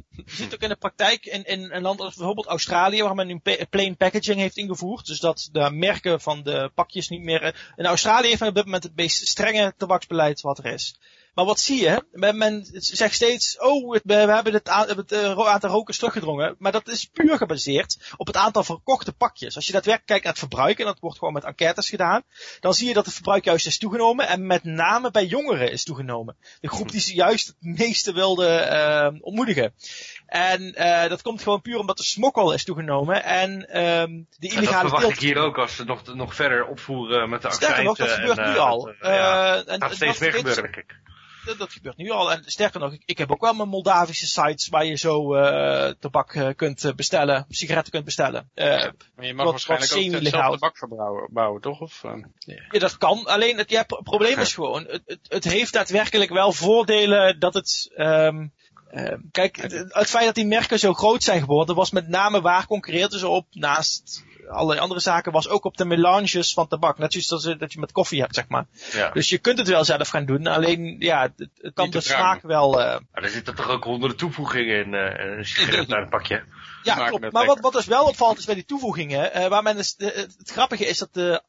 In de praktijk in, in een land als bijvoorbeeld Australië, waar men nu plain packaging heeft ingevoerd. Dus dat de merken van de pakjes niet meer... eh, In Australië heeft men op dit moment het meest strenge tabaksbeleid wat er is. Maar wat zie je? Men, men zegt steeds, oh, we, hebben het, het eh, aantal rokers teruggedrongen. Maar dat is puur gebaseerd op het aantal verkochte pakjes. Als je daadwerkelijk kijkt naar het verbruik, en dat wordt gewoon met enquêtes gedaan, dan zie je dat het verbruik juist is toegenomen. En met name bij jongeren is toegenomen. De groep die ze juist het meeste wilde eh, ontmoedigen. En eh, dat komt gewoon puur omdat de smokkel is toegenomen. En ehm de En dat illegale verwacht ik hier ook als ze nog, nog verder opvoeren met de Sterker nog, dat gebeurt en, nu eh, al. dat, ja, het en gaat dat steeds meer gebeuren, denk ik. Dat, dat gebeurt nu al. En sterker nog, ik, ik heb ook wel mijn Moldavische sites waar je zo eh tabak eh, kunt eh, bestellen, sigaretten kunt bestellen. Maar je mag Wat- waarschijnlijk wat ook semi-legaal. hetzelfde bak verbouwen, bouwen, toch? Of, Ja, dat kan. Alleen het ja, probleem is gewoon, het, het, het heeft daadwerkelijk wel voordelen dat het... ehm, kijk, het, het feit dat die merken zo groot zijn geworden, was met name waar concurreerden ze op naast allerlei andere zaken, was ook op de melanges van tabak. Net zoals dat, je- dat je met koffie hebt, zeg maar. Ja. Dus je kunt het wel zelf gaan doen, alleen ja, het, het kan de smaak wel... eh, Maar er zitten toch ook honderden toevoegingen in eh, een sigaret een pakje. *laughs* Ja, maken klopt. Maar wat, wat dus wel opvalt is bij die toevoegingen, eh, waar men is, de, het, grappige is dat de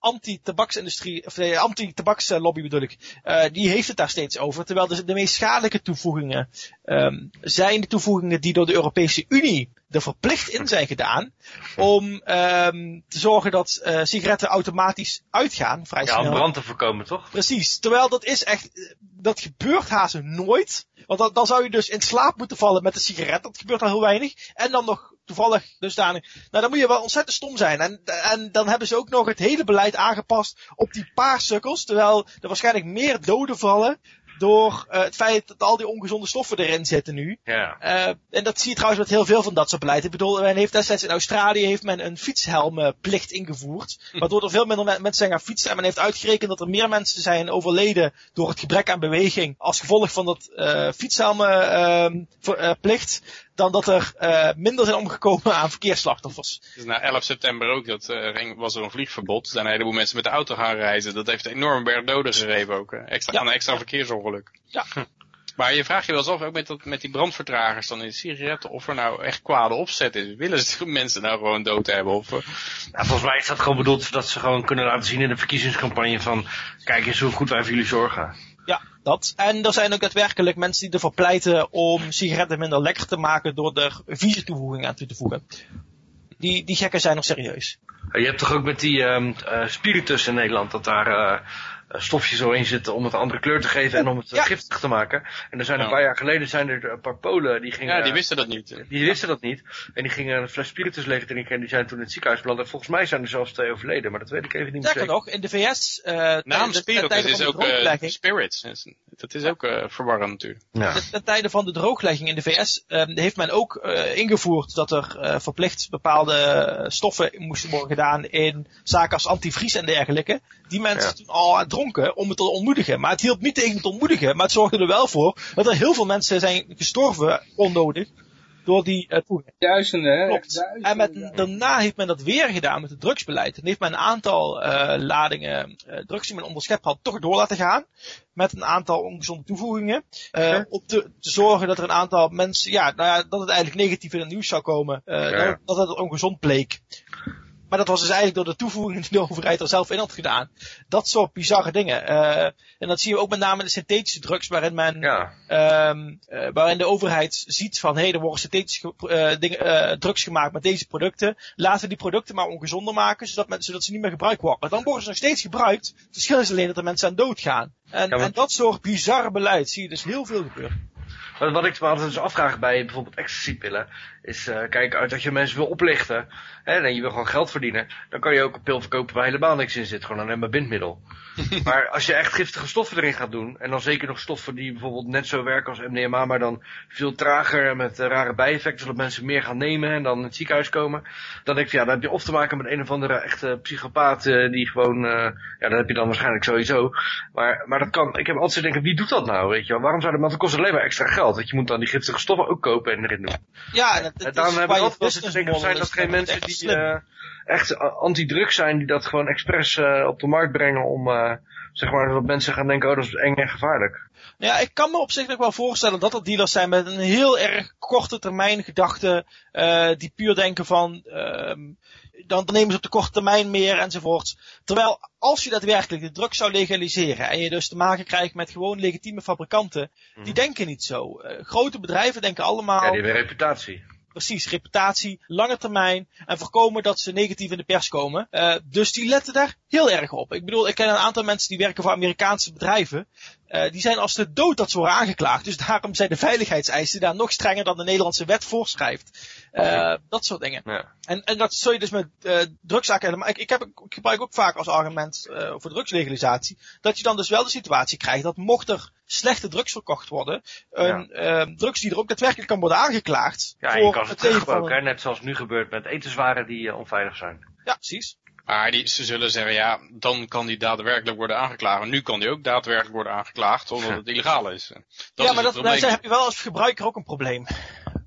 anti-tabaksindustrie, of de anti-tabakslobby bedoel ik, eh, die heeft het daar steeds over. Terwijl de, de meest schadelijke toevoegingen ehm, zijn de toevoegingen die door de Europese Unie er verplicht in zijn gedaan om ehm, te zorgen dat eh, sigaretten automatisch uitgaan, vrij Ja, om snel. brand te voorkomen, toch? Precies. Terwijl dat is echt, dat gebeurt haast nooit. Want dan, dan zou je dus in slaap moeten vallen met een sigaret. Dat gebeurt al heel weinig. En dan nog toevallig dusdanig. Nou, dan moet je wel ontzettend stom zijn. En, en dan hebben ze ook nog het hele beleid aangepast op die paar sukkels. Terwijl er waarschijnlijk meer doden vallen door eh, het feit dat al die ongezonde stoffen erin zitten nu. Ja. Eh, en dat zie je trouwens met heel veel van dat soort beleid. Ik bedoel, men heeft destijds in Australië heeft men een fietshelmenplicht ingevoerd. Waardoor er veel minder me- mensen zijn gaan fietsen. En men heeft uitgerekend dat er meer mensen zijn overleden door het gebrek aan beweging. Als gevolg van dat eh fietshelmenplicht. Dan dat er eh, minder zijn omgekomen aan verkeersslachtoffers. Dus na 11 september ook, dat, eh, ging- was er een vliegverbod. Er zijn een heleboel mensen met de auto gaan reizen. Dat heeft een enorm berg doden gegeven ook. Extra, Ja. Aan een extra verkeersongeluk. Ja. Maar je vraagt je wel eens af, ook met, dat, met die brandvertragers dan in sigaretten, of er nou echt kwade opzet is. Willen ze *laughs* mensen nou gewoon dood hebben? Of, eh, Ja, volgens mij is dat gewoon bedoeld zodat ze gewoon kunnen laten zien in de verkiezingscampagne van kijk eens hoe goed wij voor jullie zorgen. Dat. En er zijn ook daadwerkelijk mensen die ervoor pleiten om sigaretten minder lekker te maken door er vieze toevoegingen aan toe te voegen. Die, die gekken zijn nog serieus. Eh, Je hebt toch ook met die eh, spiritus in Nederland dat daar eh, stofjes zo in zitten om het een andere kleur te geven en om het Ja. giftig te maken. En er zijn een paar jaar geleden zijn er een paar Polen die gingen... ja, die wisten dat niet. Die wisten dat niet. En die gingen een fles spiritus leeg drinken en die zijn toen in het ziekenhuis beland. En volgens mij zijn er zelfs twee overleden, maar dat weet ik even niet meer zeker. nog, in de VS, eh Naam Spiritus is ook eh, drooglegging- spirits. Dat is ook eh, verwarrend natuurlijk. Ja. Ten- tijde van de drooglegging in de VS eh, heeft men ook eh, ingevoerd dat er eh, verplicht bepaalde stoffen moesten worden gedaan in zaken als antivries en dergelijke. Die mensen Ja. toen al dronken om het te ontmoedigen. Maar het hielp niet tegen het ontmoedigen, maar het zorgde er wel voor dat er heel veel mensen zijn gestorven onnodig door die eh toegang. Duizenden, hè? Klopt. Duizenden, En met, daarna heeft men dat weer gedaan met het drugsbeleid. En heeft men een aantal eh, ladingen eh, drugs die men onderschept had toch door laten gaan. Met een aantal ongezonde toevoegingen. eh. Om te, te zorgen dat er een aantal mensen, ja, nou ja, dat het eigenlijk negatief in het nieuws zou komen. eh, Ja. dat, dat het ongezond bleek. Maar dat was dus eigenlijk door de toevoegingen die de overheid er zelf in had gedaan. Dat soort bizarre dingen. Eh, en dat zie je ook met name in de synthetische drugs, waarin men Ja. Ehm, eh, waarin de overheid ziet van, hé, hey, er worden synthetische eh, dingen, drugs gemaakt met deze producten. Laten we die producten maar ongezonder maken, zodat, men, zodat ze niet meer gebruikt worden. Dan worden ze nog steeds gebruikt. Het verschil is alleen dat er mensen aan doodgaan. En, Ja, maar- en dat soort bizarre beleid zie je dus heel veel gebeuren. Wat, wat ik me altijd dus afvraag bij bijvoorbeeld ecstasypillen, is, eh, kijk, uit dat je mensen wil oplichten, hè, en je wil gewoon geld verdienen, dan kan je ook een pil verkopen waar helemaal niks in zit, gewoon alleen maar bindmiddel. *laughs* maar als je echt giftige stoffen erin gaat doen, en dan zeker nog stoffen die bijvoorbeeld net zo werken als MDMA, maar dan veel trager en met eh, rare bijeffecten, zodat mensen meer gaan nemen en dan in het ziekenhuis komen, dan denk ik, ja, dan heb je of te maken met een of andere echte psychopaat eh, die gewoon, eh, ja, dat heb je dan waarschijnlijk sowieso. Maar, maar dat kan, ik heb altijd denken, wie doet dat nou, weet je wel? Waarom zou dat, want het kost alleen maar extra geld. Want je moet dan die giftige stoffen ook kopen en erin doen. Ja, en daarom is heb ik waar je altijd wel zitten denken, zijn dat business geen mensen echt die eh, echt anti-drugs zijn, die dat gewoon expres eh, op de markt brengen om, eh, zeg maar, dat mensen gaan denken, oh dat is eng en gevaarlijk. Ja, ik kan me op zich nog wel voorstellen dat er dealers zijn met een heel erg korte termijn gedachte, die puur denken van, ehm, dan, nemen ze op de korte termijn meer enzovoort. Terwijl als je daadwerkelijk de drugs zou legaliseren en je dus te maken krijgt met gewoon legitieme fabrikanten, die denken niet zo. Grote bedrijven denken allemaal Ja, die hebben reputatie. Precies reputatie, lange termijn en voorkomen dat ze negatief in de pers komen. Eh, dus die letten daar heel erg op. Ik bedoel, ik ken een aantal mensen die werken voor Amerikaanse bedrijven. Eh, die zijn als de dood dat ze worden aangeklaagd. Dus daarom zijn de veiligheidseisen daar nog strenger dan de Nederlandse wet voorschrijft. Eh, dat soort dingen. Ja. En, en dat zul je dus met eh drugszaken helemaal. Ik, ik, heb, ik gebruik ook vaak als argument voor drugslegalisatie. Dat je dan dus wel de situatie krijgt dat mocht er slechte drugs verkocht worden. Een eh, drugs die er ook daadwerkelijk kan worden aangeklaagd. Ja, en je voor kan ze van teruggebruiken, net zoals nu gebeurt met etenswaren die eh, onveilig zijn. Ja, precies. Maar die, ze zullen zeggen, ja, dan kan die daadwerkelijk worden aangeklaagd. Nu kan die ook daadwerkelijk worden aangeklaagd, omdat het illegaal is. Dat ja, is maar dat, daar heb je wel als gebruiker ook een probleem.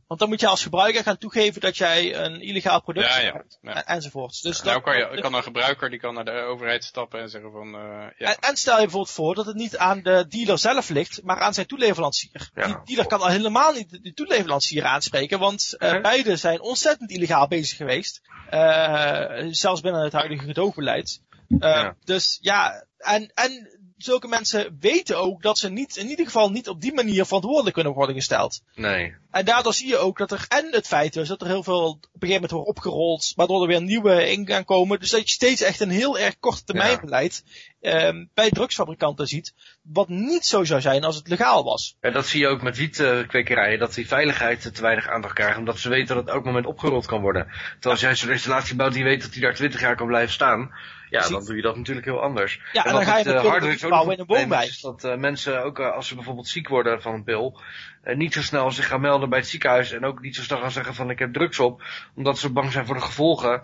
Want dan moet je als gebruiker gaan toegeven dat jij een illegaal product Ja, ja. hebt. ja. En, enzovoorts. Dus nou kan, je, kan een gebruiker die kan naar de overheid stappen en zeggen van, eh, ja, En, en stel je bijvoorbeeld voor dat het niet aan de dealer zelf ligt, maar aan zijn toeleverancier. Ja. Die dealer kan al helemaal niet de toeleverancier aanspreken, want eh, Oké. beide zijn ontzettend illegaal bezig geweest. Eh, zelfs binnen het huidige gedoogbeleid. Eh, Ja. Dus ja, en, en zulke mensen weten ook dat ze niet, in ieder geval niet op die manier verantwoordelijk kunnen worden gesteld. Nee. En daardoor zie je ook dat er, en het feit is dat er heel veel op een gegeven moment wordt opgerold, waardoor er weer nieuwe in gaan komen. Dus dat je steeds echt een heel erg korte termijn Ja. beleid ehm, bij drugsfabrikanten ziet, wat niet zo zou zijn als het legaal was. En dat zie je ook met wietkwekerijen, dat die veiligheid te weinig aandacht krijgen, omdat ze weten dat het elk moment opgerold kan worden. Terwijl als jij zo'n installatie bouwt die weet dat die daar 20 jaar kan blijven staan, ja, dan doe je dat natuurlijk heel anders. Ja, en wat dan ga je harddrugs ook bouwen in een probleem woonwijk. Is dat eh, mensen ook eh, als ze bijvoorbeeld ziek worden van een pil, niet zo snel zich gaan melden bij het ziekenhuis en ook niet zo snel gaan zeggen van ik heb drugs op, omdat ze bang zijn voor de gevolgen.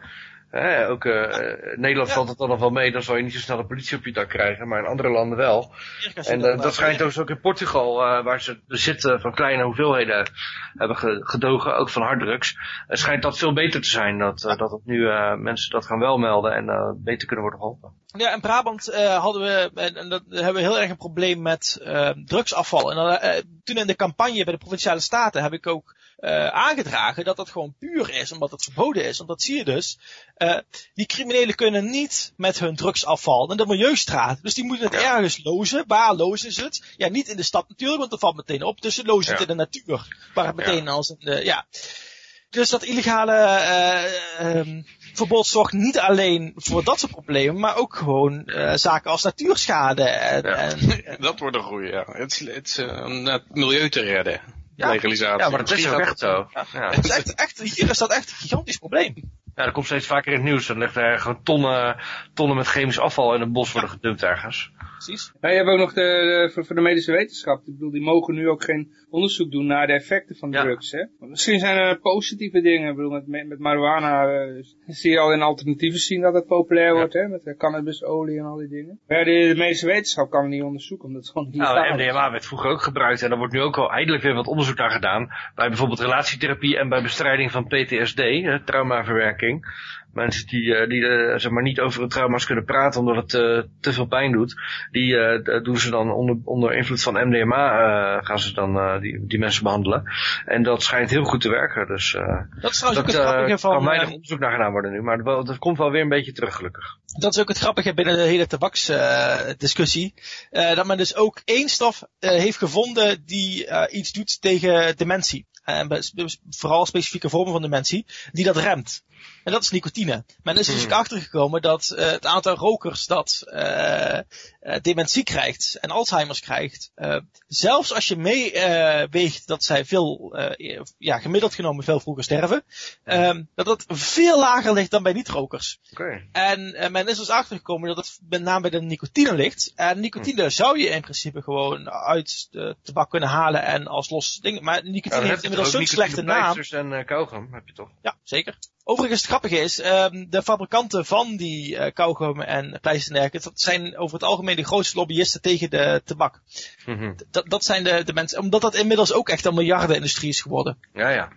Hè, ook eh, in Nederland valt het dan nog wel mee, dan zal je niet zo snel de politie op je dak krijgen, maar in andere landen wel. En eh, dat schijnt dus ook in Portugal, eh, waar ze bezit eh, van kleine hoeveelheden hebben ge- gedogen, ook van harddrugs. Het schijnt dat veel beter te zijn, dat, dat het nu eh, mensen dat gaan wel melden en eh, beter kunnen worden geholpen. Ja, in Brabant eh, hadden we, en, en dat hebben we heel erg een probleem met eh, drugsafval. En dan, toen in de campagne bij de Provinciale Staten heb ik ook eh, aangedragen dat dat gewoon puur is, omdat het verboden is. Want dat zie je dus. Eh, die criminelen kunnen niet met hun drugsafval naar de milieustraat. Dus die moeten het ergens lozen. Waar lozen ze het? Ja, niet in de stad natuurlijk, want dat valt meteen op. Dus ze lozen het in de natuur. Waar het meteen als een, eh, ja. Dus dat illegale eh, ehm, verbod zorgt niet alleen voor dat soort problemen, maar ook gewoon eh, zaken als natuurschade. En, en, *laughs* dat wordt een goeie, ja. Het is, het is om het milieu te redden. Ja. Legalisatie. Ja, maar dat is ook echt zo. Ja. het is echt, echt, hier is dat echt een gigantisch probleem. Ja, dat komt steeds vaker in het nieuws. Dan ligt er gewoon tonnen, tonnen met chemisch afval in een bos worden gedumpt ergens. Precies. Ja, je hebt ook nog de, de- voor, voor de medische wetenschap. Ik bedoel, die mogen nu ook geen onderzoek doen naar de effecten van Ja. drugs. Hè? Want Misschien zijn er positieve dingen. Ik bedoel, met, met, marijuana eh, zie je al in alternatieven zien dat het populair wordt. Hè? Met de cannabisolie en al die dingen. Maar de, de medische wetenschap kan het niet onderzoeken. Omdat het gewoon niet Nou. MDMA werd vroeger ook gebruikt en er wordt nu ook al eindelijk weer wat onderzoek naar gedaan. Bij bijvoorbeeld relatietherapie en bij bestrijding van PTSD, hè, traumaverwerking. Mensen die, eh, die eh, zeg maar niet over hun trauma's kunnen praten omdat het eh, te veel pijn doet. Die doen ze dan onder, onder invloed van MDMA gaan ze dan die, die mensen behandelen. En dat schijnt heel goed te werken. Dus Dat is trouwens dat ook het grappige van... kan weinig onderzoek naar gedaan worden nu. Maar dat komt wel weer een beetje terug gelukkig. dat is ook het grappige binnen de hele tabaksdiscussie. Dat men dus ook één stof heeft gevonden die iets doet tegen dementie. En vooral specifieke vormen van dementie, die dat remt. En dat is nicotine. Men is er dus ook achtergekomen dat eh, het aantal rokers dat eh, eh, dementie krijgt en Alzheimer's krijgt, zelfs als je meeweegt dat zij veel, ja, gemiddeld genomen veel vroeger sterven, ehm, dat dat veel lager ligt dan bij niet-rokers. Oké. En men is dus achtergekomen dat het met name bij de nicotine ligt. En nicotine zou je in principe gewoon uit de tabak kunnen halen en als los ding. Maar nicotine heeft inmiddels zo'n slechte naam. en kauwgom heb je toch? Ja, zeker. Overigens, het grappige is, um, de fabrikanten van die uh, kauwgom en pleistermerken, dat zijn over het algemeen de grootste lobbyisten tegen de tabak. Mm -hmm. Dat zijn de, de mensen, omdat dat inmiddels ook echt een miljardenindustrie is geworden. Ja, ja.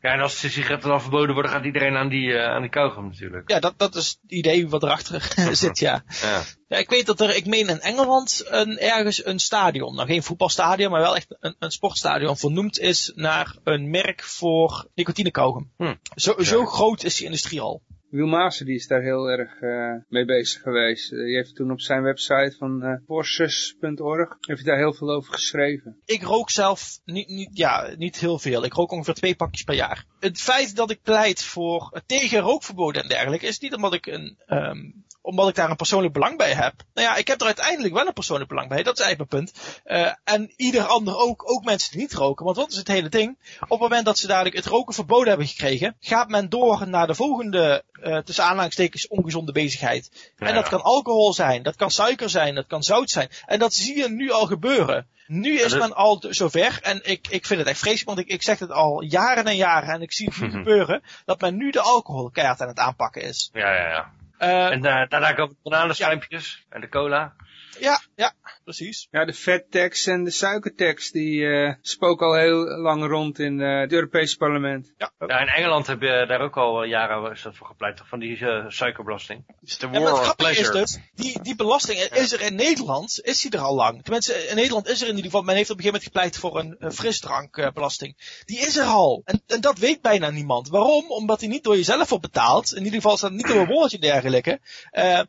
Ja, en als de sigaretten dan verboden worden, gaat iedereen aan die, uh, aan die kauwgom natuurlijk. Ja, dat, dat is het idee wat erachter *laughs* zit, ja. ja. Ja, ik weet dat er, ik meen in Engeland, een, ergens een stadion, nou geen voetbalstadion, maar wel echt een, een sportstadion vernoemd is naar een merk voor nicotine kauwgom. Hm. Zo, ja. zo groot is die industrie al. Wil Maassen die is daar heel erg uh, mee bezig geweest. Uh, die heeft toen op zijn website van uh, forces.org heeft daar heel veel over geschreven. Ik rook zelf niet, niet, ja, niet heel veel. Ik rook ongeveer twee pakjes per jaar. Het feit dat ik pleit voor tegen rookverboden en dergelijke is niet omdat ik een um, omdat ik daar een persoonlijk belang bij heb. Nou ja, ik heb er uiteindelijk wel een persoonlijk belang bij. Dat is eigenlijk mijn punt. Uh, en ieder ander ook, ook mensen die niet roken. Want wat is het hele ding? Op het moment dat ze dadelijk het roken verboden hebben gekregen, gaat men door naar de volgende, uh, tussen aanhalingstekens, ongezonde bezigheid. Ja, en dat ja. kan alcohol zijn, dat kan suiker zijn, dat kan zout zijn. En dat zie je nu al gebeuren. Nu is men al zover, en ik, ik vind het echt vreselijk, want ik, ik zeg het al jaren en jaren, en ik zie het nu *laughs* gebeuren, dat men nu de alcohol keihard aan het aanpakken is. Ja, ja, ja. Uh, en uh, daarna komen de bananenschuimpjes en de cola. Ja, ja, precies. Ja, de vettax en de suikertax, die uh, spoken al heel lang rond in uh, het Europese parlement. Ja. ja, in Engeland heb je daar ook al jaren voor gepleit, van die uh, suikerbelasting. Is de war of pleasure. Is dus, die, die belasting is er in Nederland, is die er al lang. Tenminste, in Nederland is er in ieder geval, men heeft op een gegeven moment gepleit voor een frisdrankbelasting. die is er al. En, en dat weet bijna niemand. Waarom? Omdat die niet door jezelf wordt betaald. In ieder geval staat niet door een woordje dergelijke.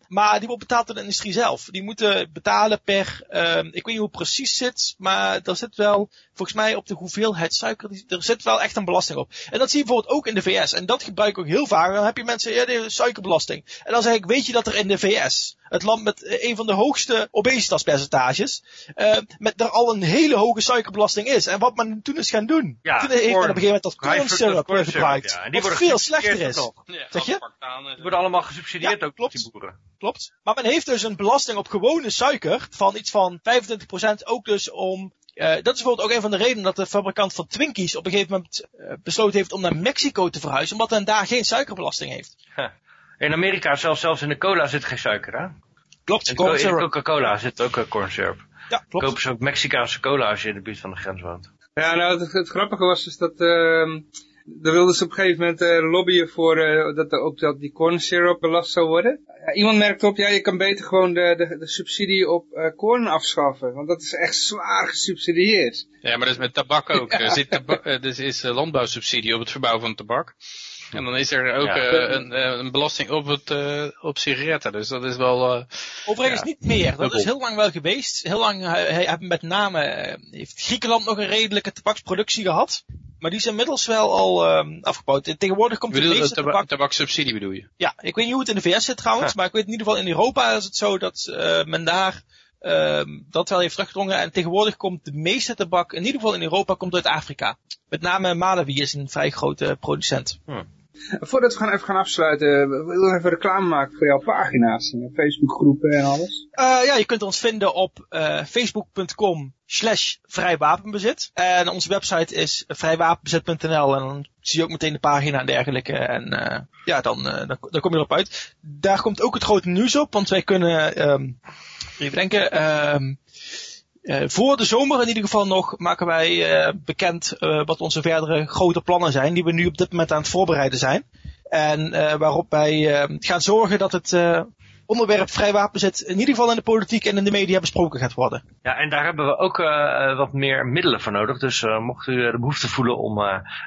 maar die wordt betaald door de industrie zelf. Die moeten betalen per, uh, ik weet niet hoe het precies zit, maar er zit wel, volgens mij op de hoeveelheid suiker, er zit wel echt een belasting op. En dat zie je bijvoorbeeld ook in de VS. En dat gebruik ik ook heel vaak. Dan heb je mensen, ja, de suikerbelasting. En dan zeg ik, weet je dat er in de VS, het land met een van de hoogste obesitaspercentages, uh, met er al een hele hoge suikerbelasting is. En wat men toen is gaan doen. Ja, toen heeft men op een gegeven moment dat corn syrup gebruikt. Ja, en die wat veel slechter is. Ja, zeg je? Die worden allemaal gesubsidieerd ook klopt. die boeren. Klopt. Maar men heeft dus een belasting op gewone suiker van iets van 25% ook dus om uh, dat is bijvoorbeeld ook een van de redenen dat de fabrikant van Twinkies op een gegeven moment uh, besloten heeft om naar Mexico te verhuizen, omdat men daar geen suikerbelasting heeft. In Amerika, zelfs, zelfs in de cola zit geen suiker, hè? Klopt, in, co in Coca-Cola zit ook uh, corn syrup. Ja, klopt. Kopen ze ook Mexicaanse cola als je in de buurt van de grens woont. Ja, nou, het, het grappige was dus dat, uh, daar wilden ze op een gegeven moment uh, lobbyen voor uh, dat, er ook dat die corn syrup belast zou worden. Ja, iemand merkte op, ja, je kan beter gewoon de, de, de subsidie op uh, corn afschaffen, want dat is echt zwaar gesubsidieerd. Ja, maar dat is met tabak ook. *laughs* Ja. Er zit er is landbouwsubsidie op het verbouwen van tabak. *laughs* En dan is er ook ja. uh, een, een, belasting op, het, uh, op sigaretten. Dus dat is wel... Uh, Overigens ja. niet meer. Dat is heel lang wel geweest. Heel lang hebben met name... heeft Griekenland nog een redelijke tabaksproductie gehad. Maar die is inmiddels wel al uh, afgebouwd. Tegenwoordig komt de meeste tabak... tabak tabaksubsidie bedoel je? Ja, ik weet niet hoe het in de VS zit trouwens. Ja. Maar ik weet in ieder geval in Europa is het zo dat uh, men daar... Uh, dat wel heeft teruggedrongen. En tegenwoordig komt de meeste tabak, in ieder geval in Europa, komt uit Afrika. Met name Malawi is een vrij grote producent. Hmm. Voordat we gaan even gaan afsluiten, wil even reclame maken voor jouw pagina's, Facebookgroepen en alles? Uh, ja, je kunt ons vinden op uh, facebook.com slash vrijwapenbezit. En onze website is vrijwapenbezit.nl en dan zie je ook meteen de pagina en dergelijke. En uh, ja, dan, dan, dan kom je erop uit. Daar komt ook het grote nieuws op, want wij kunnen, um, even denken, um, uh, voor de zomer in ieder geval nog maken wij uh, bekend uh, wat onze verdere grote plannen zijn, die we nu op dit moment aan het voorbereiden zijn. En waarop wij gaan zorgen dat het onderwerp vrij wapenzet in ieder geval in de politiek en in de media besproken gaat worden. Ja, en daar hebben we ook wat meer middelen voor nodig. Dus mocht u de behoefte voelen om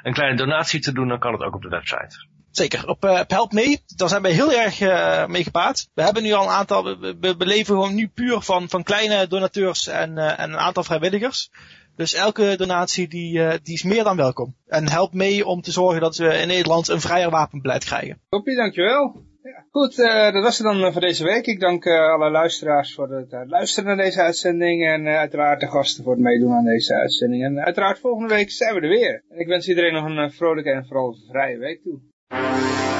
een kleine donatie te doen, dan kan het ook op de website. Zeker, op, uh, op Help Me, daar zijn wij heel erg uh, mee gebaat. We hebben nu al een aantal, we, we, we leven gewoon nu puur van, van kleine donateurs en, uh, en een aantal vrijwilligers. Dus elke donatie die, die is meer dan welkom. En helpt mee om te zorgen dat we in Nederland een vrijer wapenbeleid krijgen. Toppie, dankjewel. Ja, goed, dat was het dan voor deze week. Ik dank alle luisteraars voor het luisteren naar deze uitzending. En uiteraard de gasten voor het meedoen aan deze uitzending. En uiteraard volgende week zijn we er weer. En ik wens iedereen nog een vrolijke en vooral vrije week toe. Thank you.